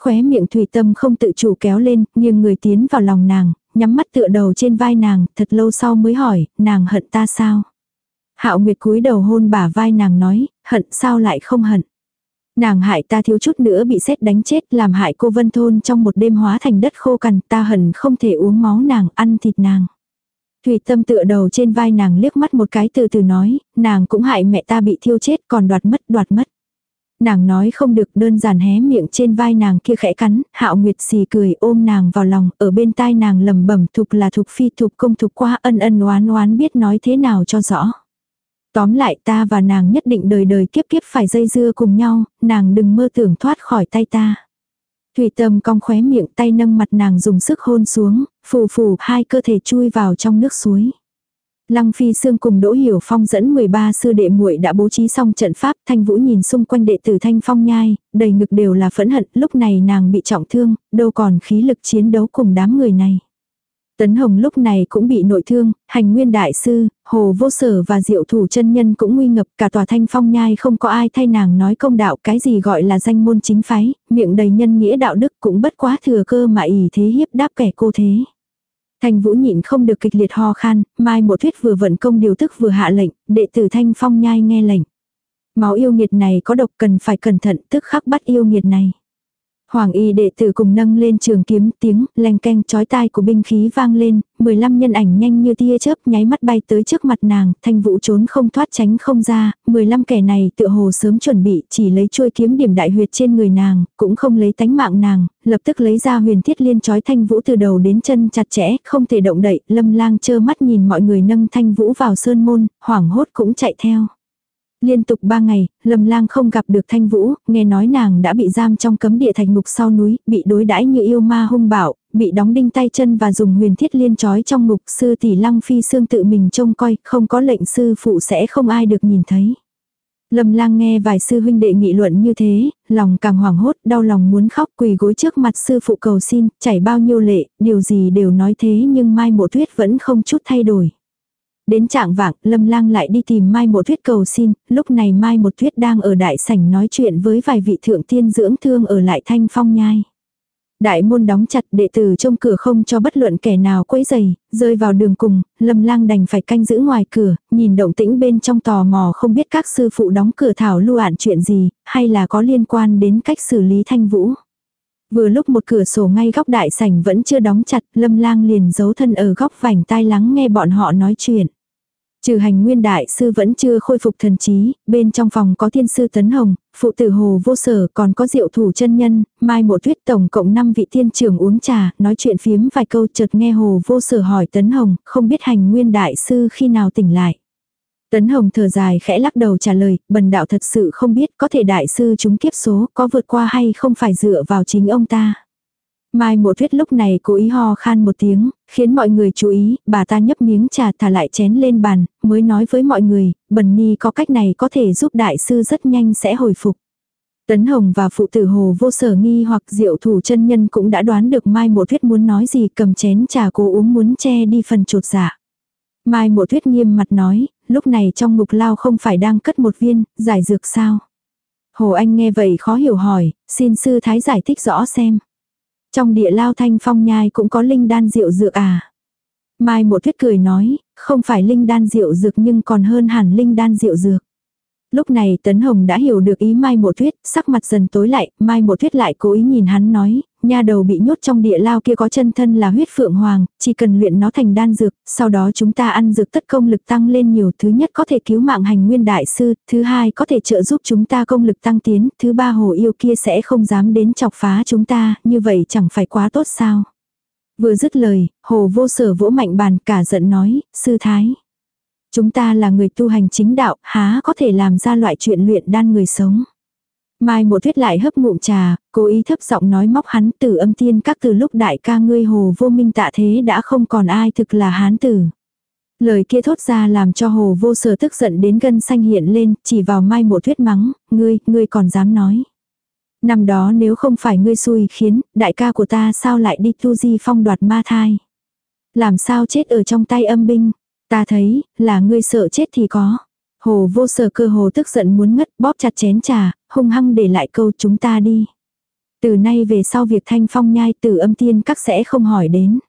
Khóe miệng Thủy Tâm không tự chủ kéo lên, nhưng người tiến vào lòng nàng, nhắm mắt tựa đầu trên vai nàng, thật lâu sau mới hỏi, nàng hận ta sao? Hạo Nguyệt cúi đầu hôn bả vai nàng nói, hận sao lại không hận? Nàng hại ta thiếu chút nữa bị xét đánh chết, làm hại cô Vân Thôn trong một đêm hóa thành đất khô cằn, ta hận không thể uống máu nàng, ăn thịt nàng. Thủy tâm tựa đầu trên vai nàng liếc mắt một cái từ từ nói, nàng cũng hại mẹ ta bị thiêu chết còn đoạt mất đoạt mất. Nàng nói không được đơn giản hé miệng trên vai nàng kia khẽ cắn, hạo nguyệt xì cười ôm nàng vào lòng, ở bên tai nàng lầm bẩm thục là thục phi thục công thục qua ân ân oán oán biết nói thế nào cho rõ. Tóm lại ta và nàng nhất định đời đời kiếp kiếp phải dây dưa cùng nhau, nàng đừng mơ tưởng thoát khỏi tay ta. Thủy tâm cong khóe miệng tay nâng mặt nàng dùng sức hôn xuống, phù phù hai cơ thể chui vào trong nước suối. Lăng Phi Sương cùng Đỗ Hiểu Phong dẫn 13 sư đệ muội đã bố trí xong trận pháp, Thanh Vũ nhìn xung quanh đệ tử Thanh Phong nhai, đầy ngực đều là phẫn hận, lúc này nàng bị trọng thương, đâu còn khí lực chiến đấu cùng đám người này. Tấn Hồng lúc này cũng bị nội thương, hành nguyên đại sư, hồ vô sở và diệu thủ chân nhân cũng nguy ngập cả tòa thanh phong nhai không có ai thay nàng nói công đạo cái gì gọi là danh môn chính phái, miệng đầy nhân nghĩa đạo đức cũng bất quá thừa cơ mà ỷ thế hiếp đáp kẻ cô thế. Thanh Vũ nhịn không được kịch liệt ho khan, Mai Một Thuyết vừa vận công điều tức vừa hạ lệnh, đệ tử Thanh Phong nhai nghe lệnh. Máu yêu nghiệt này có độc cần phải cẩn thận, tức khắc bắt yêu nghiệt này. Hoàng y đệ tử cùng nâng lên trường kiếm tiếng leng keng chói tai của binh khí vang lên, 15 nhân ảnh nhanh như tia chớp nháy mắt bay tới trước mặt nàng, thanh vũ trốn không thoát tránh không ra, 15 kẻ này tựa hồ sớm chuẩn bị chỉ lấy chuôi kiếm điểm đại huyệt trên người nàng, cũng không lấy tánh mạng nàng, lập tức lấy ra huyền thiết liên chói thanh vũ từ đầu đến chân chặt chẽ, không thể động đậy, lâm lang chơ mắt nhìn mọi người nâng thanh vũ vào sơn môn, hoảng hốt cũng chạy theo. Liên tục ba ngày, Lâm Lang không gặp được Thanh Vũ, nghe nói nàng đã bị giam trong cấm địa thành ngục sau núi, bị đối đãi như yêu ma hung bạo, bị đóng đinh tay chân và dùng huyền thiết liên trói trong ngục, sư tỷ Lăng Phi xương tự mình trông coi, không có lệnh sư phụ sẽ không ai được nhìn thấy. Lâm Lang nghe vài sư huynh đệ nghị luận như thế, lòng càng hoảng hốt, đau lòng muốn khóc, quỳ gối trước mặt sư phụ cầu xin, chảy bao nhiêu lệ, điều gì đều nói thế nhưng Mai Mộ Tuyết vẫn không chút thay đổi. Đến trạng vạng, Lâm Lang lại đi tìm Mai Một Thuyết cầu xin, lúc này Mai Một Thuyết đang ở đại sảnh nói chuyện với vài vị thượng tiên dưỡng thương ở lại thanh phong nhai. Đại môn đóng chặt đệ tử trong cửa không cho bất luận kẻ nào quấy giày, rơi vào đường cùng, lâm lang đành phải canh giữ ngoài cửa, nhìn động tĩnh bên trong tò mò không biết các sư phụ đóng cửa thảo lưu ạn chuyện gì, hay là có liên quan đến cách xử lý thanh vũ. Vừa lúc một cửa sổ ngay góc đại sảnh vẫn chưa đóng chặt, lâm lang liền giấu thân ở góc vành tai lắng nghe bọn họ nói chuyện. Trừ hành nguyên đại sư vẫn chưa khôi phục thần trí, bên trong phòng có thiên sư Tấn Hồng, phụ tử Hồ Vô Sở còn có diệu thủ chân nhân, mai một tuyết tổng cộng 5 vị tiên trưởng uống trà, nói chuyện phiếm vài câu chợt nghe Hồ Vô Sở hỏi Tấn Hồng, không biết hành nguyên đại sư khi nào tỉnh lại. Tấn Hồng thở dài khẽ lắc đầu trả lời, bần đạo thật sự không biết có thể đại sư chúng kiếp số có vượt qua hay không phải dựa vào chính ông ta. Mai một tuyết lúc này cố ý ho khan một tiếng, khiến mọi người chú ý, bà ta nhấp miếng trà thả lại chén lên bàn, mới nói với mọi người, bần ni có cách này có thể giúp đại sư rất nhanh sẽ hồi phục. Tấn Hồng và phụ tử hồ vô sở nghi hoặc diệu thủ chân nhân cũng đã đoán được Mai Mộ tuyết muốn nói gì cầm chén trà cố uống muốn che đi phần trột dạ. Mai Mộ tuyết nghiêm mặt nói, lúc này trong ngục lao không phải đang cất một viên, giải dược sao. Hồ Anh nghe vậy khó hiểu hỏi, xin sư thái giải thích rõ xem. Trong địa lao thanh phong nhai cũng có linh đan rượu dược à. Mai một thuyết cười nói, không phải linh đan rượu dược nhưng còn hơn hẳn linh đan rượu dược. Lúc này Tấn Hồng đã hiểu được ý Mai mộ Thuyết, sắc mặt dần tối lại, Mai mộ Thuyết lại cố ý nhìn hắn nói, nha đầu bị nhốt trong địa lao kia có chân thân là huyết phượng hoàng, chỉ cần luyện nó thành đan dược, sau đó chúng ta ăn dược tất công lực tăng lên nhiều, thứ nhất có thể cứu mạng hành nguyên đại sư, thứ hai có thể trợ giúp chúng ta công lực tăng tiến, thứ ba hồ yêu kia sẽ không dám đến chọc phá chúng ta, như vậy chẳng phải quá tốt sao. Vừa dứt lời, hồ vô sở vỗ mạnh bàn cả giận nói, sư thái. Chúng ta là người tu hành chính đạo, há có thể làm ra loại chuyện luyện đan người sống. Mai một thuyết lại hấp ngụm trà, cố ý thấp giọng nói móc hắn tử âm tiên các từ lúc đại ca ngươi hồ vô minh tạ thế đã không còn ai thực là hán tử. Lời kia thốt ra làm cho hồ vô sở tức giận đến gân xanh hiện lên, chỉ vào mai một thuyết mắng, ngươi, ngươi còn dám nói. Năm đó nếu không phải ngươi xui khiến, đại ca của ta sao lại đi tu di phong đoạt ma thai. Làm sao chết ở trong tay âm binh, ta thấy, là ngươi sợ chết thì có. Hồ vô sở cơ hồ tức giận muốn ngất bóp chặt chén trà, hung hăng để lại câu chúng ta đi. Từ nay về sau việc thanh phong nhai tử âm tiên các sẽ không hỏi đến.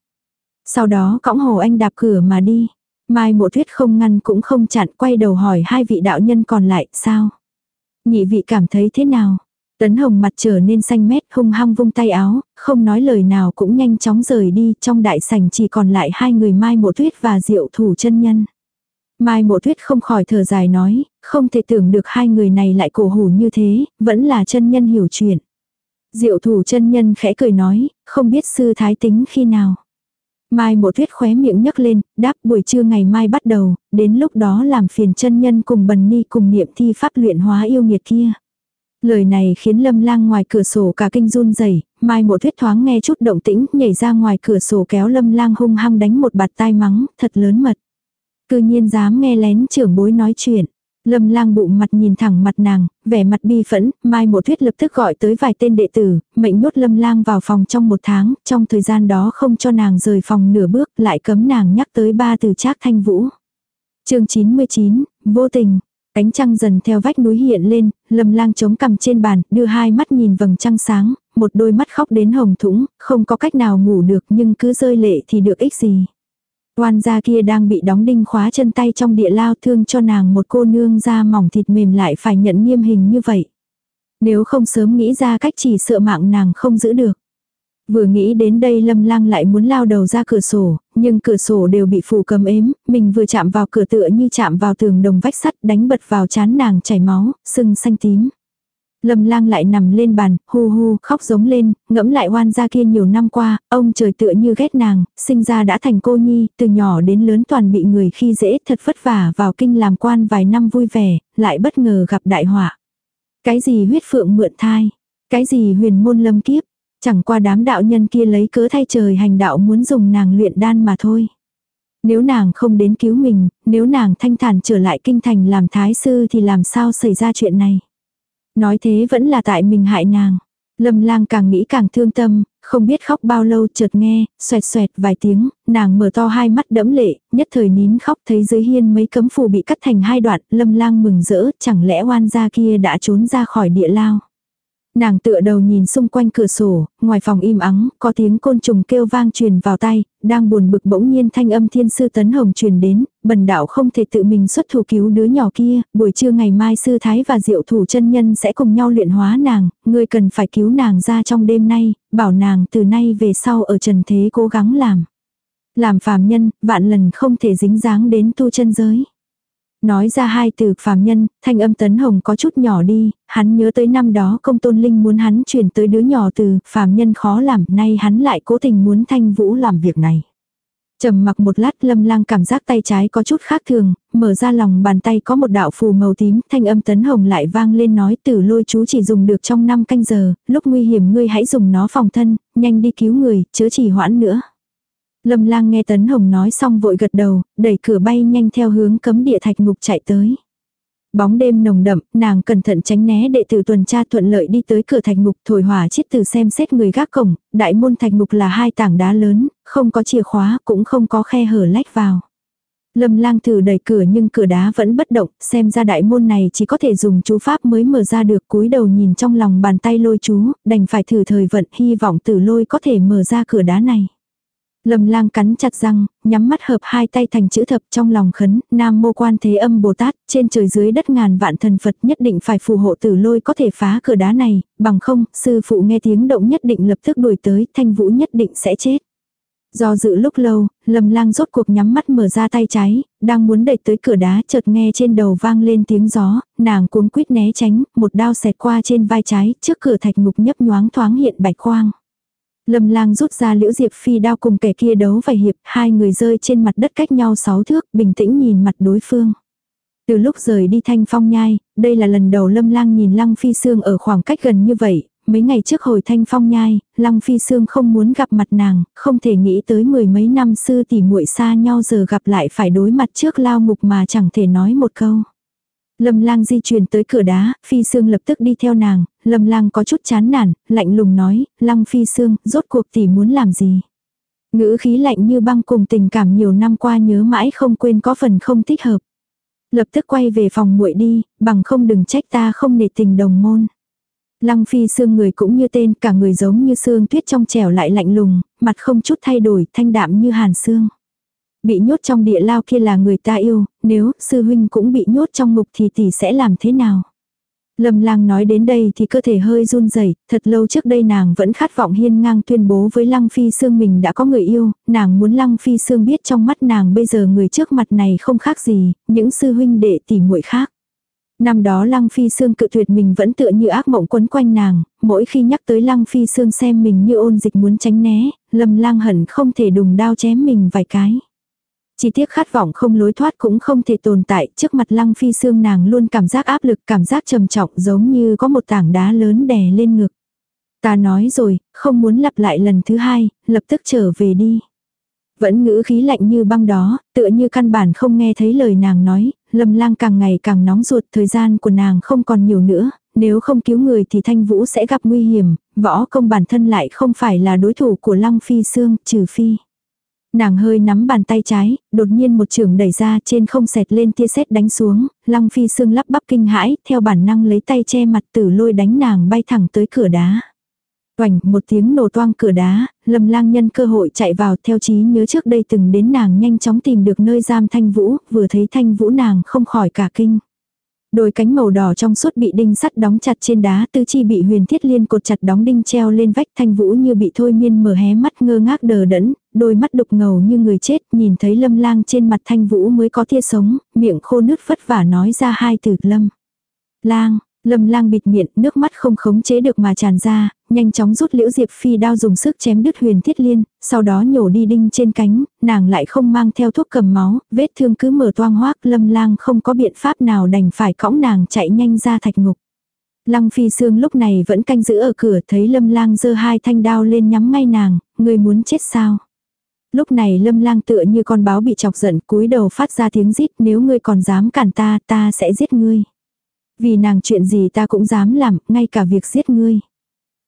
Sau đó cõng hồ anh đạp cửa mà đi. Mai mộ thuyết không ngăn cũng không chặn quay đầu hỏi hai vị đạo nhân còn lại sao. Nhị vị cảm thấy thế nào? Tấn hồng mặt trở nên xanh mét hung hăng vung tay áo, không nói lời nào cũng nhanh chóng rời đi trong đại sảnh chỉ còn lại hai người mai mộ thuyết và diệu thủ chân nhân. Mai mộ tuyết không khỏi thở dài nói, không thể tưởng được hai người này lại cổ hủ như thế, vẫn là chân nhân hiểu chuyện. Diệu thủ chân nhân khẽ cười nói, không biết sư thái tính khi nào. Mai mộ tuyết khóe miệng nhấc lên, đáp buổi trưa ngày mai bắt đầu, đến lúc đó làm phiền chân nhân cùng bần ni cùng niệm thi pháp luyện hóa yêu nghiệt kia. Lời này khiến lâm lang ngoài cửa sổ cả kinh run rẩy mai mộ tuyết thoáng nghe chút động tĩnh, nhảy ra ngoài cửa sổ kéo lâm lang hung hăng đánh một bạt tai mắng, thật lớn mật. Cư nhiên dám nghe lén trưởng bối nói chuyện. Lâm lang bụng mặt nhìn thẳng mặt nàng, vẻ mặt bi phẫn, Mai một thuyết lập tức gọi tới vài tên đệ tử, mệnh nhốt lâm lang vào phòng trong một tháng, trong thời gian đó không cho nàng rời phòng nửa bước, lại cấm nàng nhắc tới ba từ trác thanh vũ. chương 99, vô tình, cánh trăng dần theo vách núi hiện lên, lâm lang chống cằm trên bàn, đưa hai mắt nhìn vầng trăng sáng, một đôi mắt khóc đến hồng thủng, không có cách nào ngủ được nhưng cứ rơi lệ thì được ích gì. Oan gia kia đang bị đóng đinh khóa chân tay trong địa lao thương cho nàng một cô nương da mỏng thịt mềm lại phải nhận nghiêm hình như vậy. Nếu không sớm nghĩ ra cách chỉ sợ mạng nàng không giữ được. Vừa nghĩ đến đây lâm lang lại muốn lao đầu ra cửa sổ, nhưng cửa sổ đều bị phủ cầm ếm, mình vừa chạm vào cửa tựa như chạm vào tường đồng vách sắt đánh bật vào chán nàng chảy máu, sưng xanh tím. Lâm lang lại nằm lên bàn, hu hu, khóc giống lên, ngẫm lại oan gia kia nhiều năm qua, ông trời tựa như ghét nàng, sinh ra đã thành cô nhi, từ nhỏ đến lớn toàn bị người khi dễ thật vất vả vào kinh làm quan vài năm vui vẻ, lại bất ngờ gặp đại họa. Cái gì huyết phượng mượn thai, cái gì huyền môn lâm kiếp, chẳng qua đám đạo nhân kia lấy cớ thay trời hành đạo muốn dùng nàng luyện đan mà thôi. Nếu nàng không đến cứu mình, nếu nàng thanh thản trở lại kinh thành làm thái sư thì làm sao xảy ra chuyện này. Nói thế vẫn là tại mình hại nàng. Lâm lang càng nghĩ càng thương tâm, không biết khóc bao lâu chợt nghe, xoẹt xoẹt vài tiếng, nàng mở to hai mắt đẫm lệ, nhất thời nín khóc thấy dưới hiên mấy cấm phù bị cắt thành hai đoạn, lâm lang mừng rỡ, chẳng lẽ oan gia kia đã trốn ra khỏi địa lao. Nàng tựa đầu nhìn xung quanh cửa sổ, ngoài phòng im ắng, có tiếng côn trùng kêu vang truyền vào tay, đang buồn bực bỗng nhiên thanh âm thiên sư tấn hồng truyền đến, bần đạo không thể tự mình xuất thủ cứu đứa nhỏ kia, buổi trưa ngày mai sư thái và diệu thủ chân nhân sẽ cùng nhau luyện hóa nàng, ngươi cần phải cứu nàng ra trong đêm nay, bảo nàng từ nay về sau ở trần thế cố gắng làm. Làm phàm nhân, vạn lần không thể dính dáng đến tu chân giới. Nói ra hai từ phàm nhân, thanh âm tấn hồng có chút nhỏ đi, hắn nhớ tới năm đó công tôn linh muốn hắn chuyển tới đứa nhỏ từ phàm nhân khó làm, nay hắn lại cố tình muốn thanh vũ làm việc này. trầm mặc một lát lâm lang cảm giác tay trái có chút khác thường, mở ra lòng bàn tay có một đạo phù màu tím, thanh âm tấn hồng lại vang lên nói tử lôi chú chỉ dùng được trong năm canh giờ, lúc nguy hiểm ngươi hãy dùng nó phòng thân, nhanh đi cứu người, chớ chỉ hoãn nữa. Lâm lang nghe Tấn Hồng nói xong vội gật đầu, đẩy cửa bay nhanh theo hướng cấm địa thạch ngục chạy tới. Bóng đêm nồng đậm, nàng cẩn thận tránh né đệ tử tuần tra thuận lợi đi tới cửa thạch ngục thổi hỏa chiết từ xem xét người gác cổng, đại môn thạch ngục là hai tảng đá lớn, không có chìa khóa cũng không có khe hở lách vào. Lâm lang thử đẩy cửa nhưng cửa đá vẫn bất động, xem ra đại môn này chỉ có thể dùng chú pháp mới mở ra được cúi đầu nhìn trong lòng bàn tay lôi chú, đành phải thử thời vận hy vọng tử lôi có thể mở ra cửa đá này. Lâm lang cắn chặt răng, nhắm mắt hợp hai tay thành chữ thập trong lòng khấn, Nam mô quan thế âm Bồ Tát, trên trời dưới đất ngàn vạn thần Phật nhất định phải phù hộ tử lôi có thể phá cửa đá này, bằng không, sư phụ nghe tiếng động nhất định lập tức đuổi tới, thanh vũ nhất định sẽ chết. Do dự lúc lâu, lâm lang rốt cuộc nhắm mắt mở ra tay trái, đang muốn đẩy tới cửa đá chợt nghe trên đầu vang lên tiếng gió, nàng cuống quýt né tránh, một đao xẹt qua trên vai trái, trước cửa thạch ngục nhấp nhoáng thoáng hiện bạch quang. Lâm lang rút ra liễu diệp phi đao cùng kẻ kia đấu vài hiệp, hai người rơi trên mặt đất cách nhau sáu thước, bình tĩnh nhìn mặt đối phương. Từ lúc rời đi thanh phong nhai, đây là lần đầu lâm lang nhìn lăng phi xương ở khoảng cách gần như vậy, mấy ngày trước hồi thanh phong nhai, lăng phi xương không muốn gặp mặt nàng, không thể nghĩ tới mười mấy năm sư tỷ muội xa nhau giờ gặp lại phải đối mặt trước lao ngục mà chẳng thể nói một câu. Lâm lang di chuyển tới cửa đá, phi sương lập tức đi theo nàng, lâm lang có chút chán nản, lạnh lùng nói, lăng phi sương, rốt cuộc tỷ muốn làm gì. Ngữ khí lạnh như băng cùng tình cảm nhiều năm qua nhớ mãi không quên có phần không thích hợp. Lập tức quay về phòng muội đi, bằng không đừng trách ta không nể tình đồng môn. Lăng phi sương người cũng như tên, cả người giống như sương tuyết trong trẻo lại lạnh lùng, mặt không chút thay đổi, thanh đạm như hàn xương Bị nhốt trong địa lao kia là người ta yêu, nếu sư huynh cũng bị nhốt trong ngục thì tỷ sẽ làm thế nào? Lâm lang nói đến đây thì cơ thể hơi run rẩy thật lâu trước đây nàng vẫn khát vọng hiên ngang tuyên bố với Lăng Phi Sương mình đã có người yêu, nàng muốn Lăng Phi Sương biết trong mắt nàng bây giờ người trước mặt này không khác gì, những sư huynh đệ tỉ muội khác. Năm đó Lăng Phi Sương cự tuyệt mình vẫn tựa như ác mộng quấn quanh nàng, mỗi khi nhắc tới Lăng Phi Sương xem mình như ôn dịch muốn tránh né, Lâm lang hận không thể đùng đao chém mình vài cái. Chỉ tiếc khát vọng không lối thoát cũng không thể tồn tại, trước mặt lăng phi xương nàng luôn cảm giác áp lực, cảm giác trầm trọng giống như có một tảng đá lớn đè lên ngực. Ta nói rồi, không muốn lặp lại lần thứ hai, lập tức trở về đi. Vẫn ngữ khí lạnh như băng đó, tựa như căn bản không nghe thấy lời nàng nói, lâm lang càng ngày càng nóng ruột, thời gian của nàng không còn nhiều nữa, nếu không cứu người thì thanh vũ sẽ gặp nguy hiểm, võ công bản thân lại không phải là đối thủ của lăng phi xương, trừ phi. Nàng hơi nắm bàn tay trái, đột nhiên một trường đẩy ra trên không xẹt lên tia sét đánh xuống, lăng phi xương lắp bắp kinh hãi, theo bản năng lấy tay che mặt tử lôi đánh nàng bay thẳng tới cửa đá. toảnh một tiếng nổ toang cửa đá, lâm lang nhân cơ hội chạy vào theo trí nhớ trước đây từng đến nàng nhanh chóng tìm được nơi giam thanh vũ, vừa thấy thanh vũ nàng không khỏi cả kinh. Đôi cánh màu đỏ trong suốt bị đinh sắt đóng chặt trên đá tư chi bị huyền thiết liên cột chặt đóng đinh treo lên vách thanh vũ như bị thôi miên mở hé mắt ngơ ngác đờ đẫn, đôi mắt đục ngầu như người chết nhìn thấy lâm lang trên mặt thanh vũ mới có tia sống, miệng khô nứt vất vả nói ra hai từ lâm. Lang, Lâm lang bịt miệng, nước mắt không khống chế được mà tràn ra, nhanh chóng rút liễu diệp phi đao dùng sức chém đứt huyền thiết liên, sau đó nhổ đi đinh trên cánh, nàng lại không mang theo thuốc cầm máu, vết thương cứ mở toang hoác, lâm lang không có biện pháp nào đành phải cõng nàng chạy nhanh ra thạch ngục. Lăng phi xương lúc này vẫn canh giữ ở cửa thấy lâm lang giơ hai thanh đao lên nhắm ngay nàng, người muốn chết sao. Lúc này lâm lang tựa như con báo bị chọc giận cúi đầu phát ra tiếng rít nếu ngươi còn dám cản ta ta sẽ giết ngươi. Vì nàng chuyện gì ta cũng dám làm, ngay cả việc giết ngươi.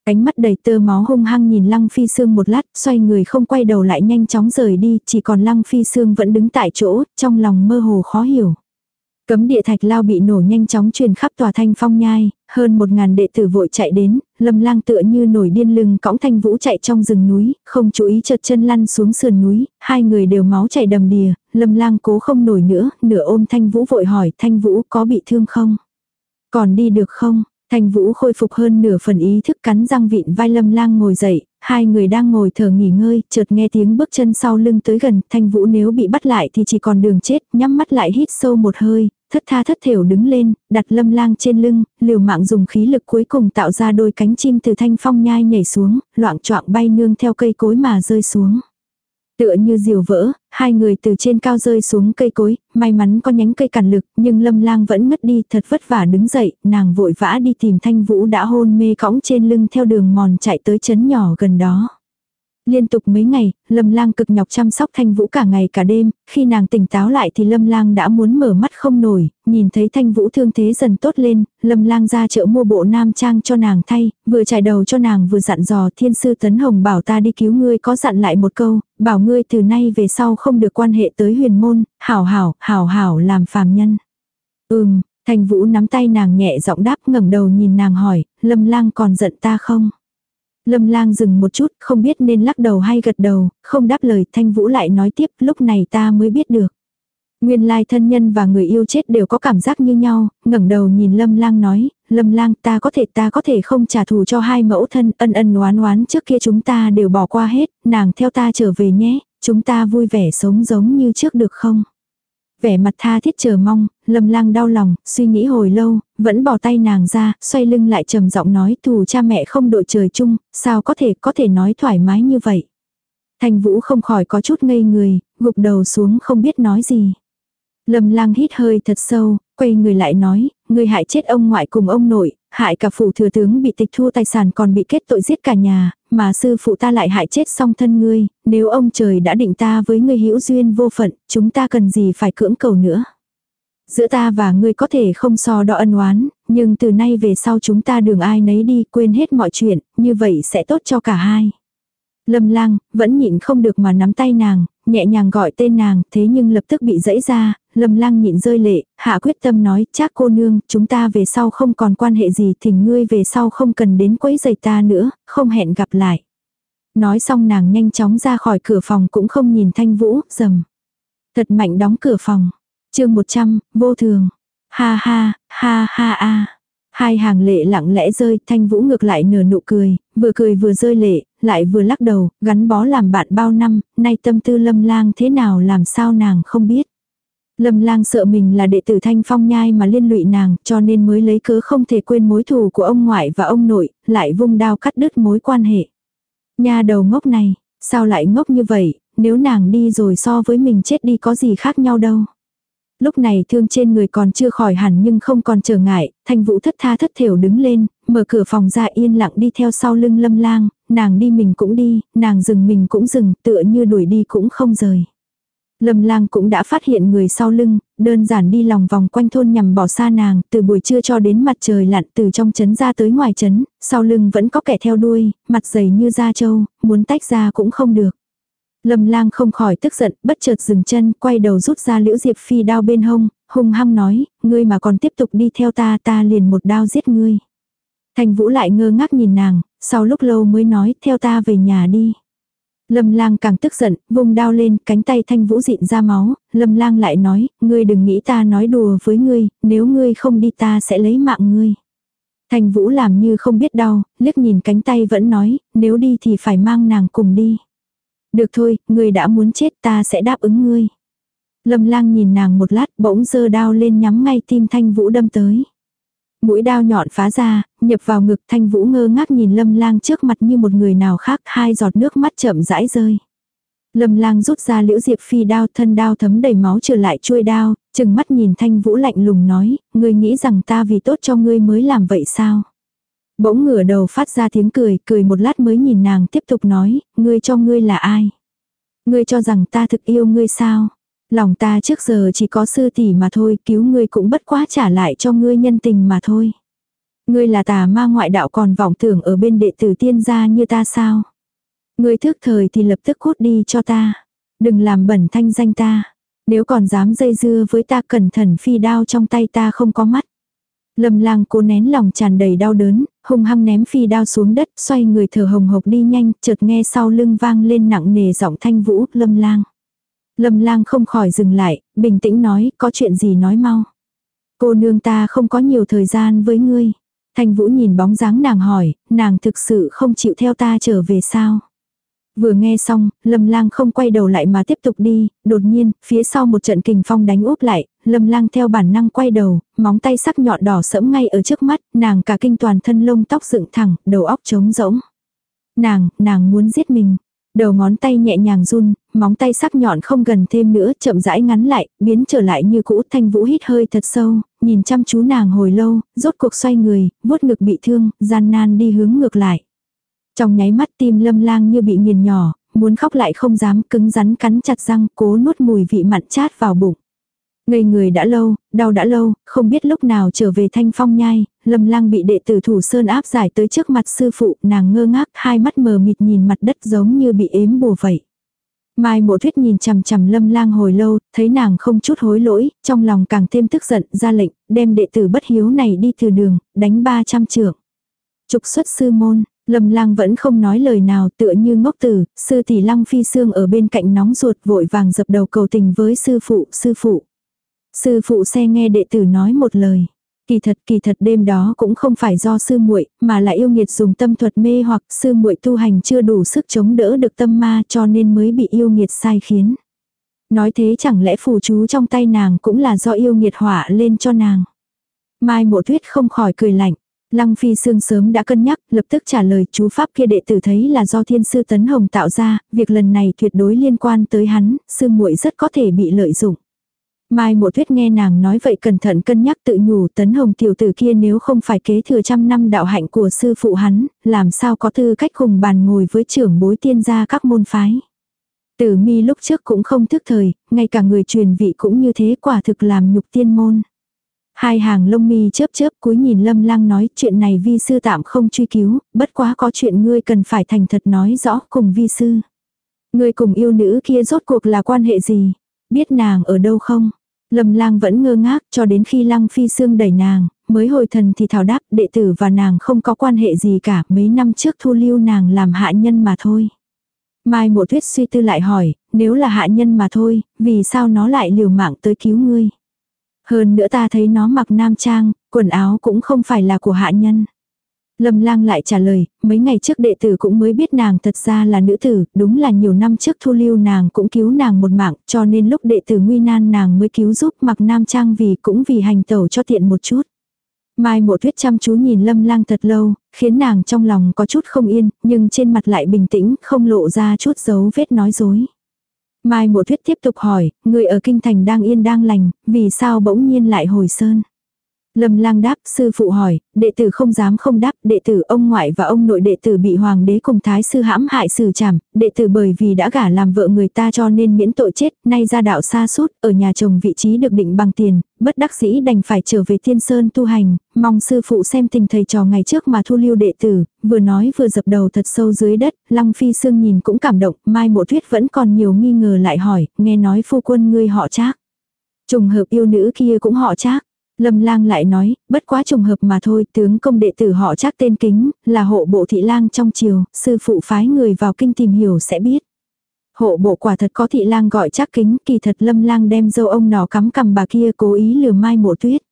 Cánh mắt đầy tơ máu hung hăng nhìn Lăng Phi Sương một lát, xoay người không quay đầu lại nhanh chóng rời đi, chỉ còn Lăng Phi Sương vẫn đứng tại chỗ, trong lòng mơ hồ khó hiểu. Cấm địa thạch lao bị nổ nhanh chóng truyền khắp tòa thanh phong nhai, hơn một ngàn đệ tử vội chạy đến, lâm lang tựa như nổi điên lưng cõng thanh vũ chạy trong rừng núi, không chú ý chợt chân lăn xuống sườn núi, hai người đều máu chảy đầm đìa, lâm lang cố không nổi nữa, nửa ôm thanh vũ vội hỏi thanh vũ có bị thương không? Còn đi được không? thành Vũ khôi phục hơn nửa phần ý thức cắn răng vịn vai Lâm Lang ngồi dậy, hai người đang ngồi thở nghỉ ngơi, chợt nghe tiếng bước chân sau lưng tới gần, Thanh Vũ nếu bị bắt lại thì chỉ còn đường chết, nhắm mắt lại hít sâu một hơi, thất tha thất thểu đứng lên, đặt Lâm Lang trên lưng, liều mạng dùng khí lực cuối cùng tạo ra đôi cánh chim từ thanh phong nhai nhảy xuống, loạn choạng bay nương theo cây cối mà rơi xuống. Tựa như diều vỡ, hai người từ trên cao rơi xuống cây cối, may mắn có nhánh cây cản lực, nhưng lâm lang vẫn ngất đi thật vất vả đứng dậy, nàng vội vã đi tìm thanh vũ đã hôn mê cõng trên lưng theo đường mòn chạy tới chấn nhỏ gần đó. Liên tục mấy ngày, Lâm Lang cực nhọc chăm sóc Thanh Vũ cả ngày cả đêm, khi nàng tỉnh táo lại thì Lâm Lang đã muốn mở mắt không nổi, nhìn thấy Thanh Vũ thương thế dần tốt lên, Lâm Lang ra chợ mua bộ nam trang cho nàng thay, vừa trải đầu cho nàng vừa dặn dò Thiên sư Tấn Hồng bảo ta đi cứu ngươi có dặn lại một câu, bảo ngươi từ nay về sau không được quan hệ tới huyền môn, hảo hảo, hảo hảo làm phàm nhân. Ừm, Thanh Vũ nắm tay nàng nhẹ giọng đáp ngẩng đầu nhìn nàng hỏi, Lâm Lang còn giận ta không? Lâm lang dừng một chút, không biết nên lắc đầu hay gật đầu, không đáp lời, thanh vũ lại nói tiếp, lúc này ta mới biết được. Nguyên lai thân nhân và người yêu chết đều có cảm giác như nhau, ngẩng đầu nhìn lâm lang nói, lâm lang ta có thể ta có thể không trả thù cho hai mẫu thân ân ân oán oán trước kia chúng ta đều bỏ qua hết, nàng theo ta trở về nhé, chúng ta vui vẻ sống giống như trước được không? vẻ mặt tha thiết chờ mong, lâm lang đau lòng, suy nghĩ hồi lâu, vẫn bỏ tay nàng ra, xoay lưng lại trầm giọng nói thù cha mẹ không đội trời chung, sao có thể có thể nói thoải mái như vậy. Thanh Vũ không khỏi có chút ngây người, gục đầu xuống không biết nói gì. Lâm lang hít hơi thật sâu, quay người lại nói, người hại chết ông ngoại cùng ông nội, hại cả phủ thừa tướng bị tịch thu tài sản còn bị kết tội giết cả nhà, mà sư phụ ta lại hại chết song thân ngươi, nếu ông trời đã định ta với ngươi hữu duyên vô phận, chúng ta cần gì phải cưỡng cầu nữa. Giữa ta và ngươi có thể không so đo ân oán, nhưng từ nay về sau chúng ta đường ai nấy đi quên hết mọi chuyện, như vậy sẽ tốt cho cả hai. Lâm lang, vẫn nhịn không được mà nắm tay nàng, nhẹ nhàng gọi tên nàng, thế nhưng lập tức bị dẫy ra, lâm lang nhịn rơi lệ, hạ quyết tâm nói, chắc cô nương, chúng ta về sau không còn quan hệ gì, thỉnh ngươi về sau không cần đến quấy giày ta nữa, không hẹn gặp lại. Nói xong nàng nhanh chóng ra khỏi cửa phòng cũng không nhìn thanh vũ, dầm. Thật mạnh đóng cửa phòng chương 100, vô thường. Ha ha, ha ha a. Hai hàng lệ lặng lẽ rơi, thanh vũ ngược lại nở nụ cười, vừa cười vừa rơi lệ, lại vừa lắc đầu, gắn bó làm bạn bao năm, nay tâm tư lâm lang thế nào làm sao nàng không biết. Lâm lang sợ mình là đệ tử thanh phong nhai mà liên lụy nàng, cho nên mới lấy cớ không thể quên mối thù của ông ngoại và ông nội, lại vung đao cắt đứt mối quan hệ. Nhà đầu ngốc này, sao lại ngốc như vậy, nếu nàng đi rồi so với mình chết đi có gì khác nhau đâu. Lúc này thương trên người còn chưa khỏi hẳn nhưng không còn trở ngại, thanh vũ thất tha thất thiểu đứng lên, mở cửa phòng ra yên lặng đi theo sau lưng lâm lang, nàng đi mình cũng đi, nàng dừng mình cũng dừng, tựa như đuổi đi cũng không rời. Lâm lang cũng đã phát hiện người sau lưng, đơn giản đi lòng vòng quanh thôn nhằm bỏ xa nàng, từ buổi trưa cho đến mặt trời lặn từ trong trấn ra tới ngoài trấn, sau lưng vẫn có kẻ theo đuôi, mặt dày như da trâu, muốn tách ra cũng không được. Lâm lang không khỏi tức giận, bất chợt dừng chân, quay đầu rút ra liễu diệp phi đao bên hông, hung hăng nói, ngươi mà còn tiếp tục đi theo ta ta liền một đao giết ngươi. Thành vũ lại ngơ ngác nhìn nàng, sau lúc lâu mới nói, theo ta về nhà đi. Lâm lang càng tức giận, vung đao lên, cánh tay thanh vũ dịn ra máu, lâm lang lại nói, ngươi đừng nghĩ ta nói đùa với ngươi, nếu ngươi không đi ta sẽ lấy mạng ngươi. Thanh vũ làm như không biết đau, liếc nhìn cánh tay vẫn nói, nếu đi thì phải mang nàng cùng đi. Được thôi, ngươi đã muốn chết ta sẽ đáp ứng ngươi. Lâm lang nhìn nàng một lát bỗng giơ đao lên nhắm ngay tim thanh vũ đâm tới. Mũi đao nhọn phá ra, nhập vào ngực thanh vũ ngơ ngác nhìn lâm lang trước mặt như một người nào khác hai giọt nước mắt chậm rãi rơi. Lâm lang rút ra liễu diệp phi đao thân đao thấm đầy máu trở lại chuôi đao, chừng mắt nhìn thanh vũ lạnh lùng nói, ngươi nghĩ rằng ta vì tốt cho ngươi mới làm vậy sao? Bỗng ngửa đầu phát ra tiếng cười, cười một lát mới nhìn nàng tiếp tục nói, ngươi cho ngươi là ai? Ngươi cho rằng ta thực yêu ngươi sao? Lòng ta trước giờ chỉ có sư tỷ mà thôi, cứu ngươi cũng bất quá trả lại cho ngươi nhân tình mà thôi. Ngươi là tà ma ngoại đạo còn vọng tưởng ở bên đệ tử tiên gia như ta sao? Ngươi thức thời thì lập tức cút đi cho ta. Đừng làm bẩn thanh danh ta. Nếu còn dám dây dưa với ta cẩn thận phi đao trong tay ta không có mắt. Lâm lang cố nén lòng tràn đầy đau đớn, hung hăng ném phi đao xuống đất, xoay người thở hồng hộc đi nhanh, chợt nghe sau lưng vang lên nặng nề giọng thanh vũ, lâm lang. Lâm lang không khỏi dừng lại, bình tĩnh nói, có chuyện gì nói mau. Cô nương ta không có nhiều thời gian với ngươi. Thanh vũ nhìn bóng dáng nàng hỏi, nàng thực sự không chịu theo ta trở về sao. Vừa nghe xong, lâm lang không quay đầu lại mà tiếp tục đi, đột nhiên, phía sau một trận kình phong đánh úp lại, lâm lang theo bản năng quay đầu, móng tay sắc nhọn đỏ sẫm ngay ở trước mắt, nàng cả kinh toàn thân lông tóc dựng thẳng, đầu óc trống rỗng. Nàng, nàng muốn giết mình. Đầu ngón tay nhẹ nhàng run, móng tay sắc nhọn không gần thêm nữa, chậm rãi ngắn lại, biến trở lại như cũ. Thanh Vũ hít hơi thật sâu, nhìn chăm chú nàng hồi lâu, rốt cuộc xoay người, vuốt ngực bị thương, gian nan đi hướng ngược lại. Trong nháy mắt tim lâm lang như bị nghiền nhỏ, muốn khóc lại không dám cứng rắn cắn chặt răng cố nuốt mùi vị mặn chát vào bụng. Ngây người đã lâu, đau đã lâu, không biết lúc nào trở về thanh phong nhai, lâm lang bị đệ tử thủ sơn áp giải tới trước mặt sư phụ, nàng ngơ ngác, hai mắt mờ mịt nhìn mặt đất giống như bị ếm bùa vậy. Mai mộ thuyết nhìn chằm chằm lâm lang hồi lâu, thấy nàng không chút hối lỗi, trong lòng càng thêm tức giận, ra lệnh, đem đệ tử bất hiếu này đi từ đường, đánh 300 trượng. Trục xuất sư môn, Lâm lang vẫn không nói lời nào tựa như ngốc tử, sư tỷ lăng phi xương ở bên cạnh nóng ruột vội vàng dập đầu cầu tình với sư phụ, sư phụ. Sư phụ xe nghe đệ tử nói một lời. Kỳ thật kỳ thật đêm đó cũng không phải do sư muội mà là yêu nghiệt dùng tâm thuật mê hoặc sư muội tu hành chưa đủ sức chống đỡ được tâm ma cho nên mới bị yêu nghiệt sai khiến. Nói thế chẳng lẽ phù chú trong tay nàng cũng là do yêu nghiệt hỏa lên cho nàng. Mai mộ tuyết không khỏi cười lạnh. Lăng Phi Sương sớm đã cân nhắc, lập tức trả lời chú pháp kia đệ tử thấy là do thiên sư Tấn Hồng tạo ra, việc lần này tuyệt đối liên quan tới hắn, sư muội rất có thể bị lợi dụng. Mai Mộ Tuyết nghe nàng nói vậy cẩn thận cân nhắc tự nhủ Tấn Hồng tiểu tử kia nếu không phải kế thừa trăm năm đạo hạnh của sư phụ hắn, làm sao có tư cách cùng bàn ngồi với trưởng bối tiên gia các môn phái. Tử mi lúc trước cũng không thức thời, ngay cả người truyền vị cũng như thế quả thực làm nhục tiên môn. Hai hàng lông mi chớp chớp cúi nhìn lâm lang nói chuyện này vi sư tạm không truy cứu, bất quá có chuyện ngươi cần phải thành thật nói rõ cùng vi sư. Ngươi cùng yêu nữ kia rốt cuộc là quan hệ gì? Biết nàng ở đâu không? Lâm lang vẫn ngơ ngác cho đến khi lăng phi xương đẩy nàng, mới hồi thần thì thảo đáp đệ tử và nàng không có quan hệ gì cả mấy năm trước thu lưu nàng làm hạ nhân mà thôi. Mai mộ tuyết suy tư lại hỏi, nếu là hạ nhân mà thôi, vì sao nó lại liều mạng tới cứu ngươi? Hơn nữa ta thấy nó mặc nam trang, quần áo cũng không phải là của hạ nhân. Lâm lang lại trả lời, mấy ngày trước đệ tử cũng mới biết nàng thật ra là nữ tử, đúng là nhiều năm trước thu lưu nàng cũng cứu nàng một mạng, cho nên lúc đệ tử nguy nan nàng mới cứu giúp mặc nam trang vì cũng vì hành tẩu cho tiện một chút. Mai mộ tuyết chăm chú nhìn lâm lang thật lâu, khiến nàng trong lòng có chút không yên, nhưng trên mặt lại bình tĩnh, không lộ ra chút dấu vết nói dối. Mai mộ tuyết tiếp tục hỏi, người ở kinh thành đang yên đang lành, vì sao bỗng nhiên lại hồi sơn. Lâm lang đáp, sư phụ hỏi, đệ tử không dám không đáp, đệ tử ông ngoại và ông nội đệ tử bị hoàng đế cùng thái sư hãm hại xử trảm, đệ tử bởi vì đã gả làm vợ người ta cho nên miễn tội chết, nay ra đạo xa suốt, ở nhà chồng vị trí được định bằng tiền, bất đắc dĩ đành phải trở về thiên sơn tu hành, mong sư phụ xem tình thầy trò ngày trước mà thu lưu đệ tử, vừa nói vừa dập đầu thật sâu dưới đất, lăng phi sương nhìn cũng cảm động, mai mộ thuyết vẫn còn nhiều nghi ngờ lại hỏi, nghe nói phu quân ngươi họ trác. Trùng hợp yêu nữ kia cũng họ trác. Lâm lang lại nói, bất quá trùng hợp mà thôi, tướng công đệ tử họ chắc tên kính, là hộ bộ thị lang trong triều, sư phụ phái người vào kinh tìm hiểu sẽ biết. Hộ bộ quả thật có thị lang gọi chắc kính, kỳ thật lâm lang đem dâu ông nọ cắm cầm bà kia cố ý lừa mai mộ tuyết.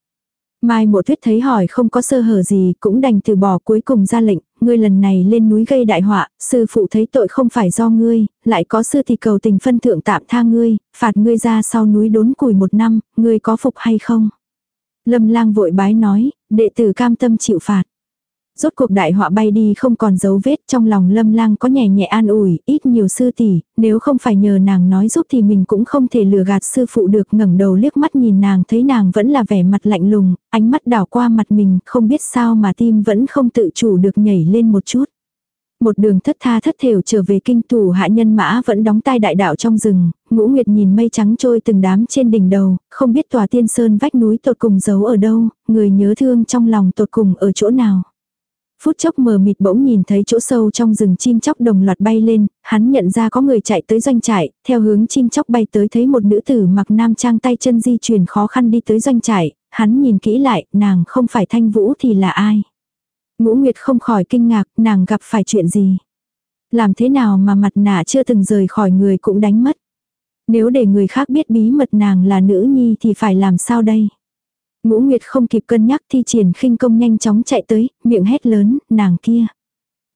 Mai mộ tuyết thấy hỏi không có sơ hở gì, cũng đành từ bỏ cuối cùng ra lệnh, ngươi lần này lên núi gây đại họa, sư phụ thấy tội không phải do ngươi, lại có sư thì cầu tình phân thượng tạm tha ngươi, phạt ngươi ra sau núi đốn củi một năm, ngươi có phục hay không? Lâm lang vội bái nói, đệ tử cam tâm chịu phạt. Rốt cuộc đại họa bay đi không còn dấu vết trong lòng lâm lang có nhẹ nhẹ an ủi, ít nhiều sư tỷ, nếu không phải nhờ nàng nói giúp thì mình cũng không thể lừa gạt sư phụ được ngẩng đầu liếc mắt nhìn nàng thấy nàng vẫn là vẻ mặt lạnh lùng, ánh mắt đảo qua mặt mình không biết sao mà tim vẫn không tự chủ được nhảy lên một chút. Một đường thất tha thất thểu trở về kinh thủ hạ nhân mã vẫn đóng tai đại đạo trong rừng, ngũ nguyệt nhìn mây trắng trôi từng đám trên đỉnh đầu, không biết tòa tiên sơn vách núi tột cùng giấu ở đâu, người nhớ thương trong lòng tột cùng ở chỗ nào. Phút chốc mờ mịt bỗng nhìn thấy chỗ sâu trong rừng chim chóc đồng loạt bay lên, hắn nhận ra có người chạy tới doanh trại, theo hướng chim chóc bay tới thấy một nữ tử mặc nam trang tay chân di chuyển khó khăn đi tới doanh trại, hắn nhìn kỹ lại, nàng không phải thanh vũ thì là ai. Ngũ Nguyệt không khỏi kinh ngạc, nàng gặp phải chuyện gì. Làm thế nào mà mặt nạ chưa từng rời khỏi người cũng đánh mất. Nếu để người khác biết bí mật nàng là nữ nhi thì phải làm sao đây? Ngũ Nguyệt không kịp cân nhắc thi triển khinh công nhanh chóng chạy tới, miệng hét lớn, nàng kia.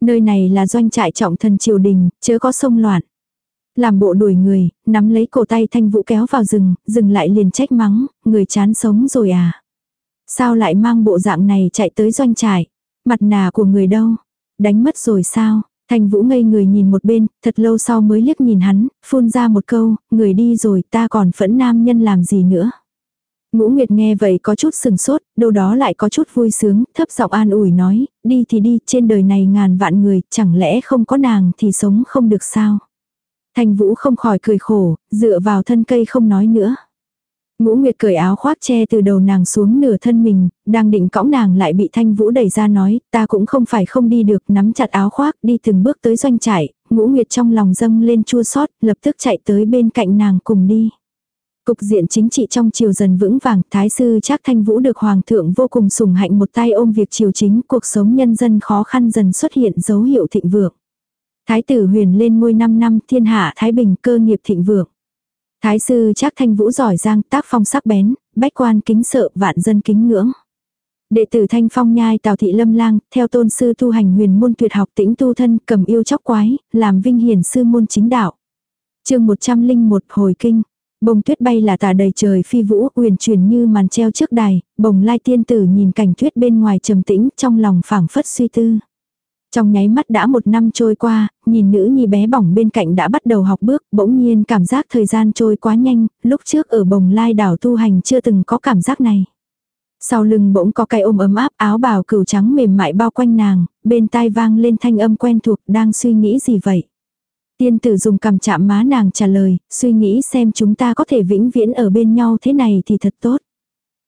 Nơi này là doanh trại trọng thần triều đình, chớ có sông loạn. Làm bộ đuổi người, nắm lấy cổ tay thanh vũ kéo vào rừng, dừng lại liền trách mắng, người chán sống rồi à. Sao lại mang bộ dạng này chạy tới doanh trại? Mặt nà của người đâu? Đánh mất rồi sao? Thành Vũ ngây người nhìn một bên, thật lâu sau mới liếc nhìn hắn, phun ra một câu, người đi rồi ta còn phẫn nam nhân làm gì nữa. Ngũ Nguyệt nghe vậy có chút sừng sốt, đâu đó lại có chút vui sướng, thấp giọng an ủi nói, đi thì đi, trên đời này ngàn vạn người, chẳng lẽ không có nàng thì sống không được sao. Thành Vũ không khỏi cười khổ, dựa vào thân cây không nói nữa. Ngũ Nguyệt cởi áo khoác che từ đầu nàng xuống nửa thân mình, đang định cõng nàng lại bị Thanh Vũ đẩy ra nói, ta cũng không phải không đi được, nắm chặt áo khoác đi từng bước tới doanh trại, Ngũ Nguyệt trong lòng dâng lên chua xót, lập tức chạy tới bên cạnh nàng cùng đi. Cục diện chính trị trong triều dần vững vàng, Thái sư Trác Thanh Vũ được Hoàng thượng vô cùng sủng hạnh một tay ôm việc triều chính, cuộc sống nhân dân khó khăn dần xuất hiện dấu hiệu thịnh vượng. Thái tử huyền lên ngôi 5 năm thiên hạ Thái Bình cơ nghiệp thịnh vượng. Thái sư Trác Thanh Vũ giỏi giang tác phong sắc bén, bách quan kính sợ vạn dân kính ngưỡng. Đệ tử Thanh Phong nhai Tào Thị Lâm Lang, theo tôn sư tu hành huyền môn tuyệt học tĩnh tu thân cầm yêu chóc quái, làm vinh hiển sư môn chính đạo. chương 101 hồi kinh. Bông tuyết bay là tà đầy trời phi vũ huyền truyền như màn treo trước đài, bồng lai tiên tử nhìn cảnh tuyết bên ngoài trầm tĩnh trong lòng phảng phất suy tư. Trong nháy mắt đã một năm trôi qua, nhìn nữ nhi bé bỏng bên cạnh đã bắt đầu học bước, bỗng nhiên cảm giác thời gian trôi quá nhanh, lúc trước ở bồng lai đảo tu hành chưa từng có cảm giác này. Sau lưng bỗng có cái ôm ấm áp áo bào cừu trắng mềm mại bao quanh nàng, bên tai vang lên thanh âm quen thuộc đang suy nghĩ gì vậy. Tiên tử dùng cằm chạm má nàng trả lời, suy nghĩ xem chúng ta có thể vĩnh viễn ở bên nhau thế này thì thật tốt.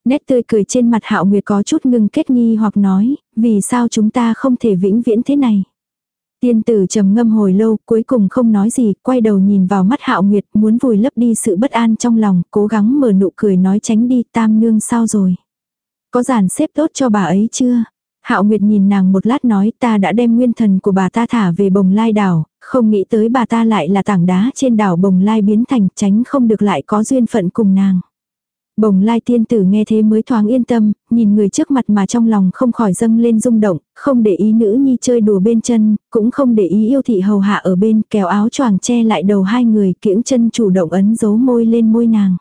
Nét tươi cười trên mặt hạo nguyệt có chút ngưng kết nghi hoặc nói, vì sao chúng ta không thể vĩnh viễn thế này. Tiên tử trầm ngâm hồi lâu, cuối cùng không nói gì, quay đầu nhìn vào mắt hạo nguyệt, muốn vùi lấp đi sự bất an trong lòng, cố gắng mở nụ cười nói tránh đi, tam nương sao rồi. Có giản xếp tốt cho bà ấy chưa? Hạo Nguyệt nhìn nàng một lát nói ta đã đem nguyên thần của bà ta thả về bồng lai đảo, không nghĩ tới bà ta lại là tảng đá trên đảo bồng lai biến thành tránh không được lại có duyên phận cùng nàng. Bồng lai tiên tử nghe thế mới thoáng yên tâm, nhìn người trước mặt mà trong lòng không khỏi dâng lên rung động, không để ý nữ nhi chơi đùa bên chân, cũng không để ý yêu thị hầu hạ ở bên kéo áo choàng che lại đầu hai người kiễng chân chủ động ấn dấu môi lên môi nàng.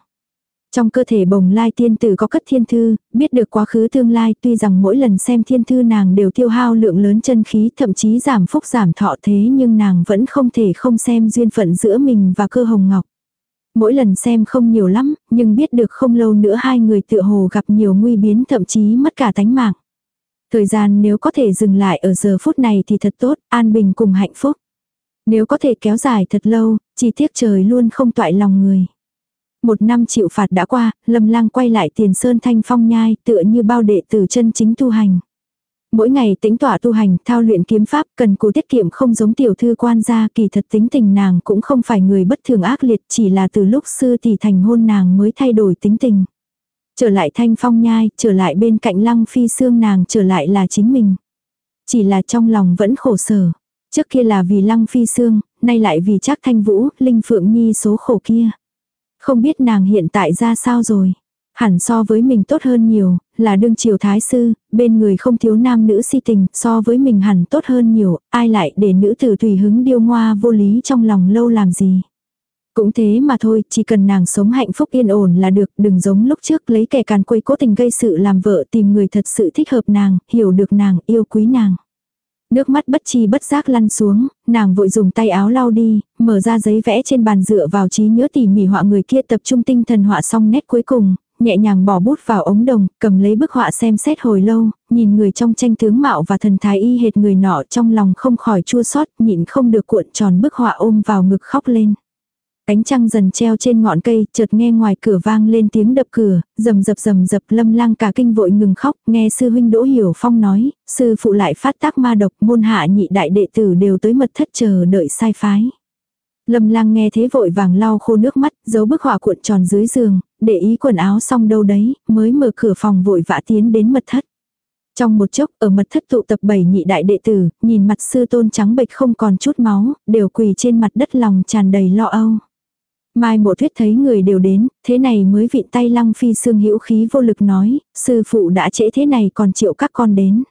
Trong cơ thể bồng lai tiên tử có cất thiên thư, biết được quá khứ tương lai tuy rằng mỗi lần xem thiên thư nàng đều tiêu hao lượng lớn chân khí thậm chí giảm phúc giảm thọ thế nhưng nàng vẫn không thể không xem duyên phận giữa mình và cơ hồng ngọc. Mỗi lần xem không nhiều lắm, nhưng biết được không lâu nữa hai người tựa hồ gặp nhiều nguy biến thậm chí mất cả tánh mạng. Thời gian nếu có thể dừng lại ở giờ phút này thì thật tốt, an bình cùng hạnh phúc. Nếu có thể kéo dài thật lâu, chỉ tiếc trời luôn không toại lòng người. Một năm chịu phạt đã qua, Lâm Lang quay lại tiền sơn thanh phong nhai tựa như bao đệ tử chân chính tu hành. Mỗi ngày tĩnh tỏa tu hành, thao luyện kiếm pháp, cần cù tiết kiệm không giống tiểu thư quan gia, kỳ thật tính tình nàng cũng không phải người bất thường ác liệt, chỉ là từ lúc sư tỷ thành hôn nàng mới thay đổi tính tình. Trở lại thanh phong nhai, trở lại bên cạnh lăng phi xương nàng trở lại là chính mình. Chỉ là trong lòng vẫn khổ sở. Trước kia là vì lăng phi xương, nay lại vì chắc thanh vũ, linh phượng nhi số khổ kia. Không biết nàng hiện tại ra sao rồi. Hẳn so với mình tốt hơn nhiều, là đương triều thái sư, bên người không thiếu nam nữ si tình, so với mình hẳn tốt hơn nhiều, ai lại để nữ tử tùy hứng điêu ngoa vô lý trong lòng lâu làm gì. Cũng thế mà thôi, chỉ cần nàng sống hạnh phúc yên ổn là được, đừng giống lúc trước lấy kẻ càn quấy cố tình gây sự làm vợ tìm người thật sự thích hợp nàng, hiểu được nàng, yêu quý nàng. Nước mắt bất chi bất giác lăn xuống, nàng vội dùng tay áo lau đi, mở ra giấy vẽ trên bàn dựa vào trí nhớ tỉ mỉ họa người kia tập trung tinh thần họa xong nét cuối cùng, nhẹ nhàng bỏ bút vào ống đồng, cầm lấy bức họa xem xét hồi lâu, nhìn người trong tranh tướng mạo và thần thái y hệt người nọ trong lòng không khỏi chua xót nhịn không được cuộn tròn bức họa ôm vào ngực khóc lên. Cánh trăng dần treo trên ngọn cây, chợt nghe ngoài cửa vang lên tiếng đập cửa, rầm rập rầm rập lâm lang cả kinh vội ngừng khóc, nghe sư huynh Đỗ Hiểu Phong nói, sư phụ lại phát tác ma độc môn hạ nhị đại đệ tử đều tới mật thất chờ đợi sai phái. Lâm lang nghe thế vội vàng lau khô nước mắt, giấu bức họa cuộn tròn dưới giường, để ý quần áo xong đâu đấy, mới mở cửa phòng vội vã tiến đến mật thất. Trong một chốc, ở mật thất tụ tập bảy nhị đại đệ tử, nhìn mặt sư tôn trắng bệch không còn chút máu, đều quỳ trên mặt đất lòng tràn đầy lo âu. Mai mộ thuyết thấy người đều đến, thế này mới vịn tay lăng phi xương hữu khí vô lực nói, sư phụ đã trễ thế này còn chịu các con đến.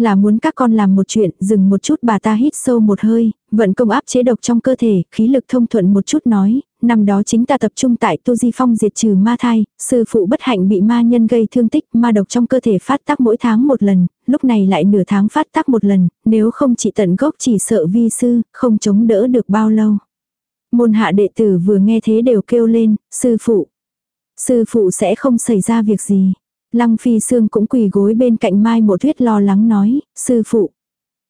Là muốn các con làm một chuyện, dừng một chút bà ta hít sâu một hơi, vận công áp chế độc trong cơ thể, khí lực thông thuận một chút nói, năm đó chính ta tập trung tại tu di phong diệt trừ ma thai, sư phụ bất hạnh bị ma nhân gây thương tích, ma độc trong cơ thể phát tác mỗi tháng một lần, lúc này lại nửa tháng phát tác một lần, nếu không chỉ tận gốc chỉ sợ vi sư, không chống đỡ được bao lâu. Môn hạ đệ tử vừa nghe thế đều kêu lên, sư phụ. Sư phụ sẽ không xảy ra việc gì. Lăng phi sương cũng quỳ gối bên cạnh mai Mộ thuyết lo lắng nói, sư phụ.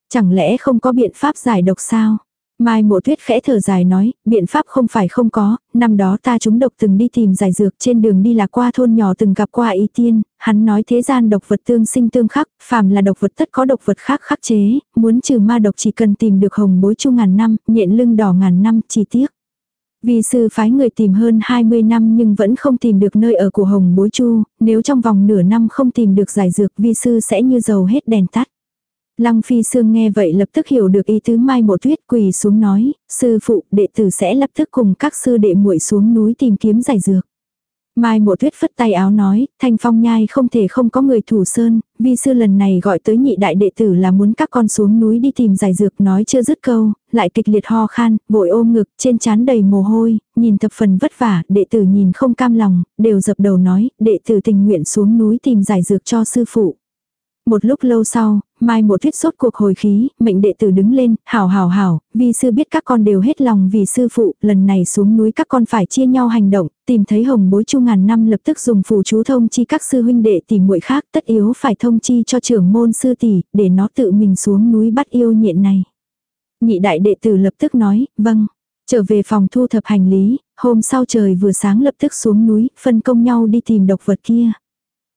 Chẳng lẽ không có biện pháp giải độc sao? Mai mộ tuyết khẽ thở dài nói, biện pháp không phải không có, năm đó ta chúng độc từng đi tìm giải dược trên đường đi là qua thôn nhỏ từng gặp qua y tiên, hắn nói thế gian độc vật tương sinh tương khắc, phàm là độc vật tất có độc vật khác khắc chế, muốn trừ ma độc chỉ cần tìm được hồng bối chu ngàn năm, nhện lưng đỏ ngàn năm, chi tiết. Vì sư phái người tìm hơn 20 năm nhưng vẫn không tìm được nơi ở của hồng bối chu, nếu trong vòng nửa năm không tìm được giải dược vi sư sẽ như dầu hết đèn tắt. Lăng Phi Sương nghe vậy lập tức hiểu được ý tứ Mai Mộ Tuyết quỳ xuống nói, sư phụ, đệ tử sẽ lập tức cùng các sư đệ muội xuống núi tìm kiếm giải dược. Mai Mộ Tuyết phất tay áo nói, Thanh Phong Nhai không thể không có người thủ sơn, vi sư lần này gọi tới nhị đại đệ tử là muốn các con xuống núi đi tìm giải dược nói chưa dứt câu, lại kịch liệt ho khan, vội ôm ngực, trên trán đầy mồ hôi, nhìn thập phần vất vả, đệ tử nhìn không cam lòng, đều dập đầu nói, đệ tử tình nguyện xuống núi tìm giải dược cho sư phụ. Một lúc lâu sau, Mai một thuyết sốt cuộc hồi khí, mệnh đệ tử đứng lên, hảo hảo hảo, vì sư biết các con đều hết lòng vì sư phụ, lần này xuống núi các con phải chia nhau hành động, tìm thấy hồng bối chu ngàn năm lập tức dùng phù chú thông chi các sư huynh đệ tìm muội khác, tất yếu phải thông chi cho trưởng môn sư tỷ, để nó tự mình xuống núi bắt yêu nhện này. Nhị đại đệ tử lập tức nói, vâng. Trở về phòng thu thập hành lý, hôm sau trời vừa sáng lập tức xuống núi, phân công nhau đi tìm độc vật kia.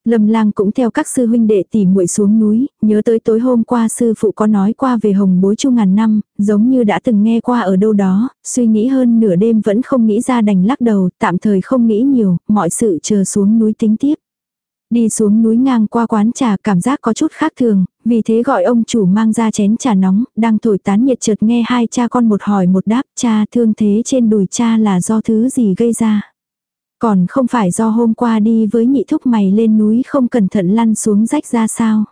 Lâm lang cũng theo các sư huynh đệ tỉ muội xuống núi, nhớ tới tối hôm qua sư phụ có nói qua về hồng bối chu ngàn năm, giống như đã từng nghe qua ở đâu đó, suy nghĩ hơn nửa đêm vẫn không nghĩ ra đành lắc đầu, tạm thời không nghĩ nhiều, mọi sự chờ xuống núi tính tiếp. Đi xuống núi ngang qua quán trà cảm giác có chút khác thường, vì thế gọi ông chủ mang ra chén trà nóng, đang thổi tán nhiệt chợt nghe hai cha con một hỏi một đáp cha thương thế trên đùi cha là do thứ gì gây ra. Còn không phải do hôm qua đi với nhị thúc mày lên núi không cẩn thận lăn xuống rách ra sao.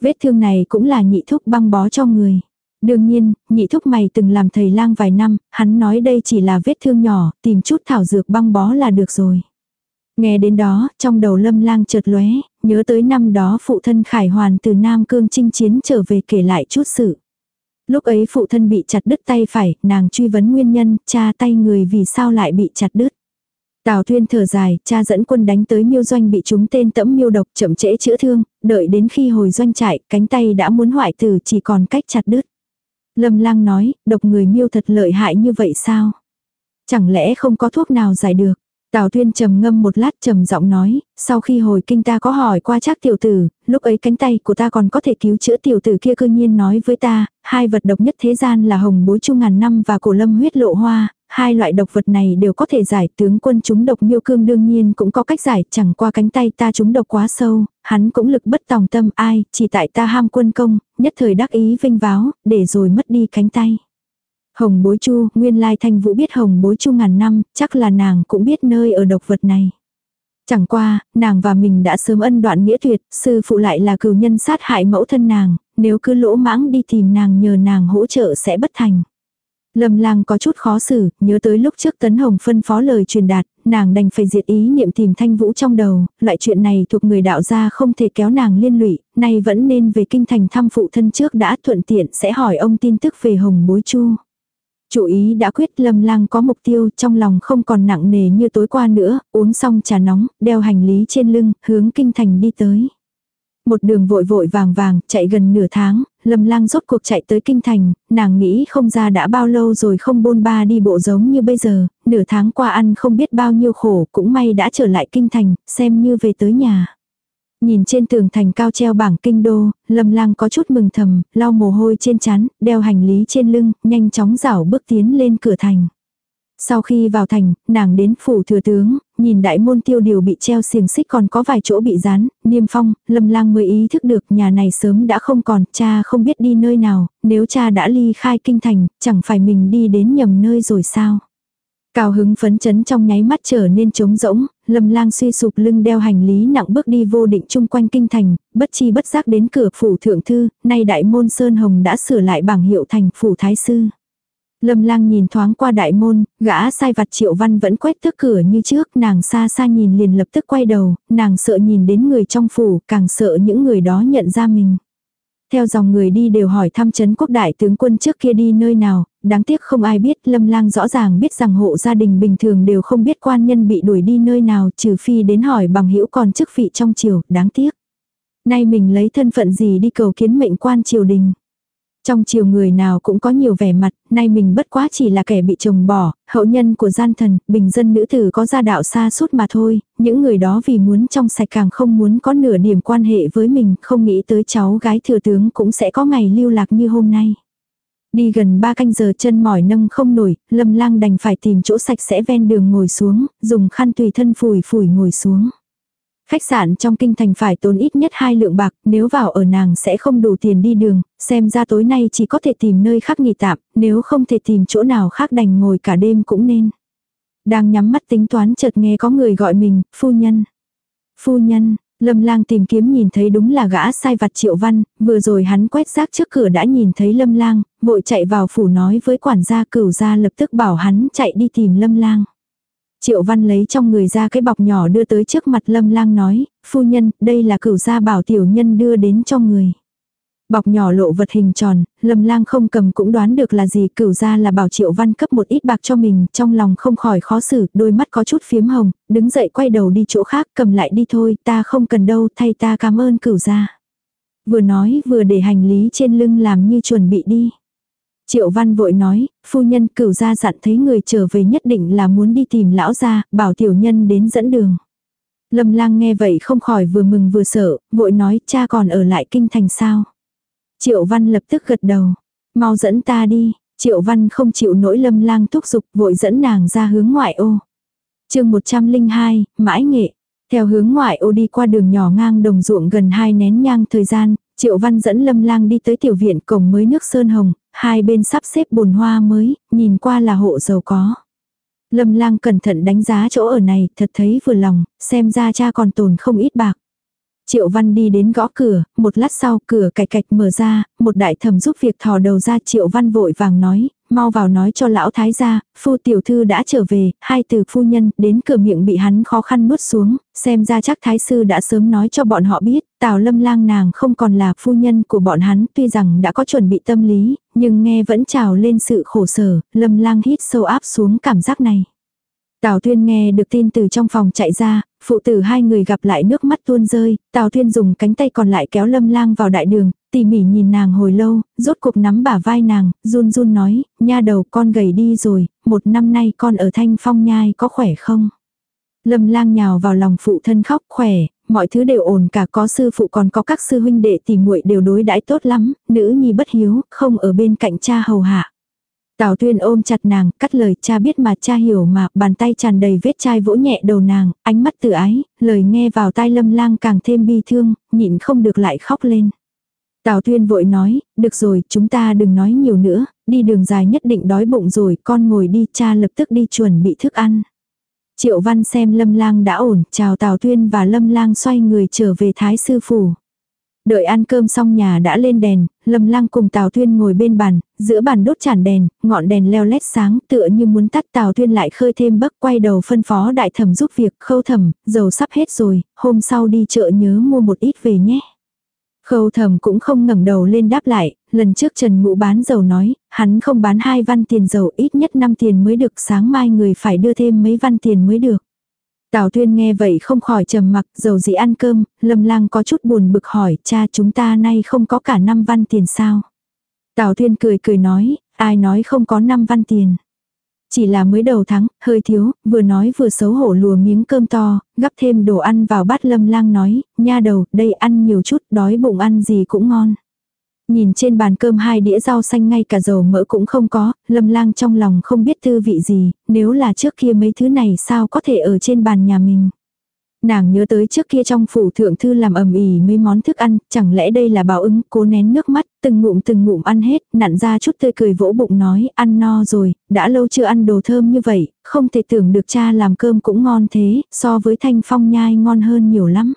Vết thương này cũng là nhị thúc băng bó cho người. Đương nhiên, nhị thúc mày từng làm thầy lang vài năm, hắn nói đây chỉ là vết thương nhỏ, tìm chút thảo dược băng bó là được rồi. Nghe đến đó, trong đầu lâm lang chợt lóe, nhớ tới năm đó phụ thân Khải Hoàn từ Nam Cương chinh chiến trở về kể lại chút sự. Lúc ấy phụ thân bị chặt đứt tay phải, nàng truy vấn nguyên nhân, cha tay người vì sao lại bị chặt đứt. Tào Thuyên thở dài, cha dẫn quân đánh tới miêu doanh bị chúng tên tẫm miêu độc chậm trễ chữa thương, đợi đến khi hồi doanh trại, cánh tay đã muốn hoại tử chỉ còn cách chặt đứt. Lâm lang nói, độc người miêu thật lợi hại như vậy sao? Chẳng lẽ không có thuốc nào giải được? Tào Tuyên trầm ngâm một lát trầm giọng nói, sau khi hồi kinh ta có hỏi qua chắc tiểu tử, lúc ấy cánh tay của ta còn có thể cứu chữa tiểu tử kia cư nhiên nói với ta, hai vật độc nhất thế gian là hồng bối chung ngàn năm và cổ lâm huyết lộ hoa, hai loại độc vật này đều có thể giải tướng quân chúng độc miêu cương đương nhiên cũng có cách giải, chẳng qua cánh tay ta chúng độc quá sâu, hắn cũng lực bất tòng tâm ai, chỉ tại ta ham quân công, nhất thời đắc ý vinh váo, để rồi mất đi cánh tay. Hồng bối chu, nguyên lai thanh vũ biết hồng bối chu ngàn năm, chắc là nàng cũng biết nơi ở độc vật này. Chẳng qua, nàng và mình đã sớm ân đoạn nghĩa tuyệt, sư phụ lại là cừu nhân sát hại mẫu thân nàng, nếu cứ lỗ mãng đi tìm nàng nhờ nàng hỗ trợ sẽ bất thành. Lâm lang có chút khó xử, nhớ tới lúc trước Tấn Hồng phân phó lời truyền đạt, nàng đành phải diệt ý niệm tìm thanh vũ trong đầu, loại chuyện này thuộc người đạo gia không thể kéo nàng liên lụy, nay vẫn nên về kinh thành thăm phụ thân trước đã thuận tiện sẽ hỏi ông tin tức về hồng bối chu. Chủ ý đã quyết lâm lang có mục tiêu trong lòng không còn nặng nề như tối qua nữa, uống xong trà nóng, đeo hành lý trên lưng, hướng kinh thành đi tới. Một đường vội vội vàng vàng, chạy gần nửa tháng, lâm lang rốt cuộc chạy tới kinh thành, nàng nghĩ không ra đã bao lâu rồi không bôn ba đi bộ giống như bây giờ, nửa tháng qua ăn không biết bao nhiêu khổ, cũng may đã trở lại kinh thành, xem như về tới nhà. Nhìn trên tường thành cao treo bảng kinh đô, lâm lang có chút mừng thầm, lau mồ hôi trên chán, đeo hành lý trên lưng, nhanh chóng rảo bước tiến lên cửa thành. Sau khi vào thành, nàng đến phủ thừa tướng, nhìn đại môn tiêu điều bị treo xiềng xích còn có vài chỗ bị dán, niêm phong, lâm lang mới ý thức được nhà này sớm đã không còn, cha không biết đi nơi nào, nếu cha đã ly khai kinh thành, chẳng phải mình đi đến nhầm nơi rồi sao. Cao hứng phấn chấn trong nháy mắt trở nên trống rỗng, lâm lang suy sụp lưng đeo hành lý nặng bước đi vô định chung quanh kinh thành, bất chi bất giác đến cửa phủ thượng thư, nay đại môn Sơn Hồng đã sửa lại bảng hiệu thành phủ thái sư. Lâm lang nhìn thoáng qua đại môn, gã sai vặt triệu văn vẫn quét thức cửa như trước, nàng xa xa nhìn liền lập tức quay đầu, nàng sợ nhìn đến người trong phủ, càng sợ những người đó nhận ra mình. Theo dòng người đi đều hỏi thăm chấn quốc đại tướng quân trước kia đi nơi nào, đáng tiếc không ai biết, lâm lang rõ ràng biết rằng hộ gia đình bình thường đều không biết quan nhân bị đuổi đi nơi nào trừ phi đến hỏi bằng hữu còn chức vị trong triều, đáng tiếc. Nay mình lấy thân phận gì đi cầu kiến mệnh quan triều đình. Trong chiều người nào cũng có nhiều vẻ mặt, nay mình bất quá chỉ là kẻ bị chồng bỏ, hậu nhân của gian thần, bình dân nữ tử có gia đạo xa suốt mà thôi, những người đó vì muốn trong sạch càng không muốn có nửa điểm quan hệ với mình, không nghĩ tới cháu gái thừa tướng cũng sẽ có ngày lưu lạc như hôm nay. Đi gần ba canh giờ chân mỏi nâng không nổi, lâm lang đành phải tìm chỗ sạch sẽ ven đường ngồi xuống, dùng khăn tùy thân phủi phủi ngồi xuống. Khách sạn trong kinh thành phải tốn ít nhất hai lượng bạc, nếu vào ở nàng sẽ không đủ tiền đi đường, xem ra tối nay chỉ có thể tìm nơi khác nghỉ tạm, nếu không thể tìm chỗ nào khác đành ngồi cả đêm cũng nên. Đang nhắm mắt tính toán chợt nghe có người gọi mình, phu nhân. Phu nhân, Lâm lang tìm kiếm nhìn thấy đúng là gã sai vặt triệu văn, vừa rồi hắn quét rác trước cửa đã nhìn thấy lâm lang, vội chạy vào phủ nói với quản gia cửu gia lập tức bảo hắn chạy đi tìm lâm lang. Triệu văn lấy trong người ra cái bọc nhỏ đưa tới trước mặt lâm lang nói, phu nhân, đây là cửu gia bảo tiểu nhân đưa đến cho người. Bọc nhỏ lộ vật hình tròn, lâm lang không cầm cũng đoán được là gì cửu ra là bảo triệu văn cấp một ít bạc cho mình, trong lòng không khỏi khó xử, đôi mắt có chút phiếm hồng, đứng dậy quay đầu đi chỗ khác cầm lại đi thôi, ta không cần đâu, thay ta cảm ơn cửu ra. Vừa nói vừa để hành lý trên lưng làm như chuẩn bị đi. Triệu văn vội nói, phu nhân cửu gia dặn thấy người trở về nhất định là muốn đi tìm lão gia, bảo tiểu nhân đến dẫn đường. Lâm lang nghe vậy không khỏi vừa mừng vừa sợ, vội nói cha còn ở lại kinh thành sao. Triệu văn lập tức gật đầu, mau dẫn ta đi, triệu văn không chịu nỗi lâm lang thúc giục vội dẫn nàng ra hướng ngoại ô. chương 102, mãi nghệ. Theo hướng ngoại ô đi qua đường nhỏ ngang đồng ruộng gần hai nén nhang thời gian, Triệu Văn dẫn Lâm Lang đi tới tiểu viện cổng mới nước sơn hồng, hai bên sắp xếp bồn hoa mới, nhìn qua là hộ giàu có. Lâm Lang cẩn thận đánh giá chỗ ở này, thật thấy vừa lòng, xem ra cha còn tồn không ít bạc. Triệu Văn đi đến gõ cửa, một lát sau cửa cạch cạch mở ra, một đại thẩm giúp việc thò đầu ra Triệu Văn vội vàng nói, mau vào nói cho lão thái gia, phu tiểu thư đã trở về, hai từ phu nhân, đến cửa miệng bị hắn khó khăn nuốt xuống, xem ra chắc thái sư đã sớm nói cho bọn họ biết, tào lâm lang nàng không còn là phu nhân của bọn hắn, tuy rằng đã có chuẩn bị tâm lý, nhưng nghe vẫn trào lên sự khổ sở, lâm lang hít sâu áp xuống cảm giác này. Tào Thuyên nghe được tin từ trong phòng chạy ra, phụ tử hai người gặp lại nước mắt tuôn rơi, Tào Thuyên dùng cánh tay còn lại kéo Lâm Lang vào đại đường, tỉ mỉ nhìn nàng hồi lâu, rốt cuộc nắm bả vai nàng, run run nói, nha đầu con gầy đi rồi, một năm nay con ở thanh phong nhai có khỏe không? Lâm Lang nhào vào lòng phụ thân khóc khỏe, mọi thứ đều ổn cả có sư phụ còn có các sư huynh đệ tỉ muội đều đối đãi tốt lắm, nữ nhi bất hiếu, không ở bên cạnh cha hầu hạ. Tào Tuyên ôm chặt nàng, cắt lời cha biết mà cha hiểu mà, bàn tay tràn đầy vết chai vỗ nhẹ đầu nàng, ánh mắt tự ái, lời nghe vào tai lâm lang càng thêm bi thương, nhịn không được lại khóc lên. Tào Tuyên vội nói, được rồi, chúng ta đừng nói nhiều nữa, đi đường dài nhất định đói bụng rồi, con ngồi đi, cha lập tức đi chuẩn bị thức ăn. Triệu Văn xem Lâm Lang đã ổn, chào Tào Tuyên và Lâm Lang xoay người trở về Thái Sư Phủ. Đợi ăn cơm xong nhà đã lên đèn, Lâm Lang cùng Tào Tuyên ngồi bên bàn, giữa bàn đốt chản đèn, ngọn đèn leo lét sáng tựa như muốn tắt Tào Tuyên lại khơi thêm bấc quay đầu phân phó đại thẩm giúp việc khâu thẩm, dầu sắp hết rồi, hôm sau đi chợ nhớ mua một ít về nhé. Khâu thẩm cũng không ngẩng đầu lên đáp lại, lần trước Trần Ngũ bán dầu nói, hắn không bán hai văn tiền dầu ít nhất 5 tiền mới được sáng mai người phải đưa thêm mấy văn tiền mới được. Tào Thuyên nghe vậy không khỏi trầm mặc, dầu gì ăn cơm, Lâm Lang có chút buồn bực hỏi, cha chúng ta nay không có cả năm văn tiền sao? Tào Thuyên cười cười nói, ai nói không có năm văn tiền. Chỉ là mới đầu tháng, hơi thiếu, vừa nói vừa xấu hổ lùa miếng cơm to, gắp thêm đồ ăn vào bát Lâm Lang nói, nha đầu, đây ăn nhiều chút, đói bụng ăn gì cũng ngon. Nhìn trên bàn cơm hai đĩa rau xanh ngay cả dầu mỡ cũng không có, lâm lang trong lòng không biết tư vị gì, nếu là trước kia mấy thứ này sao có thể ở trên bàn nhà mình. Nàng nhớ tới trước kia trong phủ thượng thư làm ẩm ỉ mấy món thức ăn, chẳng lẽ đây là báo ứng, cố nén nước mắt, từng ngụm từng ngụm ăn hết, nặn ra chút tươi cười vỗ bụng nói, ăn no rồi, đã lâu chưa ăn đồ thơm như vậy, không thể tưởng được cha làm cơm cũng ngon thế, so với thanh phong nhai ngon hơn nhiều lắm.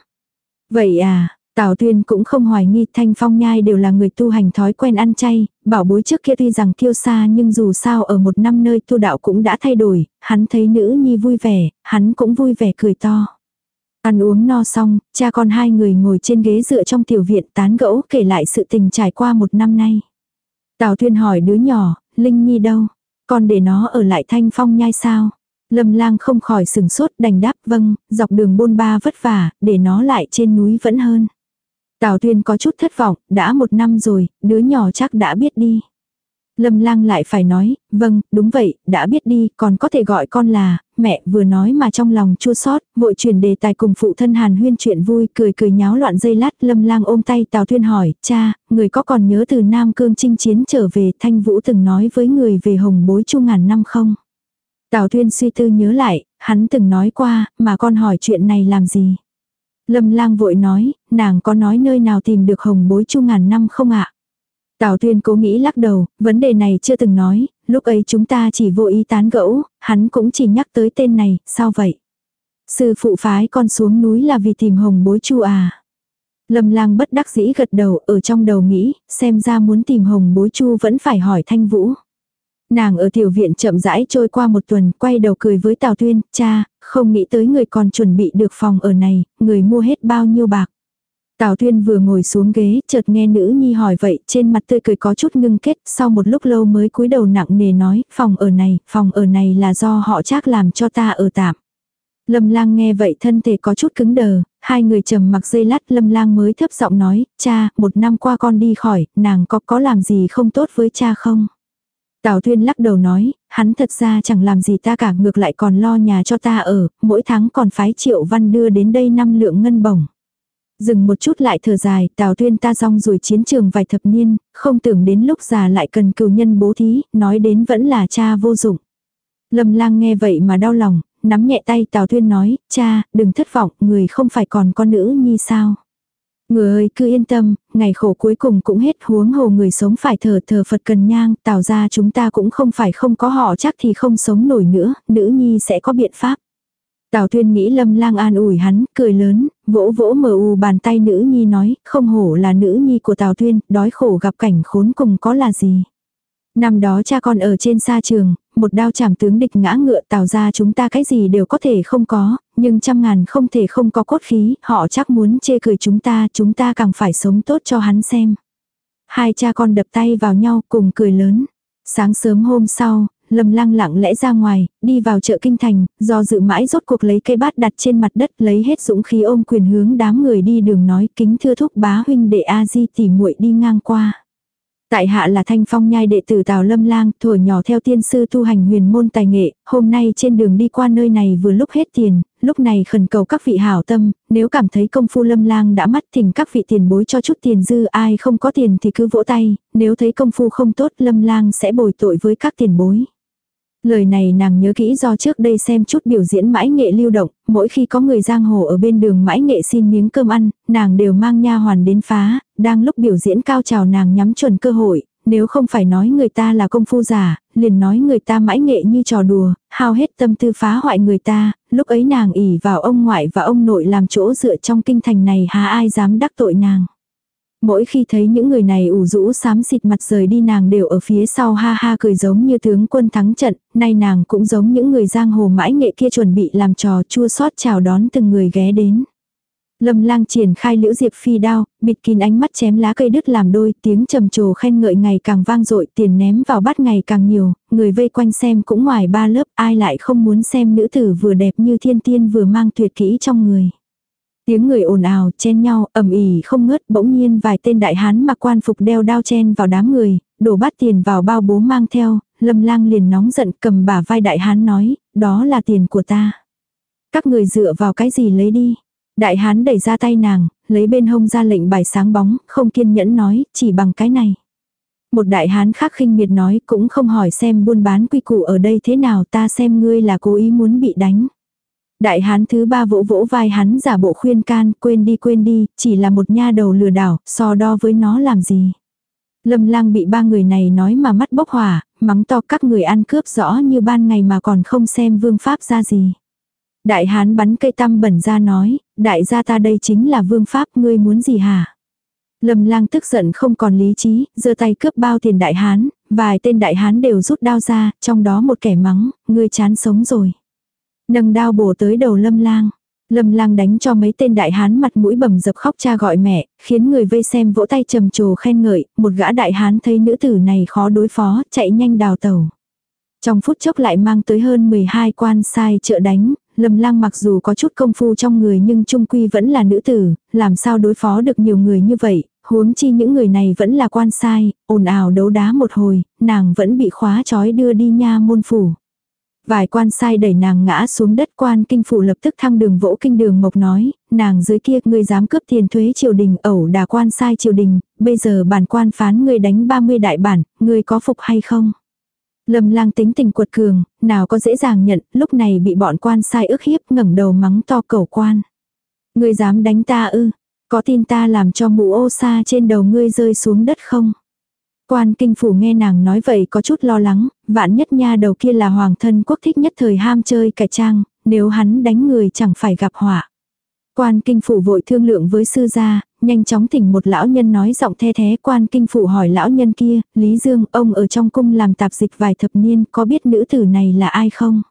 Vậy à, Tào Tuyên cũng không hoài nghi Thanh Phong Nhai đều là người tu hành thói quen ăn chay, bảo bối trước kia tuy rằng kiêu xa nhưng dù sao ở một năm nơi tu đạo cũng đã thay đổi, hắn thấy nữ nhi vui vẻ, hắn cũng vui vẻ cười to. Ăn uống no xong, cha con hai người ngồi trên ghế dựa trong tiểu viện tán gẫu kể lại sự tình trải qua một năm nay. Tào Tuyên hỏi đứa nhỏ, Linh Nhi đâu? Con để nó ở lại Thanh Phong Nhai sao? Lâm lang không khỏi sừng sốt đành đáp vâng, dọc đường bôn ba vất vả, để nó lại trên núi vẫn hơn. Tào Tuyên có chút thất vọng, đã một năm rồi, đứa nhỏ chắc đã biết đi. Lâm lang lại phải nói, vâng, đúng vậy, đã biết đi, còn có thể gọi con là, mẹ vừa nói mà trong lòng chua xót vội chuyển đề tài cùng phụ thân hàn huyên chuyện vui, cười cười nháo loạn dây lát, lâm lang ôm tay Tào Thuyên hỏi, cha, người có còn nhớ từ Nam Cương chinh chiến trở về, Thanh Vũ từng nói với người về hồng bối chu ngàn năm không? Tào Thuyên suy tư nhớ lại, hắn từng nói qua, mà con hỏi chuyện này làm gì? Lâm lang vội nói, nàng có nói nơi nào tìm được hồng bối chu ngàn năm không ạ? Tào Tuyên cố nghĩ lắc đầu, vấn đề này chưa từng nói, lúc ấy chúng ta chỉ vô ý tán gẫu, hắn cũng chỉ nhắc tới tên này, sao vậy? Sư phụ phái con xuống núi là vì tìm hồng bối chu à? Lâm lang bất đắc dĩ gật đầu ở trong đầu nghĩ, xem ra muốn tìm hồng bối chu vẫn phải hỏi thanh vũ. Nàng ở tiểu viện chậm rãi trôi qua một tuần, quay đầu cười với Tào Tuyên, cha, không nghĩ tới người còn chuẩn bị được phòng ở này, người mua hết bao nhiêu bạc. Tào Tuyên vừa ngồi xuống ghế, chợt nghe nữ nhi hỏi vậy, trên mặt tươi cười có chút ngưng kết, sau một lúc lâu mới cúi đầu nặng nề nói, phòng ở này, phòng ở này là do họ chắc làm cho ta ở tạm. Lâm lang nghe vậy thân thể có chút cứng đờ, hai người trầm mặc dây lát lâm lang mới thấp giọng nói, cha, một năm qua con đi khỏi, nàng có có làm gì không tốt với cha không? Tào Thuyên lắc đầu nói, hắn thật ra chẳng làm gì ta cả ngược lại còn lo nhà cho ta ở, mỗi tháng còn phái triệu văn đưa đến đây năm lượng ngân bổng. Dừng một chút lại thở dài, Tào Tuyên ta rong rồi chiến trường vài thập niên, không tưởng đến lúc già lại cần cừu nhân bố thí, nói đến vẫn là cha vô dụng. Lâm lang nghe vậy mà đau lòng, nắm nhẹ tay Tào Tuyên nói, cha, đừng thất vọng, người không phải còn con nữ nhi sao. Người ơi cứ yên tâm, ngày khổ cuối cùng cũng hết huống hồ người sống phải thờ thờ Phật cần nhang, tạo ra chúng ta cũng không phải không có họ chắc thì không sống nổi nữa, nữ nhi sẽ có biện pháp. Tào Tuyên nghĩ Lâm Lang an ủi hắn, cười lớn, vỗ vỗ mờ u bàn tay nữ nhi nói, không hổ là nữ nhi của Tào Tuyên, đói khổ gặp cảnh khốn cùng có là gì. Năm đó cha con ở trên xa trường, một đao chảm tướng địch ngã ngựa tào ra chúng ta cái gì đều có thể không có, nhưng trăm ngàn không thể không có cốt khí, họ chắc muốn chê cười chúng ta, chúng ta càng phải sống tốt cho hắn xem. Hai cha con đập tay vào nhau cùng cười lớn. Sáng sớm hôm sau, Lâm Lăng lặng lẽ ra ngoài, đi vào chợ kinh thành, do dự mãi rốt cuộc lấy cây bát đặt trên mặt đất, lấy hết dũng khí ôm quyền hướng đám người đi đường nói, kính thưa thúc bá huynh đệ A Di tỉ muội đi ngang qua. Tại hạ là thanh phong nhai đệ tử Tào Lâm Lang, thổi nhỏ theo tiên sư tu hành huyền môn tài nghệ, hôm nay trên đường đi qua nơi này vừa lúc hết tiền, lúc này khẩn cầu các vị hảo tâm, nếu cảm thấy công phu Lâm Lang đã mắt thỉnh các vị tiền bối cho chút tiền dư ai không có tiền thì cứ vỗ tay, nếu thấy công phu không tốt Lâm Lang sẽ bồi tội với các tiền bối. Lời này nàng nhớ kỹ do trước đây xem chút biểu diễn mãi nghệ lưu động, mỗi khi có người giang hồ ở bên đường mãi nghệ xin miếng cơm ăn, nàng đều mang nha hoàn đến phá, đang lúc biểu diễn cao trào nàng nhắm chuẩn cơ hội, nếu không phải nói người ta là công phu giả, liền nói người ta mãi nghệ như trò đùa, hao hết tâm tư phá hoại người ta, lúc ấy nàng ỉ vào ông ngoại và ông nội làm chỗ dựa trong kinh thành này há ai dám đắc tội nàng. Mỗi khi thấy những người này ủ rũ xám xịt mặt rời đi nàng đều ở phía sau ha ha cười giống như tướng quân thắng trận, nay nàng cũng giống những người giang hồ mãi nghệ kia chuẩn bị làm trò chua xót chào đón từng người ghé đến. Lâm lang triển khai liễu diệp phi đao, bịt kín ánh mắt chém lá cây đứt làm đôi, tiếng trầm trồ khen ngợi ngày càng vang dội, tiền ném vào bát ngày càng nhiều, người vây quanh xem cũng ngoài ba lớp, ai lại không muốn xem nữ tử vừa đẹp như thiên tiên vừa mang tuyệt kỹ trong người. Tiếng người ồn ào, chen nhau, ầm ỉ không ngớt, bỗng nhiên vài tên đại hán mặc quan phục đeo đao chen vào đám người, đổ bát tiền vào bao bố mang theo, lâm lang liền nóng giận cầm bả vai đại hán nói, đó là tiền của ta. Các người dựa vào cái gì lấy đi. Đại hán đẩy ra tay nàng, lấy bên hông ra lệnh bài sáng bóng, không kiên nhẫn nói, chỉ bằng cái này. Một đại hán khác khinh miệt nói cũng không hỏi xem buôn bán quy củ ở đây thế nào ta xem ngươi là cố ý muốn bị đánh. Đại hán thứ ba vỗ vỗ vai hắn giả bộ khuyên can, quên đi quên đi, chỉ là một nha đầu lừa đảo, so đo với nó làm gì. Lâm lang bị ba người này nói mà mắt bốc hỏa, mắng to các người ăn cướp rõ như ban ngày mà còn không xem vương pháp ra gì. Đại hán bắn cây tăm bẩn ra nói, đại gia ta đây chính là vương pháp ngươi muốn gì hả? Lâm lang tức giận không còn lý trí, giơ tay cướp bao tiền đại hán, vài tên đại hán đều rút đao ra, trong đó một kẻ mắng, ngươi chán sống rồi. Nâng đao bổ tới đầu lâm lang. Lâm lang đánh cho mấy tên đại hán mặt mũi bầm dập khóc cha gọi mẹ, khiến người vây xem vỗ tay trầm trồ khen ngợi, một gã đại hán thấy nữ tử này khó đối phó, chạy nhanh đào tẩu. Trong phút chốc lại mang tới hơn 12 quan sai trợ đánh, lâm lang mặc dù có chút công phu trong người nhưng trung quy vẫn là nữ tử, làm sao đối phó được nhiều người như vậy, huống chi những người này vẫn là quan sai, ồn ào đấu đá một hồi, nàng vẫn bị khóa trói đưa đi nha môn phủ. Vài quan sai đẩy nàng ngã xuống đất quan kinh phủ lập tức thăng đường vỗ kinh đường mộc nói, nàng dưới kia ngươi dám cướp tiền thuế triều đình ẩu đà quan sai triều đình, bây giờ bản quan phán ngươi đánh 30 đại bản, ngươi có phục hay không? Lâm lang tính tình quật cường, nào có dễ dàng nhận, lúc này bị bọn quan sai ức hiếp ngẩng đầu mắng to cầu quan. Ngươi dám đánh ta ư, có tin ta làm cho mũ ô sa trên đầu ngươi rơi xuống đất không? Quan kinh phủ nghe nàng nói vậy có chút lo lắng, vạn nhất nha đầu kia là hoàng thân quốc thích nhất thời ham chơi cải trang, nếu hắn đánh người chẳng phải gặp họa. Quan kinh phủ vội thương lượng với sư gia, nhanh chóng thỉnh một lão nhân nói giọng the thế quan kinh phủ hỏi lão nhân kia, Lý Dương, ông ở trong cung làm tạp dịch vài thập niên, có biết nữ tử này là ai không?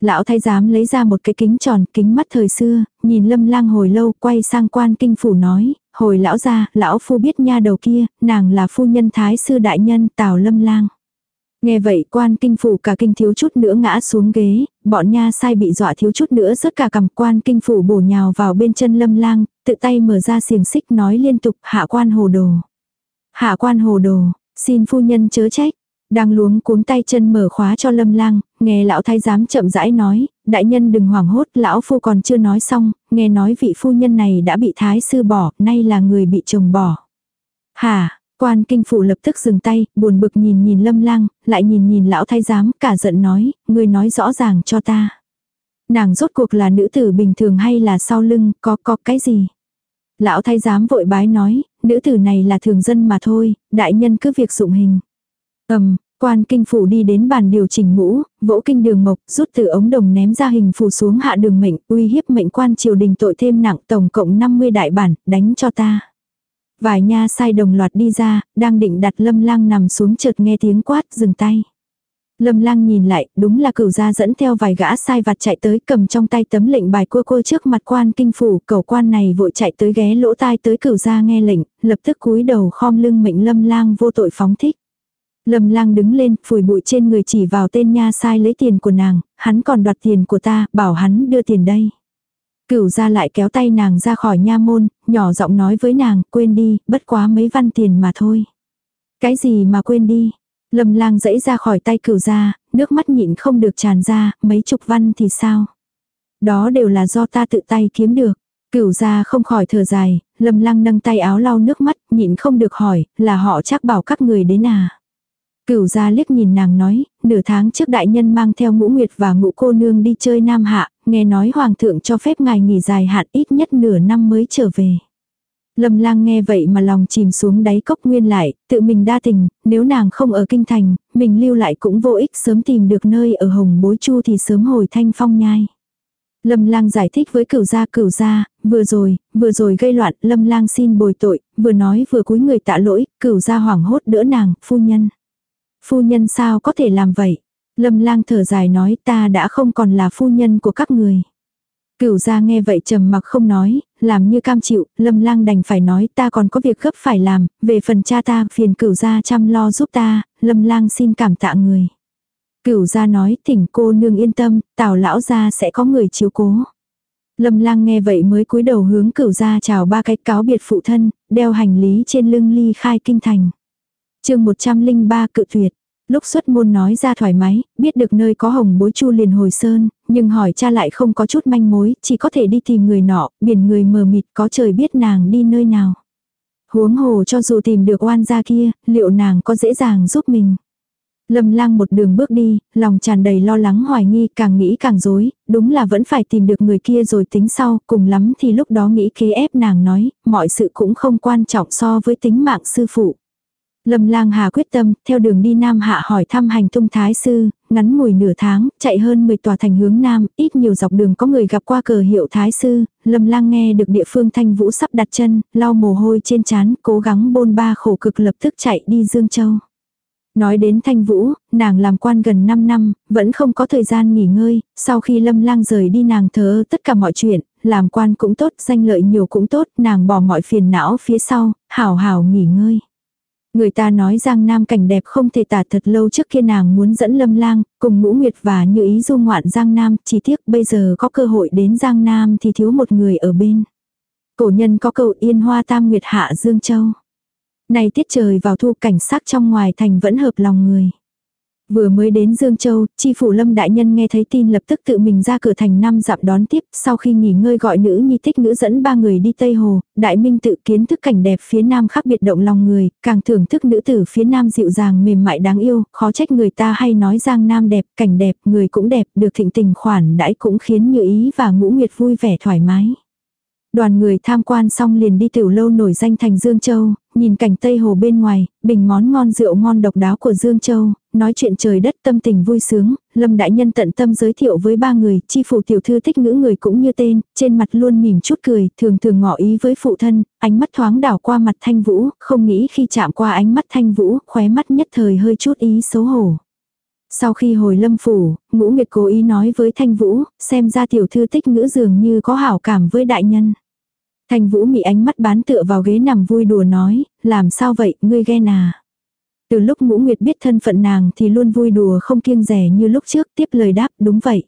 Lão thái giám lấy ra một cái kính tròn, kính mắt thời xưa, nhìn lâm lang hồi lâu, quay sang quan kinh phủ nói, hồi lão ra, lão phu biết nha đầu kia, nàng là phu nhân thái sư đại nhân tào lâm lang. Nghe vậy quan kinh phủ cả kinh thiếu chút nữa ngã xuống ghế, bọn nha sai bị dọa thiếu chút nữa rớt cả cầm quan kinh phủ bổ nhào vào bên chân lâm lang, tự tay mở ra xiềng xích nói liên tục hạ quan hồ đồ. Hạ quan hồ đồ, xin phu nhân chớ trách. Đang luống cuống tay chân mở khóa cho lâm lang, nghe lão thái giám chậm rãi nói, đại nhân đừng hoảng hốt, lão phu còn chưa nói xong, nghe nói vị phu nhân này đã bị thái sư bỏ, nay là người bị chồng bỏ. hà quan kinh phụ lập tức dừng tay, buồn bực nhìn nhìn lâm lang, lại nhìn nhìn lão thái giám, cả giận nói, người nói rõ ràng cho ta. Nàng rốt cuộc là nữ tử bình thường hay là sau lưng, có có cái gì? Lão thái giám vội bái nói, nữ tử này là thường dân mà thôi, đại nhân cứ việc dụng hình. Ầm, Quan kinh phủ đi đến bàn điều chỉnh mũ, vỗ kinh đường mộc, rút từ ống đồng ném ra hình phù xuống hạ đường mệnh, uy hiếp mệnh quan triều đình tội thêm nặng tổng cộng 50 đại bản, đánh cho ta. Vài nha sai đồng loạt đi ra, đang định đặt lâm lang nằm xuống chợt nghe tiếng quát, dừng tay. Lâm lang nhìn lại, đúng là cửu gia dẫn theo vài gã sai vặt chạy tới cầm trong tay tấm lệnh bài cua cua trước mặt quan kinh phủ, cầu quan này vội chạy tới ghé lỗ tai tới cửu gia nghe lệnh, lập tức cúi đầu khom lưng mệnh lâm lang vô tội phóng thích. Lâm lang đứng lên, phủi bụi trên người chỉ vào tên nha sai lấy tiền của nàng, hắn còn đoạt tiền của ta, bảo hắn đưa tiền đây. Cửu ra lại kéo tay nàng ra khỏi nha môn, nhỏ giọng nói với nàng, quên đi, bất quá mấy văn tiền mà thôi. Cái gì mà quên đi? Lâm lang dẫy ra khỏi tay cửu ra, nước mắt nhịn không được tràn ra, mấy chục văn thì sao? Đó đều là do ta tự tay kiếm được. Cửu ra không khỏi thở dài, lâm lang nâng tay áo lau nước mắt, nhịn không được hỏi, là họ chắc bảo các người đến à? Cửu gia liếc nhìn nàng nói, nửa tháng trước đại nhân mang theo ngũ nguyệt và ngũ cô nương đi chơi Nam Hạ, nghe nói hoàng thượng cho phép ngài nghỉ dài hạn ít nhất nửa năm mới trở về. Lâm lang nghe vậy mà lòng chìm xuống đáy cốc nguyên lại, tự mình đa tình, nếu nàng không ở kinh thành, mình lưu lại cũng vô ích sớm tìm được nơi ở hồng bối chu thì sớm hồi thanh phong nhai. Lâm lang giải thích với cửu gia cửu gia, vừa rồi, vừa rồi gây loạn, lâm lang xin bồi tội, vừa nói vừa cúi người tạ lỗi, cửu gia hoảng hốt đỡ nàng, phu nhân. Phu nhân sao có thể làm vậy? Lâm lang thở dài nói ta đã không còn là phu nhân của các người. Cửu gia nghe vậy trầm mặc không nói, làm như cam chịu, lâm lang đành phải nói ta còn có việc gấp phải làm, về phần cha ta phiền cửu gia chăm lo giúp ta, lâm lang xin cảm tạ người. Cửu gia nói thỉnh cô nương yên tâm, tào lão gia sẽ có người chiếu cố. Lâm lang nghe vậy mới cúi đầu hướng cửu gia chào ba cái cáo biệt phụ thân, đeo hành lý trên lưng ly khai kinh thành. chương 103 cự tuyệt. Lúc xuất môn nói ra thoải mái, biết được nơi có hồng bối chu liền hồi sơn, nhưng hỏi cha lại không có chút manh mối, chỉ có thể đi tìm người nọ, biển người mờ mịt có trời biết nàng đi nơi nào. Huống hồ cho dù tìm được oan gia kia, liệu nàng có dễ dàng giúp mình. Lâm lang một đường bước đi, lòng tràn đầy lo lắng hoài nghi, càng nghĩ càng dối, đúng là vẫn phải tìm được người kia rồi tính sau, cùng lắm thì lúc đó nghĩ kế ép nàng nói, mọi sự cũng không quan trọng so với tính mạng sư phụ. Lâm lang hà quyết tâm, theo đường đi Nam Hạ hỏi thăm hành tung thái sư, ngắn ngủi nửa tháng, chạy hơn 10 tòa thành hướng Nam, ít nhiều dọc đường có người gặp qua cờ hiệu thái sư, lâm lang nghe được địa phương thanh vũ sắp đặt chân, lau mồ hôi trên trán cố gắng bôn ba khổ cực lập tức chạy đi Dương Châu. Nói đến Thanh Vũ, nàng làm quan gần 5 năm, vẫn không có thời gian nghỉ ngơi, sau khi lâm lang rời đi nàng thờ tất cả mọi chuyện, làm quan cũng tốt, danh lợi nhiều cũng tốt, nàng bỏ mọi phiền não phía sau, hảo hảo nghỉ ngơi. Người ta nói Giang Nam cảnh đẹp không thể tả thật lâu trước kia nàng muốn dẫn Lâm Lang, cùng Ngũ Nguyệt và Như Ý du ngoạn Giang Nam, chỉ tiếc bây giờ có cơ hội đến Giang Nam thì thiếu một người ở bên. Cổ nhân có câu yên hoa tam nguyệt hạ Dương Châu. Này tiết trời vào thu cảnh sắc trong ngoài thành vẫn hợp lòng người. Vừa mới đến Dương Châu, chi phủ lâm đại nhân nghe thấy tin lập tức tự mình ra cửa thành năm dặm đón tiếp, sau khi nghỉ ngơi gọi nữ nhi thích ngữ dẫn ba người đi Tây Hồ, đại minh tự kiến thức cảnh đẹp phía nam khác biệt động lòng người, càng thưởng thức nữ tử phía nam dịu dàng mềm mại đáng yêu, khó trách người ta hay nói giang nam đẹp, cảnh đẹp, người cũng đẹp, được thịnh tình khoản đãi cũng khiến như ý và ngũ nguyệt vui vẻ thoải mái. Đoàn người tham quan xong liền đi tiểu lâu nổi danh thành Dương Châu, nhìn cảnh Tây Hồ bên ngoài, bình món ngon rượu ngon độc đáo của Dương Châu, nói chuyện trời đất tâm tình vui sướng, Lâm Đại Nhân tận tâm giới thiệu với ba người, chi phủ tiểu thư thích ngữ người cũng như tên, trên mặt luôn mỉm chút cười, thường thường ngỏ ý với phụ thân, ánh mắt thoáng đảo qua mặt Thanh Vũ, không nghĩ khi chạm qua ánh mắt Thanh Vũ, khóe mắt nhất thời hơi chút ý xấu hổ. Sau khi hồi lâm phủ, ngũ nguyệt cố ý nói với Thanh Vũ, xem ra tiểu thư tích ngữ dường như có hảo cảm với đại nhân. Thanh Vũ mị ánh mắt bán tựa vào ghế nằm vui đùa nói, làm sao vậy, ngươi ghen à. Từ lúc ngũ nguyệt biết thân phận nàng thì luôn vui đùa không kiêng rẻ như lúc trước tiếp lời đáp đúng vậy.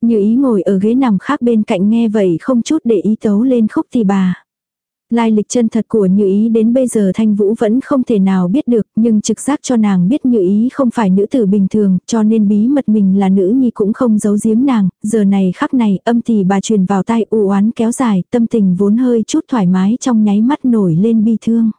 Như ý ngồi ở ghế nằm khác bên cạnh nghe vậy không chút để ý tấu lên khúc thì bà. Lai lịch chân thật của Như Ý đến bây giờ Thanh Vũ vẫn không thể nào biết được, nhưng trực giác cho nàng biết Như Ý không phải nữ tử bình thường, cho nên bí mật mình là nữ nhi cũng không giấu giếm nàng, giờ này khắc này âm thì bà truyền vào tai u oán kéo dài, tâm tình vốn hơi chút thoải mái trong nháy mắt nổi lên bi thương.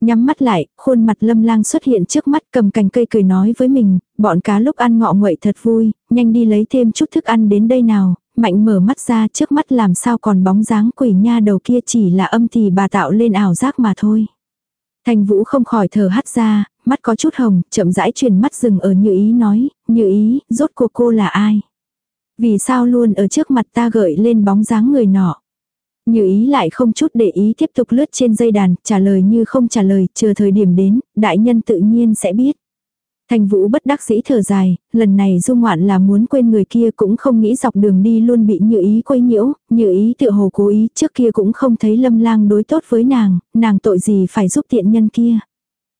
Nhắm mắt lại, khuôn mặt lâm lang xuất hiện trước mắt cầm cành cây cười nói với mình, bọn cá lúc ăn ngọ nguậy thật vui, nhanh đi lấy thêm chút thức ăn đến đây nào, mạnh mở mắt ra trước mắt làm sao còn bóng dáng quỷ nha đầu kia chỉ là âm thì bà tạo lên ảo giác mà thôi. Thành vũ không khỏi thở hắt ra, mắt có chút hồng, chậm rãi chuyển mắt dừng ở như ý nói, như ý, rốt cuộc cô là ai? Vì sao luôn ở trước mặt ta gợi lên bóng dáng người nọ? Như ý lại không chút để ý tiếp tục lướt trên dây đàn, trả lời như không trả lời, chờ thời điểm đến, đại nhân tự nhiên sẽ biết. Thành vũ bất đắc dĩ thở dài, lần này du ngoạn là muốn quên người kia cũng không nghĩ dọc đường đi luôn bị như ý quấy nhiễu, như ý tựa hồ cố ý trước kia cũng không thấy lâm lang đối tốt với nàng, nàng tội gì phải giúp tiện nhân kia.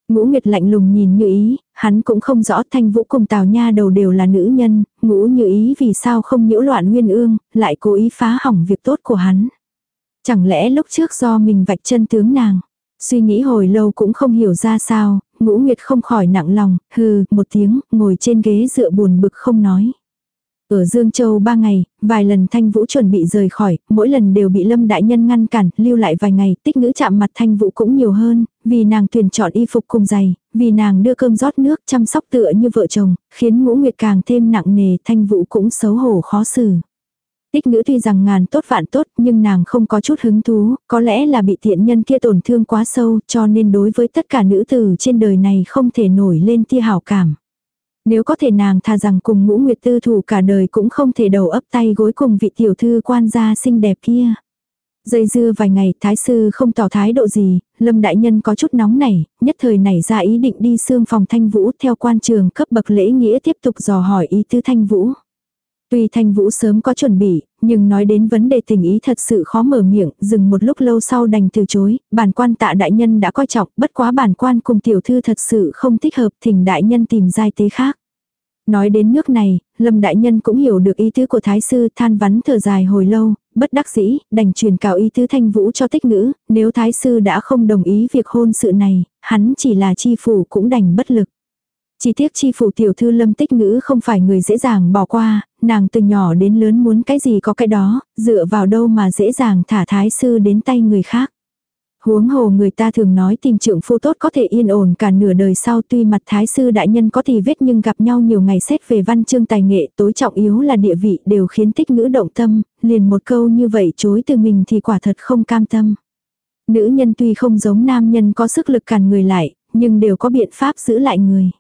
Ngũ Nguyệt lạnh lùng nhìn như ý, hắn cũng không rõ thanh vũ cùng tào nha đầu đều là nữ nhân, ngũ như ý vì sao không nhiễu loạn nguyên ương, lại cố ý phá hỏng việc tốt của hắn. Chẳng lẽ lúc trước do mình vạch chân tướng nàng. Suy nghĩ hồi lâu cũng không hiểu ra sao, ngũ nguyệt không khỏi nặng lòng, hừ, một tiếng, ngồi trên ghế dựa buồn bực không nói. Ở Dương Châu ba ngày, vài lần Thanh Vũ chuẩn bị rời khỏi, mỗi lần đều bị Lâm Đại Nhân ngăn cản, lưu lại vài ngày, tích ngữ chạm mặt Thanh Vũ cũng nhiều hơn, vì nàng tuyển chọn y phục cùng giày, vì nàng đưa cơm rót nước chăm sóc tựa như vợ chồng, khiến ngũ nguyệt càng thêm nặng nề, Thanh Vũ cũng xấu hổ khó xử. Tích ngữ tuy rằng ngàn tốt vạn tốt nhưng nàng không có chút hứng thú, có lẽ là bị thiện nhân kia tổn thương quá sâu cho nên đối với tất cả nữ tử trên đời này không thể nổi lên tia hảo cảm. Nếu có thể nàng thà rằng cùng ngũ nguyệt tư thủ cả đời cũng không thể đầu ấp tay gối cùng vị tiểu thư quan gia xinh đẹp kia. Dây dưa vài ngày, thái sư không tỏ thái độ gì, lâm đại nhân có chút nóng nảy, nhất thời nảy ra ý định đi xương phòng thanh vũ theo quan trường cấp bậc lễ nghĩa tiếp tục dò hỏi ý tư thanh vũ. Tuy Thanh Vũ sớm có chuẩn bị, nhưng nói đến vấn đề tình ý thật sự khó mở miệng, dừng một lúc lâu sau đành từ chối, bản quan tạ đại nhân đã coi trọng, bất quá bản quan cùng tiểu thư thật sự không thích hợp, thỉnh đại nhân tìm giai tế khác. Nói đến nước này, Lâm đại nhân cũng hiểu được ý tứ của thái sư, than vắn thở dài hồi lâu, bất đắc dĩ, đành truyền cáo ý tứ thanh vũ cho tích ngữ, nếu thái sư đã không đồng ý việc hôn sự này, hắn chỉ là chi phủ cũng đành bất lực. Chỉ tiếc chi phủ tiểu thư lâm tích ngữ không phải người dễ dàng bỏ qua, nàng từ nhỏ đến lớn muốn cái gì có cái đó, dựa vào đâu mà dễ dàng thả thái sư đến tay người khác. Huống hồ người ta thường nói tìm trượng phu tốt có thể yên ổn cả nửa đời sau tuy mặt thái sư đại nhân có thì vết nhưng gặp nhau nhiều ngày xét về văn chương tài nghệ tối trọng yếu là địa vị đều khiến tích ngữ động tâm, liền một câu như vậy chối từ mình thì quả thật không cam tâm. Nữ nhân tuy không giống nam nhân có sức lực cản người lại, nhưng đều có biện pháp giữ lại người.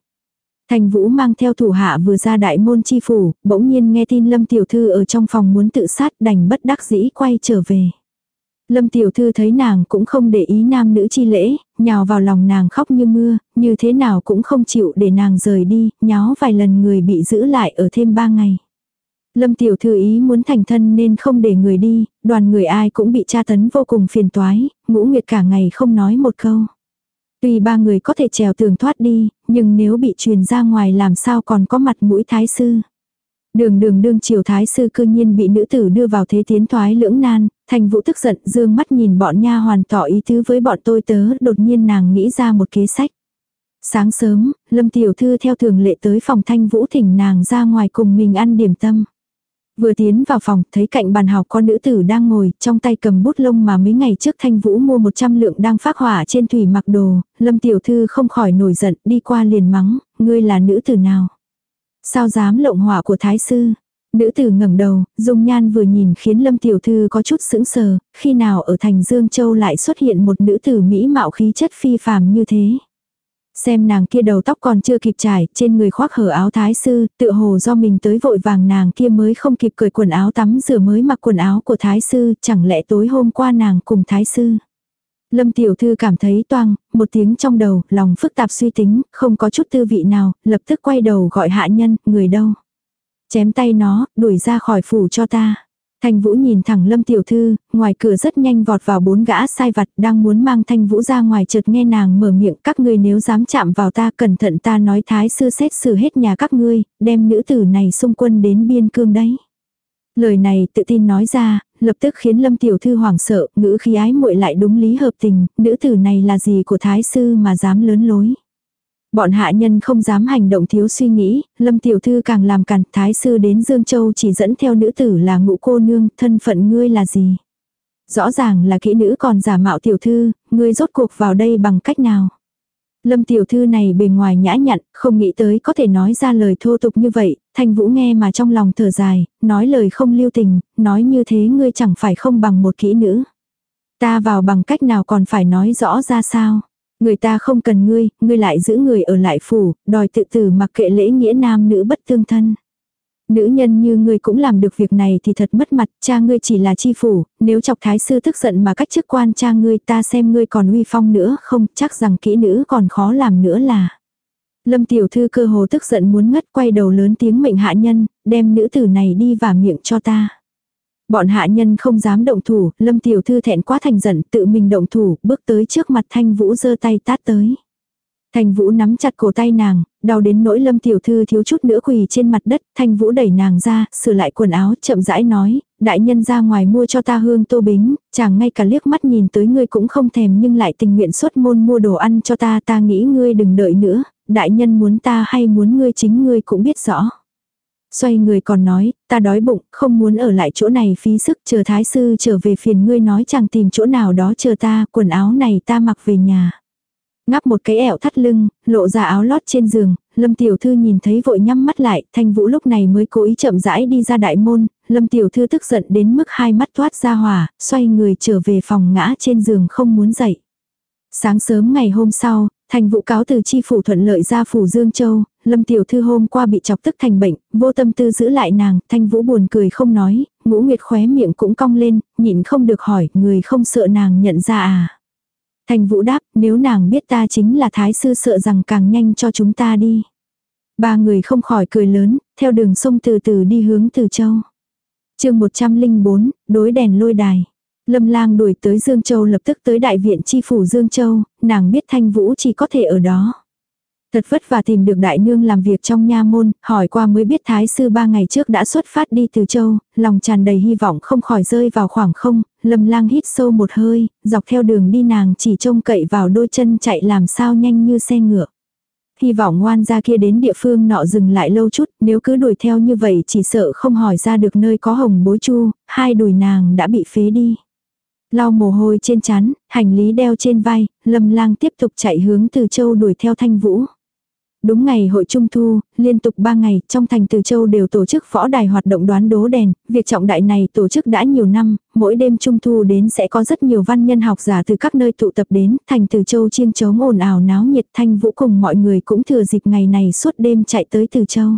Thành Vũ mang theo thủ hạ vừa ra đại môn chi phủ, bỗng nhiên nghe tin Lâm Tiểu Thư ở trong phòng muốn tự sát đành bất đắc dĩ quay trở về. Lâm Tiểu Thư thấy nàng cũng không để ý nam nữ chi lễ, nhào vào lòng nàng khóc như mưa, như thế nào cũng không chịu để nàng rời đi, nháo vài lần người bị giữ lại ở thêm ba ngày. Lâm Tiểu Thư ý muốn thành thân nên không để người đi, đoàn người ai cũng bị tra tấn vô cùng phiền toái, ngũ nguyệt cả ngày không nói một câu. Tuy ba người có thể trèo tường thoát đi, nhưng nếu bị truyền ra ngoài làm sao còn có mặt mũi thái sư. Đường đường đương triều thái sư cư nhiên bị nữ tử đưa vào thế tiến thoái lưỡng nan, thành vũ tức giận dương mắt nhìn bọn nha hoàn tỏ ý tứ với bọn tôi tớ, đột nhiên nàng nghĩ ra một kế sách. Sáng sớm, Lâm Tiểu Thư theo thường lệ tới phòng thanh vũ thỉnh nàng ra ngoài cùng mình ăn điểm tâm. Vừa tiến vào phòng, thấy cạnh bàn học con nữ tử đang ngồi, trong tay cầm bút lông mà mấy ngày trước Thanh Vũ mua 100 lượng đang phát hỏa trên thủy mặc đồ, Lâm Tiểu Thư không khỏi nổi giận, đi qua liền mắng, ngươi là nữ tử nào? Sao dám lộng hỏa của Thái Sư? Nữ tử ngẩng đầu, dung nhan vừa nhìn khiến Lâm Tiểu Thư có chút sững sờ, khi nào ở thành Dương Châu lại xuất hiện một nữ tử mỹ mạo khí chất phi phàm như thế. Xem nàng kia đầu tóc còn chưa kịp trải, trên người khoác hở áo thái sư, tựa hồ do mình tới vội vàng nàng kia mới không kịp cởi quần áo tắm rửa mới mặc quần áo của thái sư, chẳng lẽ tối hôm qua nàng cùng thái sư. Lâm tiểu thư cảm thấy toang, một tiếng trong đầu, lòng phức tạp suy tính, không có chút tư vị nào, lập tức quay đầu gọi hạ nhân, người đâu. Chém tay nó, đuổi ra khỏi phủ cho ta. Thanh Vũ nhìn thẳng Lâm Tiểu Thư, ngoài cửa rất nhanh vọt vào bốn gã sai vặt đang muốn mang Thanh Vũ ra ngoài chợt nghe nàng mở miệng các ngươi nếu dám chạm vào ta cẩn thận ta nói thái sư xét xử hết nhà các ngươi, đem nữ tử này xung quân đến biên cương đấy. Lời này tự tin nói ra, lập tức khiến Lâm Tiểu Thư hoảng sợ, ngữ khí ái muội lại đúng lý hợp tình, nữ tử này là gì của thái sư mà dám lớn lối. Bọn hạ nhân không dám hành động thiếu suy nghĩ, lâm tiểu thư càng làm cản thái sư đến Dương Châu chỉ dẫn theo nữ tử là ngũ cô nương, thân phận ngươi là gì. Rõ ràng là kỹ nữ còn giả mạo tiểu thư, ngươi rốt cuộc vào đây bằng cách nào. Lâm tiểu thư này bề ngoài nhã nhặn, không nghĩ tới có thể nói ra lời thô tục như vậy, thanh vũ nghe mà trong lòng thở dài, nói lời không lưu tình, nói như thế ngươi chẳng phải không bằng một kỹ nữ. Ta vào bằng cách nào còn phải nói rõ ra sao. Người ta không cần ngươi, ngươi lại giữ người ở lại phủ, đòi tự tử mặc kệ lễ nghĩa nam nữ bất tương thân. Nữ nhân như ngươi cũng làm được việc này thì thật mất mặt, cha ngươi chỉ là chi phủ, nếu chọc thái sư tức giận mà cách chức quan cha ngươi ta xem ngươi còn uy phong nữa không, chắc rằng kỹ nữ còn khó làm nữa là. Lâm tiểu thư cơ hồ tức giận muốn ngất quay đầu lớn tiếng mệnh hạ nhân, đem nữ tử này đi vào miệng cho ta. Bọn hạ nhân không dám động thủ, lâm tiểu thư thẹn quá thành giận tự mình động thủ, bước tới trước mặt thanh vũ giơ tay tát tới. Thanh Vũ nắm chặt cổ tay nàng, đau đến nỗi lâm tiểu thư thiếu chút nữa quỳ trên mặt đất, Thanh Vũ đẩy nàng ra, sửa lại quần áo, chậm rãi nói, đại nhân ra ngoài mua cho ta hương tô bính, chàng ngay cả liếc mắt nhìn tới ngươi cũng không thèm nhưng lại tình nguyện xuất môn mua đồ ăn cho ta, ta nghĩ ngươi đừng đợi nữa, đại nhân muốn ta hay muốn ngươi chính ngươi cũng biết rõ. Xoay người còn nói, ta đói bụng, không muốn ở lại chỗ này phí sức chờ thái sư trở về phiền ngươi nói chẳng tìm chỗ nào đó chờ ta, quần áo này ta mặc về nhà. Ngắp một cái ẻo thắt lưng, lộ ra áo lót trên giường, Lâm Tiểu Thư nhìn thấy vội nhắm mắt lại, Thanh Vũ lúc này mới cố ý chậm rãi đi ra đại môn, Lâm Tiểu Thư tức giận đến mức hai mắt thoát ra hỏa, xoay người trở về phòng ngã trên giường không muốn dậy. Sáng sớm ngày hôm sau, Thành Vũ cáo từ chi phủ thuận lợi ra phủ Dương Châu, Lâm Tiểu Thư hôm qua bị chọc tức thành bệnh, vô tâm tư giữ lại nàng, Thanh Vũ buồn cười không nói, ngũ nguyệt khóe miệng cũng cong lên, nhịn không được hỏi, người không sợ nàng nhận ra à. Thanh Vũ đáp, nếu nàng biết ta chính là thái sư sợ rằng càng nhanh cho chúng ta đi. Ba người không khỏi cười lớn, theo đường sông từ từ đi hướng từ châu. chương 104, đối đèn lôi đài. Lâm lang đuổi tới Dương Châu lập tức tới đại viện chi phủ Dương Châu, nàng biết Thanh Vũ chỉ có thể ở đó. Thật vất vả tìm được đại nương làm việc trong nha môn, hỏi qua mới biết thái sư ba ngày trước đã xuất phát đi từ châu, lòng tràn đầy hy vọng không khỏi rơi vào khoảng không, lâm lang hít sâu một hơi, dọc theo đường đi nàng chỉ trông cậy vào đôi chân chạy làm sao nhanh như xe ngựa. Hy vọng ngoan ra kia đến địa phương nọ dừng lại lâu chút, nếu cứ đuổi theo như vậy chỉ sợ không hỏi ra được nơi có hồng bối chu, hai đùi nàng đã bị phế đi. Lau mồ hôi trên chán, hành lý đeo trên vai, lâm lang tiếp tục chạy hướng từ châu đuổi theo thanh vũ. Đúng ngày hội trung thu, liên tục 3 ngày, trong thành Từ Châu đều tổ chức võ đài hoạt động đoán đố đèn, việc trọng đại này tổ chức đã nhiều năm, mỗi đêm trung thu đến sẽ có rất nhiều văn nhân học giả từ các nơi tụ tập đến, thành Từ Châu chiêng trống ồn ào náo nhiệt thanh vũ cùng mọi người cũng thừa dịp ngày này suốt đêm chạy tới Từ Châu.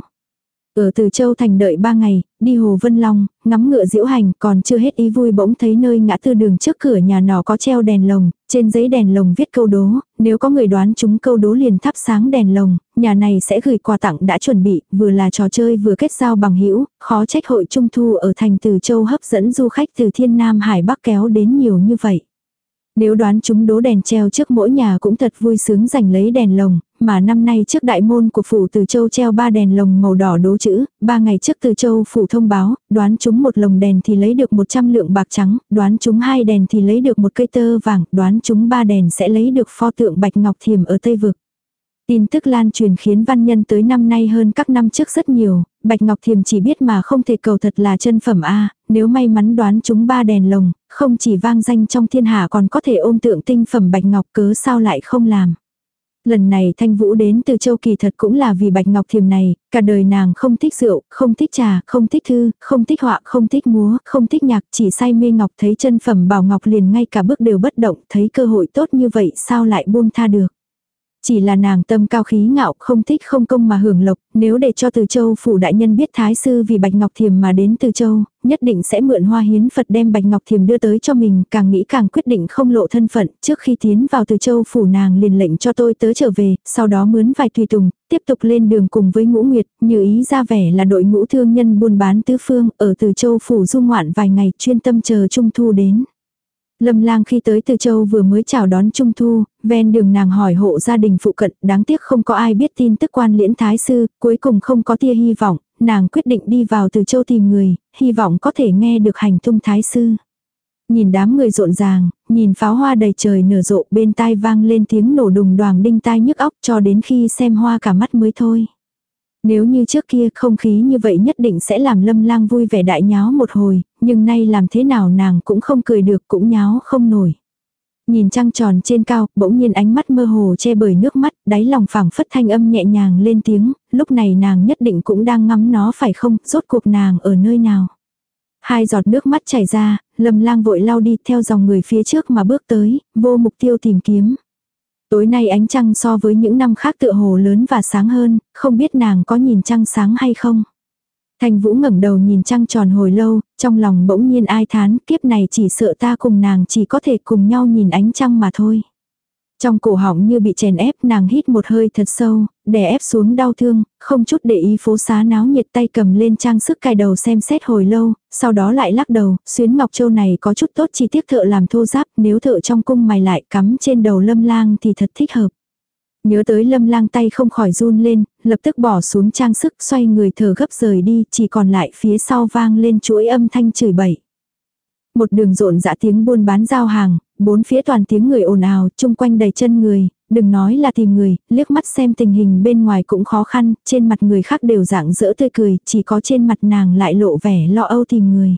Ở Từ Châu thành đợi ba ngày, đi Hồ Vân Long, ngắm ngựa diễu hành, còn chưa hết ý vui bỗng thấy nơi ngã tư đường trước cửa nhà nọ có treo đèn lồng, trên giấy đèn lồng viết câu đố, nếu có người đoán chúng câu đố liền thắp sáng đèn lồng, nhà này sẽ gửi quà tặng đã chuẩn bị, vừa là trò chơi vừa kết giao bằng hữu khó trách hội trung thu ở thành Từ Châu hấp dẫn du khách từ Thiên Nam Hải Bắc kéo đến nhiều như vậy. Nếu đoán chúng đố đèn treo trước mỗi nhà cũng thật vui sướng giành lấy đèn lồng, mà năm nay trước đại môn của phủ Từ Châu treo ba đèn lồng màu đỏ đố chữ, ba ngày trước Từ Châu phủ thông báo, đoán chúng một lồng đèn thì lấy được 100 lượng bạc trắng, đoán chúng hai đèn thì lấy được một cây tơ vàng, đoán chúng ba đèn sẽ lấy được pho tượng Bạch Ngọc Thiềm ở Tây Vực. Tin tức lan truyền khiến văn nhân tới năm nay hơn các năm trước rất nhiều, Bạch Ngọc Thiềm chỉ biết mà không thể cầu thật là chân phẩm A, nếu may mắn đoán chúng ba đèn lồng, không chỉ vang danh trong thiên hạ còn có thể ôm tượng tinh phẩm Bạch Ngọc cớ sao lại không làm. Lần này Thanh Vũ đến từ châu kỳ thật cũng là vì Bạch Ngọc Thiềm này, cả đời nàng không thích rượu, không thích trà, không thích thư, không thích họa, không thích múa, không thích nhạc, chỉ say mê Ngọc thấy chân phẩm bảo Ngọc liền ngay cả bước đều bất động, thấy cơ hội tốt như vậy sao lại buông tha được. Chỉ là nàng tâm cao khí ngạo không thích không công mà hưởng lộc, nếu để cho từ châu phủ đại nhân biết thái sư vì bạch ngọc thiềm mà đến từ châu, nhất định sẽ mượn hoa hiến Phật đem bạch ngọc thiềm đưa tới cho mình, càng nghĩ càng quyết định không lộ thân phận, trước khi tiến vào từ châu phủ nàng liền lệnh cho tôi tới trở về, sau đó mướn vài tùy tùng, tiếp tục lên đường cùng với ngũ nguyệt, như ý ra vẻ là đội ngũ thương nhân buôn bán tứ phương, ở từ châu phủ du ngoạn vài ngày chuyên tâm chờ trung thu đến. Lâm lang khi tới từ châu vừa mới chào đón Trung Thu, ven đường nàng hỏi hộ gia đình phụ cận, đáng tiếc không có ai biết tin tức quan liễn thái sư, cuối cùng không có tia hy vọng, nàng quyết định đi vào từ châu tìm người, hy vọng có thể nghe được hành tung thái sư. Nhìn đám người rộn ràng, nhìn pháo hoa đầy trời nở rộ bên tai vang lên tiếng nổ đùng đoàn đinh tai nhức óc cho đến khi xem hoa cả mắt mới thôi. Nếu như trước kia không khí như vậy nhất định sẽ làm lâm lang vui vẻ đại nháo một hồi, nhưng nay làm thế nào nàng cũng không cười được cũng nháo không nổi. Nhìn trăng tròn trên cao, bỗng nhiên ánh mắt mơ hồ che bởi nước mắt, đáy lòng phẳng phất thanh âm nhẹ nhàng lên tiếng, lúc này nàng nhất định cũng đang ngắm nó phải không, rốt cuộc nàng ở nơi nào. Hai giọt nước mắt chảy ra, lầm lang vội lao đi theo dòng người phía trước mà bước tới, vô mục tiêu tìm kiếm. Tối nay ánh trăng so với những năm khác tựa hồ lớn và sáng hơn, không biết nàng có nhìn trăng sáng hay không. Thành Vũ ngẩng đầu nhìn trăng tròn hồi lâu, trong lòng bỗng nhiên ai thán, kiếp này chỉ sợ ta cùng nàng chỉ có thể cùng nhau nhìn ánh trăng mà thôi. Trong cổ họng như bị chèn ép nàng hít một hơi thật sâu, đè ép xuống đau thương, không chút để ý phố xá náo nhiệt tay cầm lên trang sức cài đầu xem xét hồi lâu, sau đó lại lắc đầu, xuyến ngọc châu này có chút tốt chi tiết thợ làm thô giáp, nếu thợ trong cung mày lại cắm trên đầu lâm lang thì thật thích hợp. Nhớ tới lâm lang tay không khỏi run lên, lập tức bỏ xuống trang sức xoay người thở gấp rời đi, chỉ còn lại phía sau vang lên chuỗi âm thanh chửi bậy. Một đường rộn dã tiếng buôn bán giao hàng, bốn phía toàn tiếng người ồn ào, chung quanh đầy chân người, đừng nói là tìm người, liếc mắt xem tình hình bên ngoài cũng khó khăn, trên mặt người khác đều dạng dỡ tươi cười, chỉ có trên mặt nàng lại lộ vẻ lo âu tìm người.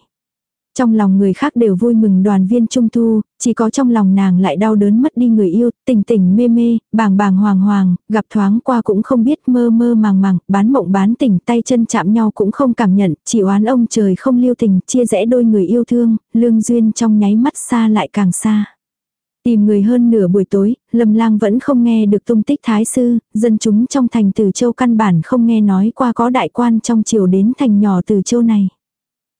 Trong lòng người khác đều vui mừng đoàn viên trung thu, chỉ có trong lòng nàng lại đau đớn mất đi người yêu, tình tình mê mê, bàng bàng hoàng hoàng, gặp thoáng qua cũng không biết mơ mơ màng màng, bán mộng bán tình tay chân chạm nhau cũng không cảm nhận, chỉ oán ông trời không lưu tình, chia rẽ đôi người yêu thương, lương duyên trong nháy mắt xa lại càng xa. Tìm người hơn nửa buổi tối, Lâm Lang vẫn không nghe được tung tích thái sư, dân chúng trong thành Từ Châu căn bản không nghe nói qua có đại quan trong triều đến thành nhỏ Từ Châu này.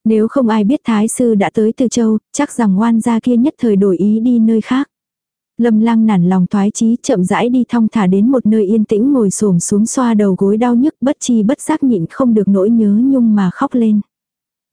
Nếu không ai biết thái sư đã tới Từ Châu, chắc rằng oan gia kia nhất thời đổi ý đi nơi khác. Lâm lang nản lòng thoái chí chậm rãi đi thong thả đến một nơi yên tĩnh ngồi xổm xuống xoa đầu gối đau nhức bất chi bất giác nhịn không được nỗi nhớ nhung mà khóc lên.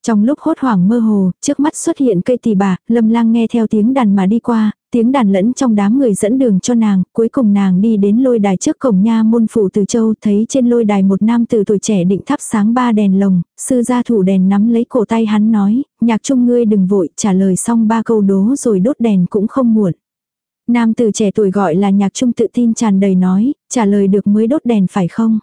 Trong lúc hốt hoảng mơ hồ, trước mắt xuất hiện cây tỳ bà, lâm lang nghe theo tiếng đàn mà đi qua, tiếng đàn lẫn trong đám người dẫn đường cho nàng, cuối cùng nàng đi đến lôi đài trước cổng nha môn phủ từ châu, thấy trên lôi đài một nam từ tuổi trẻ định thắp sáng ba đèn lồng, sư gia thủ đèn nắm lấy cổ tay hắn nói, nhạc trung ngươi đừng vội, trả lời xong ba câu đố rồi đốt đèn cũng không muộn. Nam từ trẻ tuổi gọi là nhạc trung tự tin tràn đầy nói, trả lời được mới đốt đèn phải không?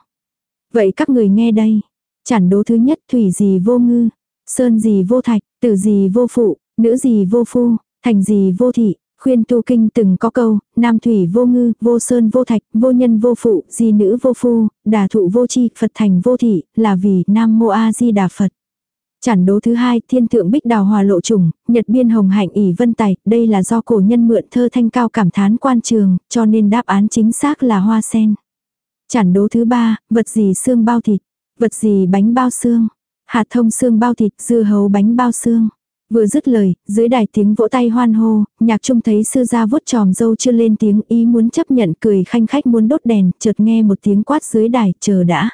Vậy các người nghe đây. Chản đố thứ nhất thủy gì vô ngư, sơn gì vô thạch, tử gì vô phụ, nữ gì vô phu, thành gì vô thị, Khuyên tu kinh từng có câu, nam thủy vô ngư, vô sơn vô thạch, vô nhân vô phụ, di nữ vô phu, đà thụ vô chi, Phật thành vô thị, là vì nam mô a di đà Phật. Chản đố thứ hai, thiên thượng bích đào hòa lộ trùng, nhật biên hồng hạnh ỉ vân tài, đây là do cổ nhân mượn thơ thanh cao cảm thán quan trường, cho nên đáp án chính xác là hoa sen. Chản đố thứ ba, vật gì xương bao thịt, vật gì bánh bao xương, hạt thông xương bao thịt, dưa hấu bánh bao xương. Vừa dứt lời, dưới đài tiếng vỗ tay hoan hô, nhạc trung thấy sư gia vuốt tròm dâu chưa lên tiếng ý muốn chấp nhận cười khanh khách muốn đốt đèn, chợt nghe một tiếng quát dưới đài, chờ đã.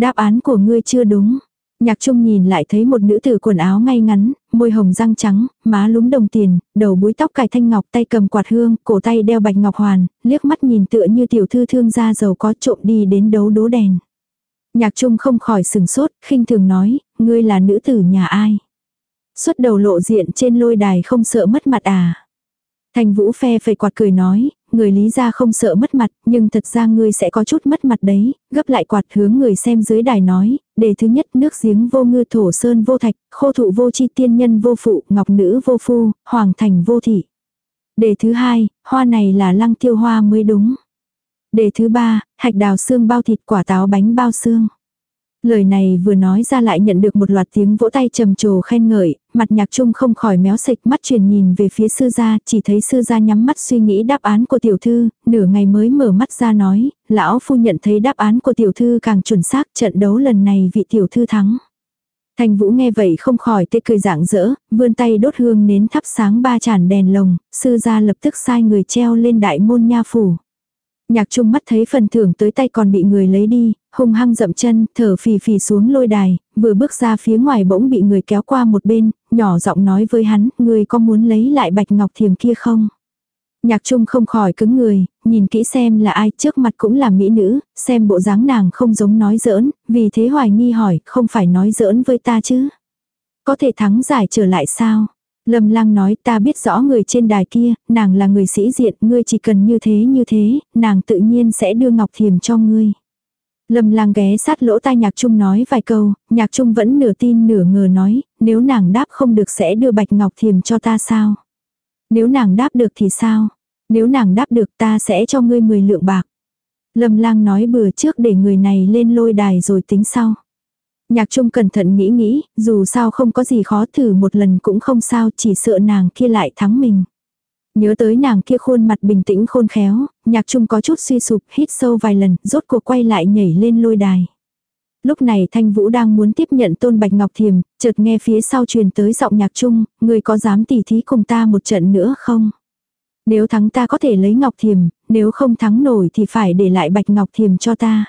Đáp án của ngươi chưa đúng. Nhạc trung nhìn lại thấy một nữ tử quần áo ngay ngắn, môi hồng răng trắng, má lúm đồng tiền, đầu búi tóc cài thanh ngọc tay cầm quạt hương, cổ tay đeo bạch ngọc hoàn, liếc mắt nhìn tựa như tiểu thư thương gia giàu có trộm đi đến đấu đố đèn. Nhạc trung không khỏi sừng sốt, khinh thường nói, ngươi là nữ tử nhà ai. Xuất đầu lộ diện trên lôi đài không sợ mất mặt à. Thành vũ phe phẩy quạt cười nói, người lý ra không sợ mất mặt, nhưng thật ra ngươi sẽ có chút mất mặt đấy, gấp lại quạt hướng người xem dưới đài nói, đề thứ nhất nước giếng vô ngư thổ sơn vô thạch, khô thụ vô chi tiên nhân vô phụ, ngọc nữ vô phu, hoàng thành vô thị. Đề thứ hai, hoa này là lăng tiêu hoa mới đúng. Đề thứ ba, hạch đào xương bao thịt quả táo bánh bao xương. Lời này vừa nói ra lại nhận được một loạt tiếng vỗ tay trầm trồ khen ngợi, mặt nhạc trung không khỏi méo sịch mắt truyền nhìn về phía sư gia, chỉ thấy sư gia nhắm mắt suy nghĩ đáp án của tiểu thư, nửa ngày mới mở mắt ra nói, lão phu nhận thấy đáp án của tiểu thư càng chuẩn xác trận đấu lần này vị tiểu thư thắng. Thành Vũ nghe vậy không khỏi tê cười dạng dỡ, vươn tay đốt hương nến thắp sáng ba chản đèn lồng, sư gia lập tức sai người treo lên đại môn nha phủ. Nhạc trung mắt thấy phần thưởng tới tay còn bị người lấy đi, hung hăng dậm chân, thở phì phì xuống lôi đài, vừa bước ra phía ngoài bỗng bị người kéo qua một bên, nhỏ giọng nói với hắn, người có muốn lấy lại bạch ngọc thiềm kia không? Nhạc trung không khỏi cứng người, nhìn kỹ xem là ai trước mặt cũng là mỹ nữ, xem bộ dáng nàng không giống nói giỡn, vì thế hoài nghi hỏi, không phải nói giỡn với ta chứ? Có thể thắng giải trở lại sao? Lâm lang nói ta biết rõ người trên đài kia, nàng là người sĩ diện, ngươi chỉ cần như thế như thế, nàng tự nhiên sẽ đưa ngọc thiềm cho ngươi. Lâm lang ghé sát lỗ tai nhạc trung nói vài câu, nhạc trung vẫn nửa tin nửa ngờ nói, nếu nàng đáp không được sẽ đưa bạch ngọc thiềm cho ta sao? Nếu nàng đáp được thì sao? Nếu nàng đáp được ta sẽ cho ngươi 10 lượng bạc. Lâm lang nói bừa trước để người này lên lôi đài rồi tính sau. Nhạc trung cẩn thận nghĩ nghĩ, dù sao không có gì khó thử một lần cũng không sao, chỉ sợ nàng kia lại thắng mình. Nhớ tới nàng kia khuôn mặt bình tĩnh khôn khéo, nhạc trung có chút suy sụp, hít sâu vài lần, rốt cuộc quay lại nhảy lên lôi đài. Lúc này Thanh Vũ đang muốn tiếp nhận tôn Bạch Ngọc Thiềm, chợt nghe phía sau truyền tới giọng nhạc trung, người có dám tỉ thí cùng ta một trận nữa không? Nếu thắng ta có thể lấy Ngọc Thiềm, nếu không thắng nổi thì phải để lại Bạch Ngọc Thiềm cho ta.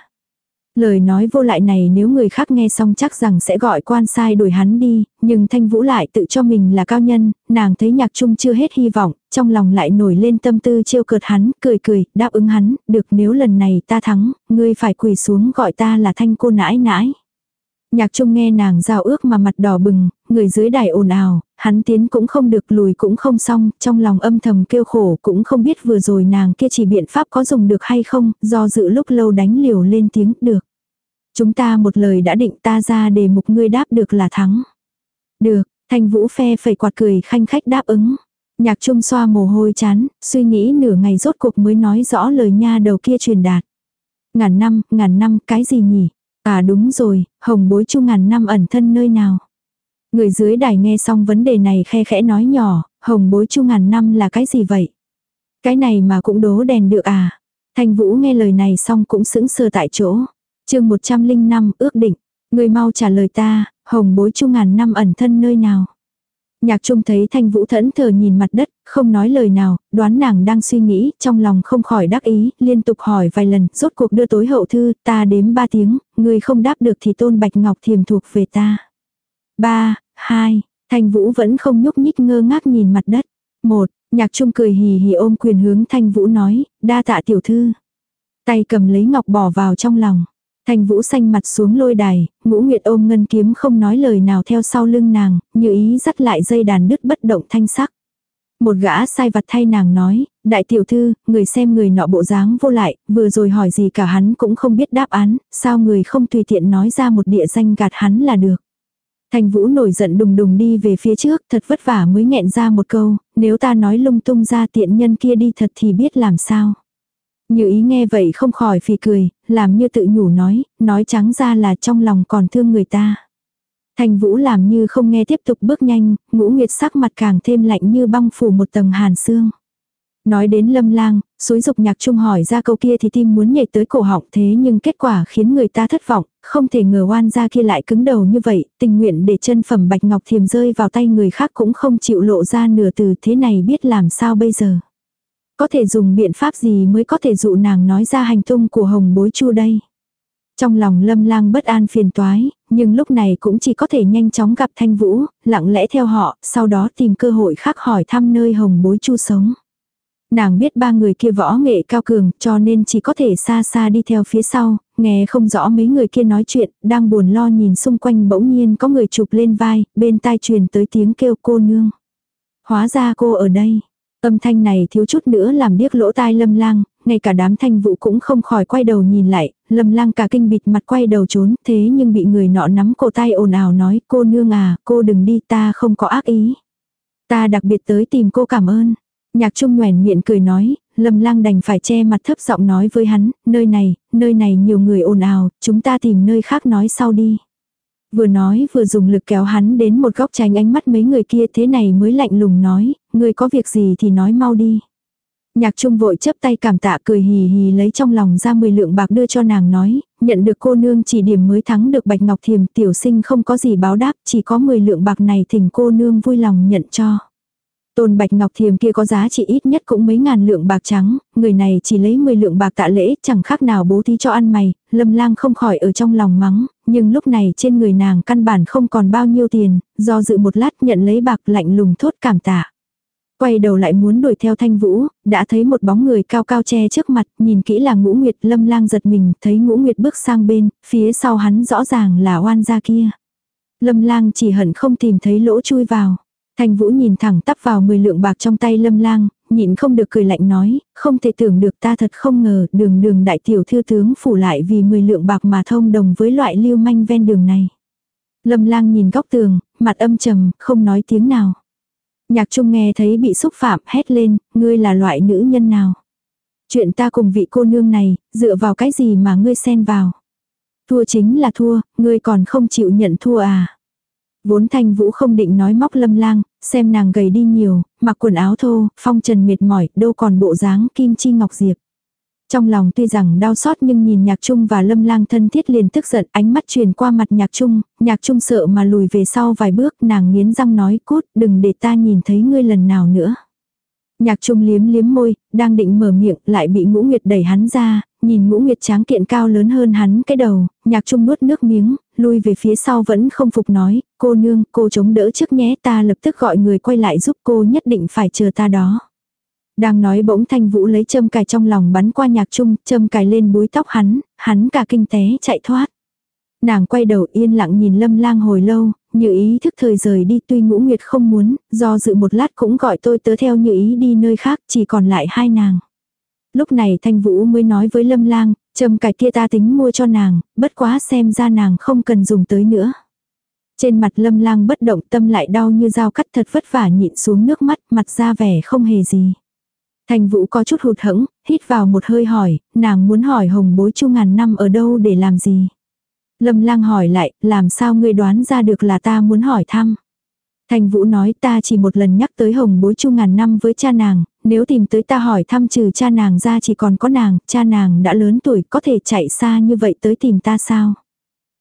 Lời nói vô lại này nếu người khác nghe xong chắc rằng sẽ gọi quan sai đuổi hắn đi, nhưng Thanh Vũ lại tự cho mình là cao nhân, nàng thấy nhạc trung chưa hết hy vọng, trong lòng lại nổi lên tâm tư trêu cợt hắn, cười cười, đáp ứng hắn, được nếu lần này ta thắng, ngươi phải quỳ xuống gọi ta là Thanh cô nãi nãi. Nhạc trung nghe nàng giao ước mà mặt đỏ bừng, người dưới đài ồn ào, hắn tiến cũng không được lùi cũng không xong, trong lòng âm thầm kêu khổ cũng không biết vừa rồi nàng kia chỉ biện pháp có dùng được hay không, do dự lúc lâu đánh liều lên tiếng được. Chúng ta một lời đã định ta ra để mục ngươi đáp được là thắng. Được, thanh vũ phe phẩy quạt cười khanh khách đáp ứng. Nhạc trung xoa mồ hôi chán, suy nghĩ nửa ngày rốt cuộc mới nói rõ lời nha đầu kia truyền đạt. Ngàn năm, ngàn năm, cái gì nhỉ? À đúng rồi, hồng bối chu ngàn năm ẩn thân nơi nào? Người dưới đài nghe xong vấn đề này khe khẽ nói nhỏ, hồng bối chu ngàn năm là cái gì vậy? Cái này mà cũng đố đèn được à? Thanh Vũ nghe lời này xong cũng sững sờ tại chỗ. chương 105 ước định. Người mau trả lời ta, hồng bối chu ngàn năm ẩn thân nơi nào? Nhạc trung thấy thanh vũ thẫn thờ nhìn mặt đất, không nói lời nào, đoán nàng đang suy nghĩ, trong lòng không khỏi đắc ý, liên tục hỏi vài lần, rốt cuộc đưa tối hậu thư, ta đếm ba tiếng, người không đáp được thì tôn bạch ngọc thiềm thuộc về ta. Ba, hai, thanh vũ vẫn không nhúc nhích ngơ ngác nhìn mặt đất. Một, nhạc trung cười hì hì ôm quyền hướng thanh vũ nói, đa tạ tiểu thư. Tay cầm lấy ngọc bỏ vào trong lòng. Thanh vũ xanh mặt xuống lôi đài, ngũ nguyệt ôm ngân kiếm không nói lời nào theo sau lưng nàng, như ý dắt lại dây đàn đứt bất động thanh sắc. Một gã sai vặt thay nàng nói, đại tiểu thư, người xem người nọ bộ dáng vô lại, vừa rồi hỏi gì cả hắn cũng không biết đáp án, sao người không tùy tiện nói ra một địa danh gạt hắn là được. Thanh Vũ nổi giận đùng đùng đi về phía trước, thật vất vả mới nghẹn ra một câu, nếu ta nói lung tung ra tiện nhân kia đi thật thì biết làm sao. Như ý nghe vậy không khỏi phì cười, làm như tự nhủ nói, nói trắng ra là trong lòng còn thương người ta. Thành vũ làm như không nghe tiếp tục bước nhanh, ngũ nguyệt sắc mặt càng thêm lạnh như băng phủ một tầng hàn xương. Nói đến lâm lang, suối dục nhạc trung hỏi ra câu kia thì tim muốn nhảy tới cổ họng thế nhưng kết quả khiến người ta thất vọng, không thể ngờ oan ra kia lại cứng đầu như vậy, tình nguyện để chân phẩm bạch ngọc thiềm rơi vào tay người khác cũng không chịu lộ ra nửa từ thế này biết làm sao bây giờ. Có thể dùng biện pháp gì mới có thể dụ nàng nói ra hành tung của hồng bối chu đây. Trong lòng lâm lang bất an phiền toái, nhưng lúc này cũng chỉ có thể nhanh chóng gặp thanh vũ, lặng lẽ theo họ, sau đó tìm cơ hội khác hỏi thăm nơi hồng bối chu sống. Nàng biết ba người kia võ nghệ cao cường cho nên chỉ có thể xa xa đi theo phía sau, nghe không rõ mấy người kia nói chuyện, đang buồn lo nhìn xung quanh bỗng nhiên có người chụp lên vai, bên tai truyền tới tiếng kêu cô nương. Hóa ra cô ở đây, Âm thanh này thiếu chút nữa làm điếc lỗ tai lâm lang, ngay cả đám thanh vũ cũng không khỏi quay đầu nhìn lại, lâm lang cả kinh bịt mặt quay đầu trốn, thế nhưng bị người nọ nắm cổ tay ồn ào nói, cô nương à, cô đừng đi ta không có ác ý. Ta đặc biệt tới tìm cô cảm ơn. Nhạc trung nhoèn miệng cười nói, lâm lang đành phải che mặt thấp giọng nói với hắn, nơi này, nơi này nhiều người ồn ào, chúng ta tìm nơi khác nói sau đi. Vừa nói vừa dùng lực kéo hắn đến một góc tránh ánh mắt mấy người kia thế này mới lạnh lùng nói, người có việc gì thì nói mau đi. Nhạc trung vội chấp tay cảm tạ cười hì hì lấy trong lòng ra 10 lượng bạc đưa cho nàng nói, nhận được cô nương chỉ điểm mới thắng được bạch ngọc thiềm tiểu sinh không có gì báo đáp, chỉ có 10 lượng bạc này thỉnh cô nương vui lòng nhận cho. Tôn bạch ngọc thiềm kia có giá trị ít nhất cũng mấy ngàn lượng bạc trắng, người này chỉ lấy 10 lượng bạc tạ lễ, chẳng khác nào bố thí cho ăn mày, lâm lang không khỏi ở trong lòng mắng, nhưng lúc này trên người nàng căn bản không còn bao nhiêu tiền, do dự một lát nhận lấy bạc lạnh lùng thốt cảm tạ. Quay đầu lại muốn đuổi theo thanh vũ, đã thấy một bóng người cao cao che trước mặt, nhìn kỹ là ngũ nguyệt lâm lang giật mình, thấy ngũ nguyệt bước sang bên, phía sau hắn rõ ràng là oan gia kia. Lâm lang chỉ hận không tìm thấy lỗ chui vào. Thanh vũ nhìn thẳng tắp vào 10 lượng bạc trong tay lâm lang, nhịn không được cười lạnh nói, không thể tưởng được ta thật không ngờ đường đường đại tiểu thư tướng phủ lại vì 10 lượng bạc mà thông đồng với loại lưu manh ven đường này. Lâm lang nhìn góc tường, mặt âm trầm, không nói tiếng nào. Nhạc trung nghe thấy bị xúc phạm hét lên, ngươi là loại nữ nhân nào. Chuyện ta cùng vị cô nương này, dựa vào cái gì mà ngươi xen vào. Thua chính là thua, ngươi còn không chịu nhận thua à. Vốn thanh vũ không định nói móc lâm lang, xem nàng gầy đi nhiều, mặc quần áo thô, phong trần mệt mỏi, đâu còn bộ dáng kim chi ngọc diệp. Trong lòng tuy rằng đau xót nhưng nhìn nhạc trung và lâm lang thân thiết liền tức giận ánh mắt truyền qua mặt nhạc trung, nhạc trung sợ mà lùi về sau vài bước nàng nghiến răng nói cút đừng để ta nhìn thấy ngươi lần nào nữa. Nhạc trung liếm liếm môi, đang định mở miệng lại bị ngũ nguyệt đẩy hắn ra, nhìn ngũ nguyệt tráng kiện cao lớn hơn hắn cái đầu, nhạc trung nuốt nước miếng, lui về phía sau vẫn không phục nói, cô nương, cô chống đỡ trước nhé ta lập tức gọi người quay lại giúp cô nhất định phải chờ ta đó. Đang nói bỗng thanh vũ lấy châm cài trong lòng bắn qua nhạc trung, châm cài lên búi tóc hắn, hắn cả kinh té chạy thoát. Nàng quay đầu yên lặng nhìn lâm lang hồi lâu, như ý thức thời rời đi tuy ngũ nguyệt không muốn, do dự một lát cũng gọi tôi tớ theo như ý đi nơi khác, chỉ còn lại hai nàng. Lúc này thanh vũ mới nói với lâm lang, châm cài kia ta tính mua cho nàng, bất quá xem ra nàng không cần dùng tới nữa. Trên mặt lâm lang bất động tâm lại đau như dao cắt thật vất vả nhịn xuống nước mắt, mặt ra vẻ không hề gì. Thành vũ có chút hụt hẫng, hít vào một hơi hỏi, nàng muốn hỏi hồng bối chu ngàn năm ở đâu để làm gì. Lâm lang hỏi lại, làm sao ngươi đoán ra được là ta muốn hỏi thăm. Thành vũ nói ta chỉ một lần nhắc tới hồng bối chu ngàn năm với cha nàng, nếu tìm tới ta hỏi thăm trừ cha nàng ra chỉ còn có nàng, cha nàng đã lớn tuổi có thể chạy xa như vậy tới tìm ta sao.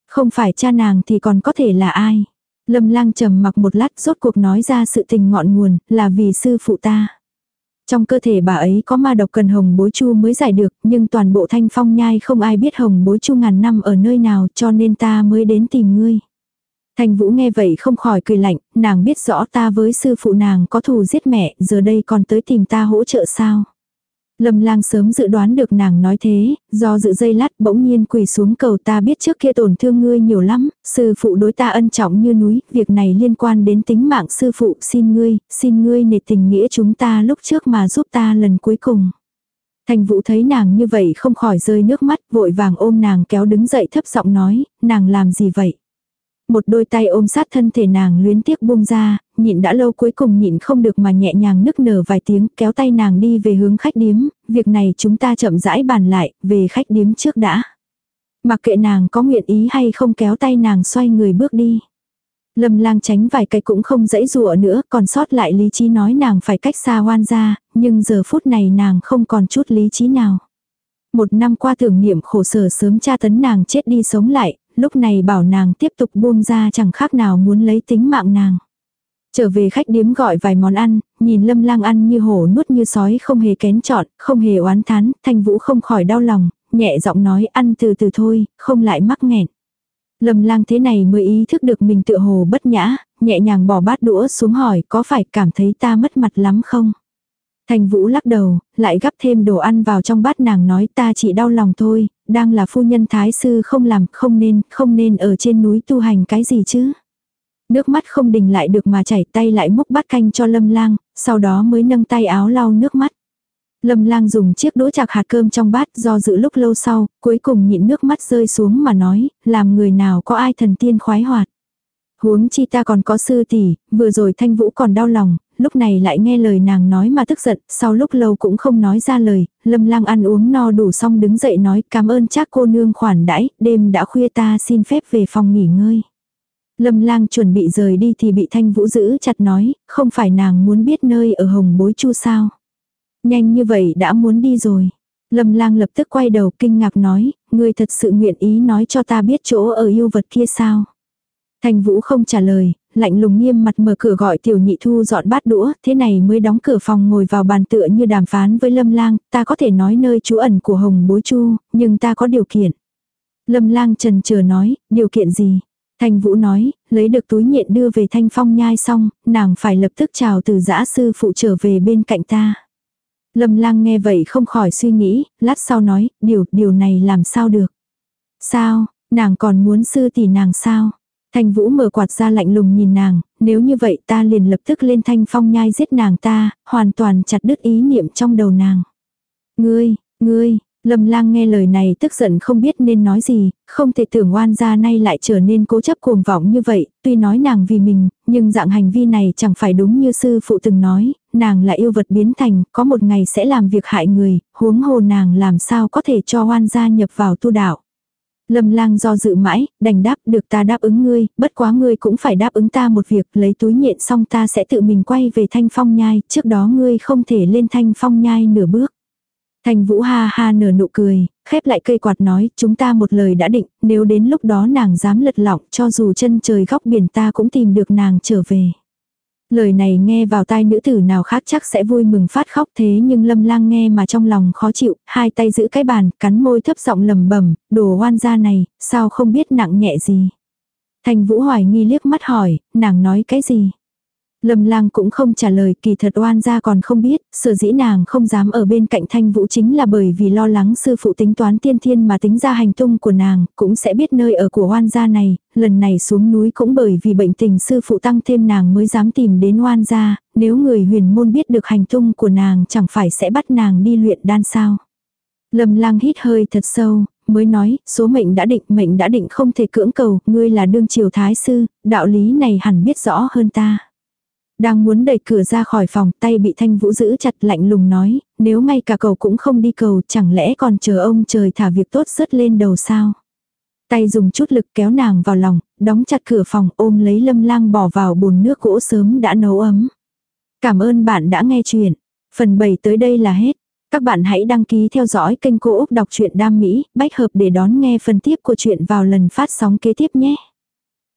Không phải cha nàng thì còn có thể là ai. Lâm lang trầm mặc một lát rốt cuộc nói ra sự tình ngọn nguồn là vì sư phụ ta. Trong cơ thể bà ấy có ma độc cần hồng bối chu mới giải được, nhưng toàn bộ thanh phong nhai không ai biết hồng bối chu ngàn năm ở nơi nào cho nên ta mới đến tìm ngươi. Thanh Vũ nghe vậy không khỏi cười lạnh, nàng biết rõ ta với sư phụ nàng có thù giết mẹ, giờ đây còn tới tìm ta hỗ trợ sao. Lâm lang sớm dự đoán được nàng nói thế, do dự dây lát bỗng nhiên quỳ xuống cầu ta biết trước kia tổn thương ngươi nhiều lắm, sư phụ đối ta ân trọng như núi, việc này liên quan đến tính mạng sư phụ xin ngươi, xin ngươi nể tình nghĩa chúng ta lúc trước mà giúp ta lần cuối cùng. Thành vũ thấy nàng như vậy không khỏi rơi nước mắt, vội vàng ôm nàng kéo đứng dậy thấp giọng nói, nàng làm gì vậy? Một đôi tay ôm sát thân thể nàng luyến tiếc buông ra, nhịn đã lâu cuối cùng nhịn không được mà nhẹ nhàng nức nở vài tiếng kéo tay nàng đi về hướng khách điếm, việc này chúng ta chậm rãi bàn lại, về khách điếm trước đã. Mặc kệ nàng có nguyện ý hay không kéo tay nàng xoay người bước đi. Lâm lang tránh vài cái cũng không dãy dụa nữa, còn sót lại lý trí nói nàng phải cách xa hoan ra, nhưng giờ phút này nàng không còn chút lý trí nào. Một năm qua tưởng niệm khổ sở sớm tra tấn nàng chết đi sống lại, lúc này bảo nàng tiếp tục buông ra chẳng khác nào muốn lấy tính mạng nàng. Trở về khách điếm gọi vài món ăn, nhìn lâm lang ăn như hổ nuốt như sói không hề kén chọn, không hề oán thán, thanh vũ không khỏi đau lòng, nhẹ giọng nói ăn từ từ thôi, không lại mắc nghẹn. Lâm lang thế này mới ý thức được mình tựa hồ bất nhã, nhẹ nhàng bỏ bát đũa xuống hỏi có phải cảm thấy ta mất mặt lắm không? Thành Vũ lắc đầu, lại gắp thêm đồ ăn vào trong bát nàng nói ta chỉ đau lòng thôi, đang là phu nhân thái sư không làm, không nên, không nên ở trên núi tu hành cái gì chứ. Nước mắt không đình lại được mà chảy tay lại múc bát canh cho lâm lang, sau đó mới nâng tay áo lau nước mắt. Lâm lang dùng chiếc đũa chạc hạt cơm trong bát do dự lúc lâu sau, cuối cùng nhịn nước mắt rơi xuống mà nói, làm người nào có ai thần tiên khoái hoạt. Huống chi ta còn có sư tỷ, vừa rồi thanh vũ còn đau lòng, lúc này lại nghe lời nàng nói mà tức giận, sau lúc lâu cũng không nói ra lời, lâm lang ăn uống no đủ xong đứng dậy nói cảm ơn chắc cô nương khoản đãi, đêm đã khuya ta xin phép về phòng nghỉ ngơi. Lâm lang chuẩn bị rời đi thì bị thanh vũ giữ chặt nói, không phải nàng muốn biết nơi ở hồng bối chu sao. Nhanh như vậy đã muốn đi rồi. Lâm lang lập tức quay đầu kinh ngạc nói, ngươi thật sự nguyện ý nói cho ta biết chỗ ở yêu vật kia sao. thành vũ không trả lời, lạnh lùng nghiêm mặt mở cửa gọi tiểu nhị thu dọn bát đũa, thế này mới đóng cửa phòng ngồi vào bàn tựa như đàm phán với lâm lang, ta có thể nói nơi trú ẩn của hồng bối chu, nhưng ta có điều kiện. Lâm lang trần chờ nói, điều kiện gì? Thanh Vũ nói, lấy được túi nhện đưa về Thanh Phong nhai xong, nàng phải lập tức chào từ giã sư phụ trở về bên cạnh ta. Lâm lang nghe vậy không khỏi suy nghĩ, lát sau nói, điều, điều này làm sao được. Sao, nàng còn muốn sư tỷ nàng sao? Thanh Vũ mở quạt ra lạnh lùng nhìn nàng, nếu như vậy ta liền lập tức lên thanh phong nhai giết nàng ta, hoàn toàn chặt đứt ý niệm trong đầu nàng. Ngươi, ngươi, Lâm lang nghe lời này tức giận không biết nên nói gì, không thể tưởng oan gia nay lại trở nên cố chấp cuồng vọng như vậy, tuy nói nàng vì mình, nhưng dạng hành vi này chẳng phải đúng như sư phụ từng nói, nàng là yêu vật biến thành, có một ngày sẽ làm việc hại người, huống hồ nàng làm sao có thể cho oan gia nhập vào tu đạo. Lâm lang do dự mãi, đành đáp được ta đáp ứng ngươi, bất quá ngươi cũng phải đáp ứng ta một việc, lấy túi nhện xong ta sẽ tự mình quay về thanh phong nhai, trước đó ngươi không thể lên thanh phong nhai nửa bước. Thanh vũ ha ha nở nụ cười, khép lại cây quạt nói, chúng ta một lời đã định, nếu đến lúc đó nàng dám lật lọng cho dù chân trời góc biển ta cũng tìm được nàng trở về. Lời này nghe vào tai nữ tử nào khác chắc sẽ vui mừng phát khóc thế nhưng lâm lang nghe mà trong lòng khó chịu, hai tay giữ cái bàn, cắn môi thấp giọng lầm bẩm đồ oan gia này, sao không biết nặng nhẹ gì. Thành vũ hoài nghi liếc mắt hỏi, nàng nói cái gì. Lâm lang cũng không trả lời kỳ thật oan gia còn không biết, sở dĩ nàng không dám ở bên cạnh thanh vũ chính là bởi vì lo lắng sư phụ tính toán tiên thiên mà tính ra hành tung của nàng, cũng sẽ biết nơi ở của oan gia này, lần này xuống núi cũng bởi vì bệnh tình sư phụ tăng thêm nàng mới dám tìm đến oan gia, nếu người huyền môn biết được hành tung của nàng chẳng phải sẽ bắt nàng đi luyện đan sao. Lâm lang hít hơi thật sâu, mới nói, số mệnh đã định, mệnh đã định không thể cưỡng cầu, ngươi là đương triều thái sư, đạo lý này hẳn biết rõ hơn ta. Đang muốn đẩy cửa ra khỏi phòng, tay bị thanh vũ giữ chặt lạnh lùng nói, nếu ngay cả cầu cũng không đi cầu, chẳng lẽ còn chờ ông trời thả việc tốt rớt lên đầu sao? Tay dùng chút lực kéo nàng vào lòng, đóng chặt cửa phòng ôm lấy lâm lang bỏ vào bồn nước gỗ sớm đã nấu ấm. Cảm ơn bạn đã nghe chuyện. Phần 7 tới đây là hết. Các bạn hãy đăng ký theo dõi kênh Cô Úc Đọc truyện Đam Mỹ, bách hợp để đón nghe phần tiếp của chuyện vào lần phát sóng kế tiếp nhé.